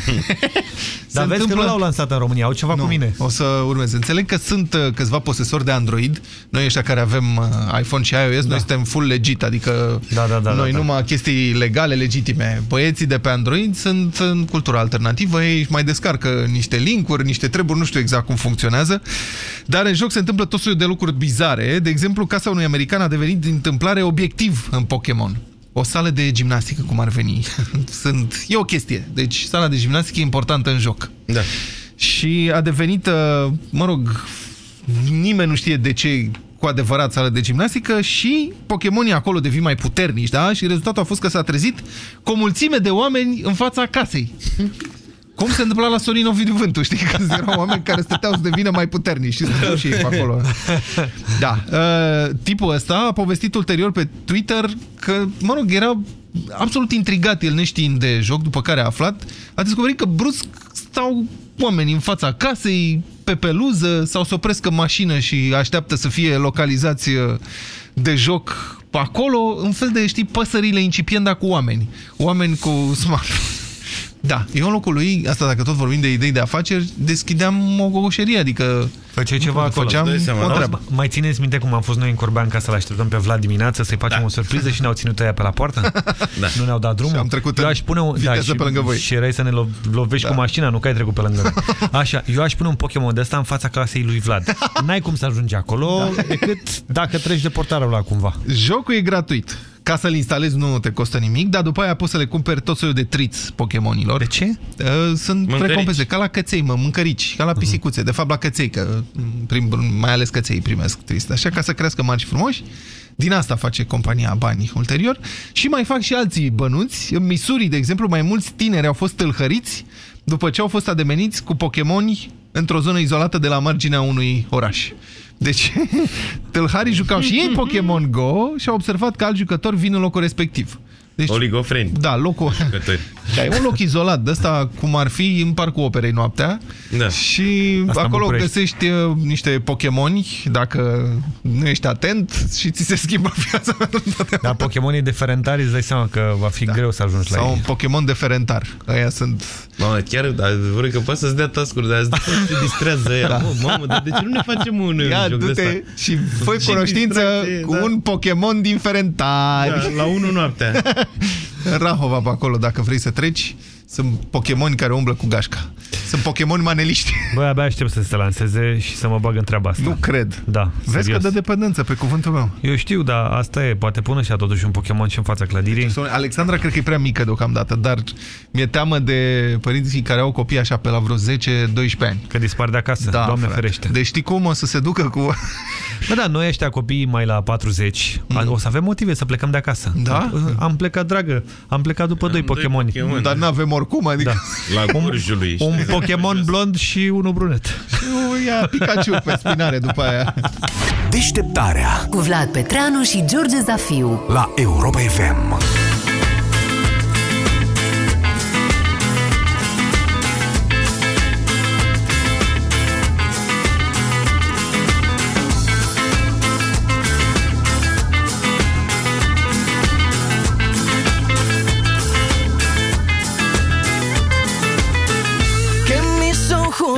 Dar vezi că întâmplă- nu l-au lansat în România, au ceva cu mine. O să urmez. Înțeleg că sunt uh, câțiva posesori de Android. Noi ăștia care avem uh, iPhone și iOS, noi suntem full legit, adică Da, da, da, noi da, da. numai chestii legale, legitime. Băieții de pe Android sunt în cultura alternativă, ei își mai descarcă niște linkuri, niște treburi, nu știu exact cum funcționează, dar în joc se întâmplă tot soiul de lucruri bizare. De exemplu, casa unui american a devenit din întâmplare obiectiv în Pokémon. O sală de gimnastică, cum ar veni. Sunt, e o chestie. Deci, sala de gimnastică e importantă în joc. Da. Și a devenit, uh, mă rog, nimeni nu știe de ce cu adevărat sală de gimnastică și Pokémonii acolo devin mai puternici, da? Și rezultatul a fost că s-a trezit cu o mulțime de oameni în fața casei. Cum se întâmpla la Sorin Ovidiu Vântu, știi? Că erau oameni care stăteau să devină mai puternici și stăteau și ei pe acolo. Da. Uh, tipul ăsta a povestit ulterior pe Twitter că, mă rog, era absolut intrigat, el neștiind de joc, după care a aflat, a descoperit că brusc stau oameni în fața casei, pe peluză, sau se opresc în mașină și așteaptă să fie localizați uh, de joc pe acolo, în fel de, știi, păsările incipienda cu oameni. Oameni cu smartphone. Da, eu în locul lui, asta dacă tot vorbim de idei de afaceri, deschideam o gogoșerie, adică Făceai ceva acolo. făceam Dai seama, o da? treabă. Mai țineți minte cum am fost noi în Corbean ca să-l așteptăm pe Vlad dimineață să-i facem Da. o surpriză și ne-au ținut ăia pe la poartă? Da. Nu ne-au dat drumul? Și am trecut eu în aș pune un, viteză și, pe lângă voi. Și erai să ne lo lovești Da. cu mașina, nu că ai trecut pe lângă noi. Așa, eu aș pune un Pokémon de ăsta în fața casei lui Vlad. N-ai cum să ajungi acolo Da. decât dacă treci de portarul la cumva. Jocul e gratuit. Ca să-l instalezi nu te costă nimic, dar după aia poți să le cumperi tot soiul de triți Pokémonilor. De ce? Uh, Sunt Mâncărici. recompense, ca la căței, mă, mâncărici, ca la pisicuțe, de fapt la căței, că prim, mai ales căței primesc trist. Așa ca să crească mari și frumoși. Din asta face compania bani ulterior. Și mai fac și alții bănuți. În Missouri, de exemplu, mai mulți tineri au fost tâlhăriți după ce au fost ademeniți cu Pokémoni într-o zonă izolată de la marginea unui oraș. Deci, tâlharii jucau și ei Pokémon Go și au observat că alți jucători vin în locul respectiv. Deci, Oligofreni. da, locul... Jucători. Da, e un loc izolat de ăsta, cum ar fi în Parcul Operei noaptea. Da. Și Asta în acolo București. găsești uh, niște Pokémoni, dacă nu ești atent și ți se schimbă viața. Dar Pokémonii de ferentari îți dai seama că va fi greu să ajungi la Sau un ei. Pokémon de ferentar. Aia sunt... Mamă, chiar, adevărul că poate să-ți dea task-uri, dar se distrează ea. Da. Mă, mamă, dar de ce nu ne facem un Ia, joc de du-te ăsta? și fă Ce cunoștință distracție, cu da. un Pokémon din ferentari. Da, la 1 noaptea. În Rahova pe acolo, dacă vrei să treci, sunt Pokémoni care umblă cu gașca. Sunt Pokémon maneliști. Băi, abia aștept să se lanseze și să mă bag în treaba asta. Nu cred. Da, Vezi serios. că dă dependență, pe cuvântul meu. Eu știu, dar asta e. Poate pune și totuși un Pokémon și în fața clădirii. Alexandra cred că e prea mică deocamdată, dar mi-e teamă de părinții care au copii așa pe la vreo 10-12 ani. Că dispar de acasă, da, Doamne frate. ferește. Deci știi cum o să se ducă cu... Bă, da, noi ăștia copiii mai la 40, mm. o să avem motive să plecăm de acasă. Da? Am plecat, dragă, am plecat după doi Pokémon. Pokémoni. Dar n-avem oricum, adică... Da. La Gurjului. Un Pokémon blond și unul brunet. Și ia Pikachu pe spinare după aia. Deșteptarea Cu Vlad Petreanu și George Zafiu. la Europa FM.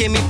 give me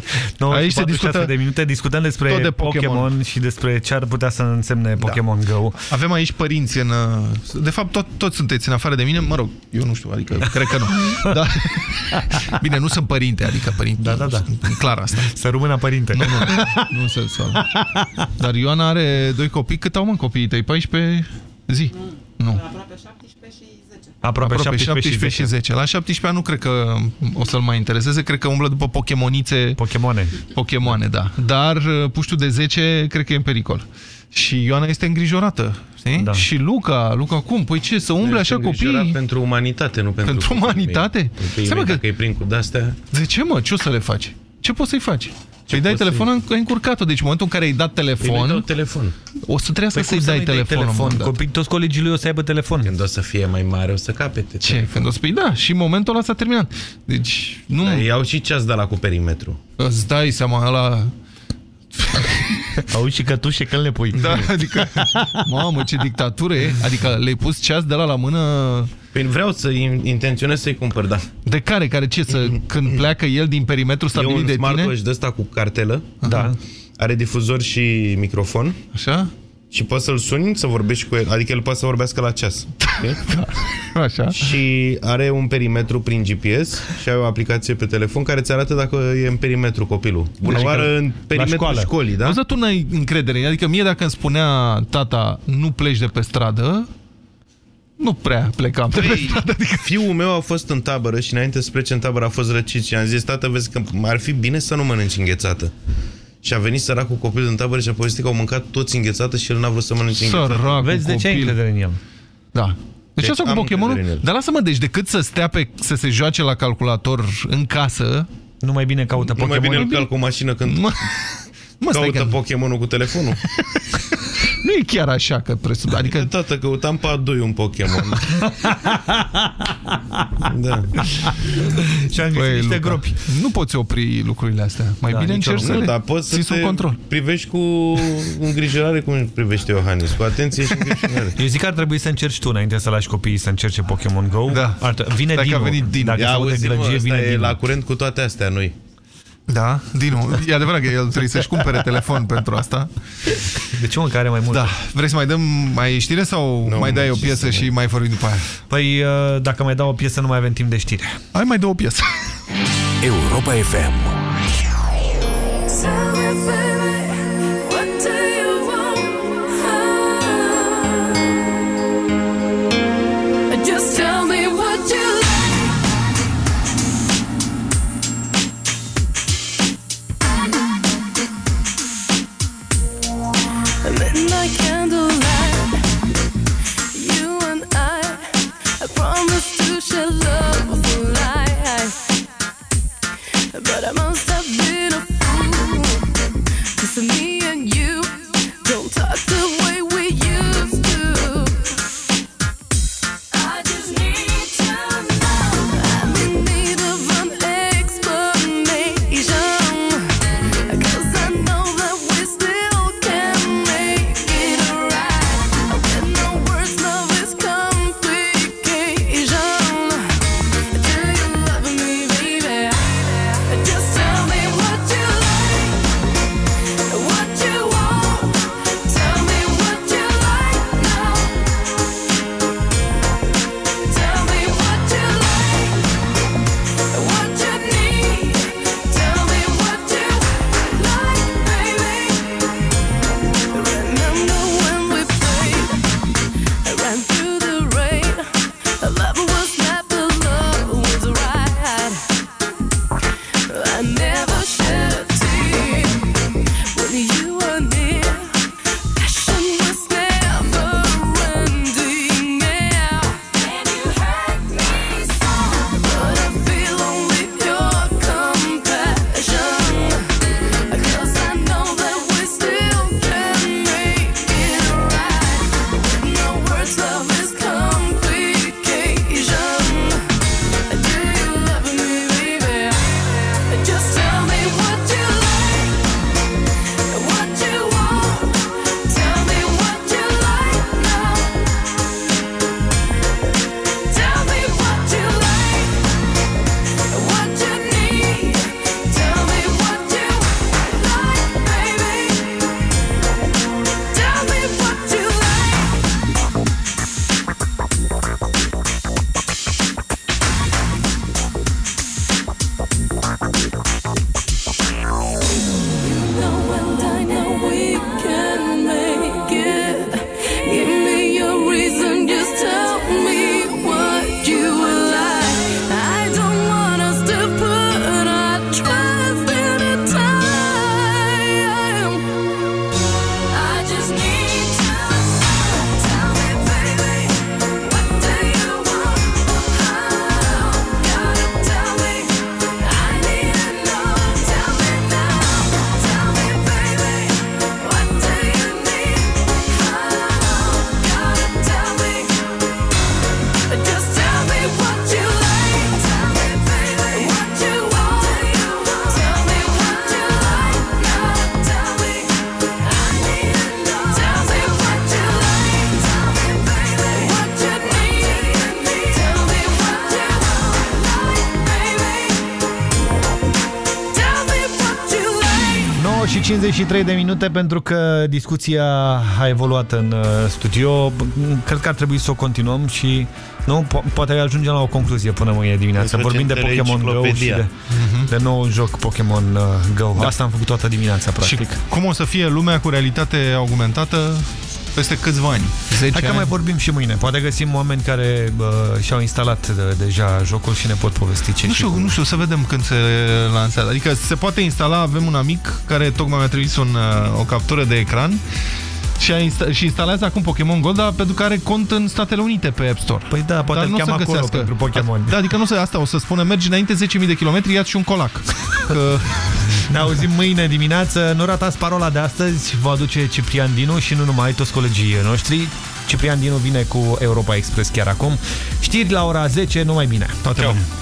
Aici se discută de minute, discutăm despre tot de Pokémon. Pokémon și despre ce ar putea să însemne Pokémon Go. Avem aici părinți în... De fapt, tot, toți sunteți în afară de mine, mă rog, eu nu știu, adică cred că nu. Da. Bine, nu sunt părinte, adică părinte. Da, da, da. Clar asta. Să rămână părinte. Nu, nu, nu sunt ăla. Dar Ioana are doi copii. Cât au mă copiii tăi? 14 zi? Nu. Aproape, Aproape 17, 17 și 10. La 17 ani nu cred că o să-l mai intereseze, cred că umblă după Pokémonițe. Pokémone. Pokémone, da. Dar uh, puștul de 10 cred că e în pericol. Și Ioana este îngrijorată. Știi? Da. Și Luca, Luca cum? Păi ce, să umble așa copii? pentru umanitate, nu pentru Pentru copiii umanitate? mei. Copiii Seama mei, că- dacă îi prind cu de-astea... De ce, mă? Ce o să le faci? Ce poți să-i faci? Îi dai telefon, ai încurcat-o. Deci în momentul în care ai dat telefon... Îi dau telefon. O să trebuie Păi să-i cum dai nu-i dai telefonul. telefon? mă, Copii, toți colegii lui o să aibă telefon. Când o să fie mai mare, o să capete. Ce? Când o să spui da. Și în momentul ăla s-a terminat. Deci nu... Da, iau și ceas de la cu perimetru. Îți dai seama, ăla... Auzi și cătușe când le pui. Da, adică, mamă, ce dictatură e. Adică le-ai pus ceas de la la mână... Păi vreau să intenționez să-i cumpăr, da. De care? Care ce? Să, când pleacă el din perimetru E stabilit un de tine? smartwatch de ăsta cu cartelă. Da. Are difuzor și microfon. Așa? Și poți să-l suni, să vorbești cu el. Adică el poate să vorbească la ceas. Așa. Și are un perimetru prin GPS și ai o aplicație pe telefon care îți arată dacă e în perimetru copilul. Bună Deci oară că- în perimetrul școlii, da? Auzi, tu n-ai încredere. Adică mie dacă îmi spunea tata nu pleci de pe stradă, nu prea plecam de pe Păi, stradă. fiul meu a fost în tabără și înainte să plece în tabără a fost răcit și am zis, tată, vezi că ar fi bine să nu mănânci înghețată. Și a venit săracul copil în tabără și a povestit că au mâncat toți înghețată și el n-a vrut să mănânce înghețată. Săracul Vezi de ce ai copil. încredere în el? Da. Deci, Deci asta cu am Pokémonul... încredere în el. Dar lasă-mă, deci decât să stea pe, să se joace la calculator în casă... Nu mai bine caută Nu mai Pokémon. bine îl calc cu o mașină când Mă, mă, stai caută că- Pokémonul cu telefonul. Nu e chiar așa că presupun. Adică... Tată, căutam pe A2 un Pokémon. da. Și am găsit Băi, niște Luca, gropi. Nu poți opri lucrurile astea. Mai Da, bine nici încerci să Nu, le dar poți să ții sub te control. privești cu îngrijorare cum privește Iohannis. Cu atenție și îngrijorare. Eu zic că ar trebui să încerci tu înainte să lași copiii să încerce Pokémon Go. Da. Ar, vine Dacă Dinu. a venit Dinu. Dacă Ia se aude auzi, mă, gălăgie, ăsta vine e Dinu. la curent cu toate astea noi. Da, Dinu, e adevărat că el trebuie să-și cumpere telefon pentru asta. De ce mă, care mai mult? Da. Vrei să mai dăm mai știre sau Nu, mai dai mă, o ce piesă să și mai vorbim după aia? Păi, uh, dacă mai dau o piesă, nu mai avem timp de știre. Hai mai dă o piesă. Europa FM. Just 53 de minute pentru că discuția a evoluat în uh, studio. Cred că ar trebui să o continuăm și nu, po poate ajungem la o concluzie până mâine dimineață. Îți Vorbim de facem Pokémon Go și enciclopedia. de, de nou joc Pokémon uh, Go. Da. Asta am făcut toată dimineața, practic. Și cum o să fie lumea cu realitate augmentată peste câțiva ani? 10 Hai că ani? mai vorbim și mâine. Poate găsim oameni care uh, și-au instalat de, deja jocul și ne pot povesti ce Nu și știu, cum. nu știu, să vedem când se lansează. Adică se poate instala, avem un amic care tocmai mi-a trimis un, uh, o captură de ecran și, a insta și instalează acum Pokémon Go, dar pentru că are cont în Statele Unite pe App Store. Păi da, poate dar îl nu o cheamă să acolo găsească. pentru Pokémon. Da, adică nu se, asta o să spună, mergi înainte 10.000 de kilometri, ia-ți și un colac. Că... Ne auzim mâine dimineață. Nu ratați parola de astăzi. Vă aduce Ciprian Dinu și nu numai toți colegii noștri. Ciprian Dinu vine cu Europa Express chiar acum. Știri la ora 10, numai bine. Toate bune.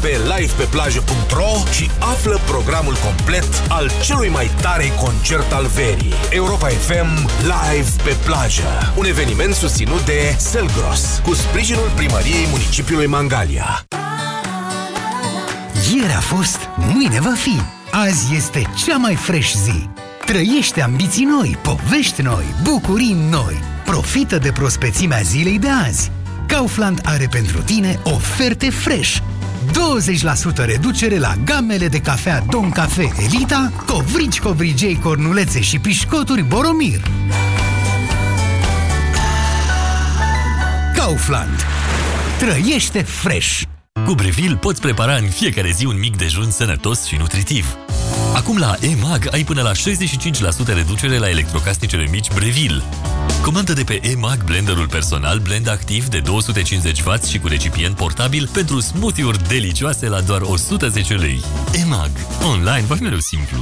pe livepeplajă.ro și află programul complet al celui mai tare concert al verii. Europa FM Live pe plajă. Un eveniment susținut de Selgros, cu sprijinul primăriei municipiului Mangalia. Ieri a fost, mâine va fi. Azi este cea mai fresh zi. Trăiește ambiții noi, povești noi, bucurii noi. Profită de prospețimea zilei de azi. Kaufland are pentru tine oferte fresh. 20% reducere la gamele de cafea Don Cafe Elita, covrici covrigei cornulețe și pișcoturi Boromir. Kaufland. Trăiește fresh! Cu Breville poți prepara în fiecare zi un mic dejun sănătos și nutritiv. Acum la EMAG ai până la 65% reducere la electrocasnicele mici Breville. Comandă de pe EMAG blenderul personal blend activ de 250W și cu recipient portabil pentru smoothie-uri delicioase la doar 110 lei. EMAG. Online va fi mereu simplu.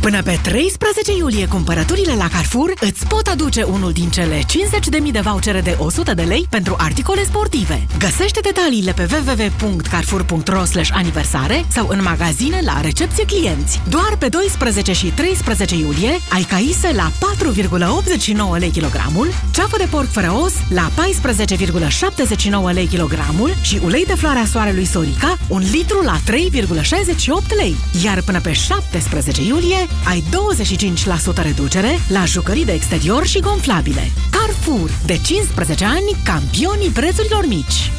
Până pe 13 iulie, cumpărăturile la Carrefour îți pot aduce unul din cele 50.000 de vouchere de 100 de lei pentru articole sportive. Găsește detaliile pe www.carrefour.ro aniversare sau în magazine la recepție clienți. Doar pe 12 și 13 iulie ai caise la 4,89 lei kilogramul, ceafă de porc fără os la 14,79 lei kilogramul și ulei de floarea soarelui Sorica, un litru la 3,68 lei. Iar până pe 17 iulie ai 25% reducere la jucării de exterior și gonflabile. Carrefour, de 15 ani, campionii prețurilor mici.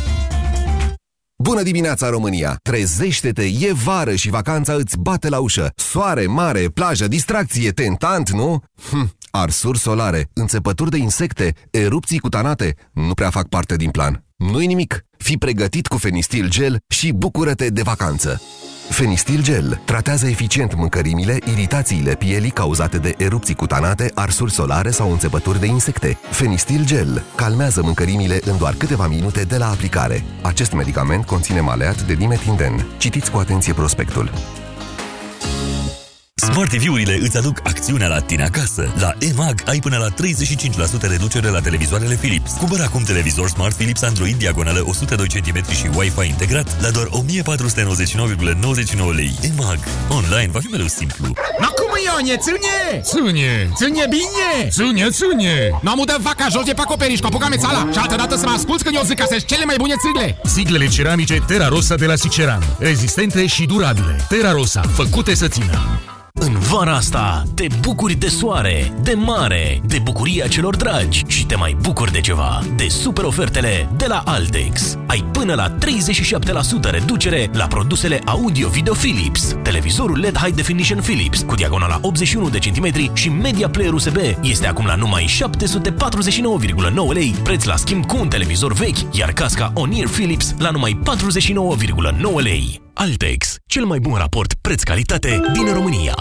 Bună dimineața, România! Trezește-te, e vară și vacanța îți bate la ușă. Soare, mare, plajă, distracție, tentant, nu? Hm, arsuri solare, înțepături de insecte, erupții cutanate, nu prea fac parte din plan. Nu-i nimic, fii pregătit cu Fenistil Gel și bucură-te de vacanță. Fenistil Gel tratează eficient mâncărimile, iritațiile pielii cauzate de erupții cutanate, arsuri solare sau înțepături de insecte. Fenistil Gel calmează mâncărimile în doar câteva minute de la aplicare. Acest medicament conține maleat de dimetinden. Citiți cu atenție prospectul. Smart TV-urile îți aduc acțiunea la tine acasă. La EMAG ai până la 35% reducere la televizoarele Philips. Cumpără acum televizor Smart Philips Android diagonală 102 cm și Wi-Fi integrat la doar 1499,99 lei. EMAG. Online va fi mereu simplu. Ma cum Ione, ține! Ține, ține bine! Ține, ține! Nu am udat vaca jos de pe acoperiș, cu apucame țala Și altă dată să mă asculți când eu zic că sunt cele mai bune țigle Siglele ceramice Terra Rosa de la Siceran. Rezistente și durabile. Terra Rosa, făcute să țină. În vara asta te bucuri de soare, de mare, de bucuria celor dragi și te mai bucuri de ceva, de super ofertele de la Altex. Ai până la 37% reducere la produsele audio-video Philips. Televizorul LED High Definition Philips cu diagonala 81 de centimetri și media player USB este acum la numai 749,9 lei, preț la schimb cu un televizor vechi, iar casca On-Ear Philips la numai 49,9 lei. Altex, cel mai bun raport preț-calitate din România.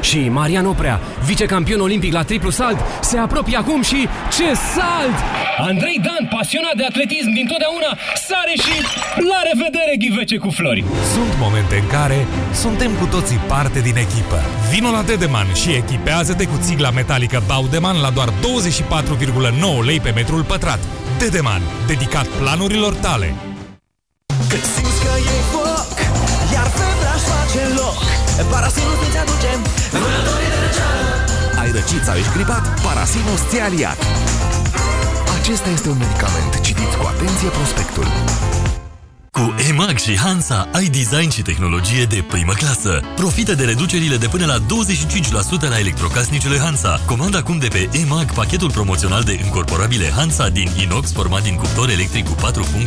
Și Marian Oprea, vicecampion olimpic la triplu salt, se apropie acum și ce salt! Andrei Dan, pasionat de atletism din totdeauna, sare și la revedere ghivece cu flori. Sunt momente în care suntem cu toții parte din echipă. Vino la Dedeman și echipează-te cu țigla metalică Baudeman la doar 24,9 lei pe metrul pătrat. Dedeman, dedicat planurilor tale. Când simți că e foc Iar febra își face loc Parasinus îți aduce Vânătorii de răceală Ai răcit sau ești gripat? Parasinus ți aliat. Acesta este un medicament. Citiți cu atenție prospectul. Cu EMAG și Hansa ai design și tehnologie de primă clasă. Profită de reducerile de până la 25% la electrocasnicele Hansa. Comanda acum de pe EMAG pachetul promoțional de încorporabile Hansa din inox format din cuptor electric cu 4 funcții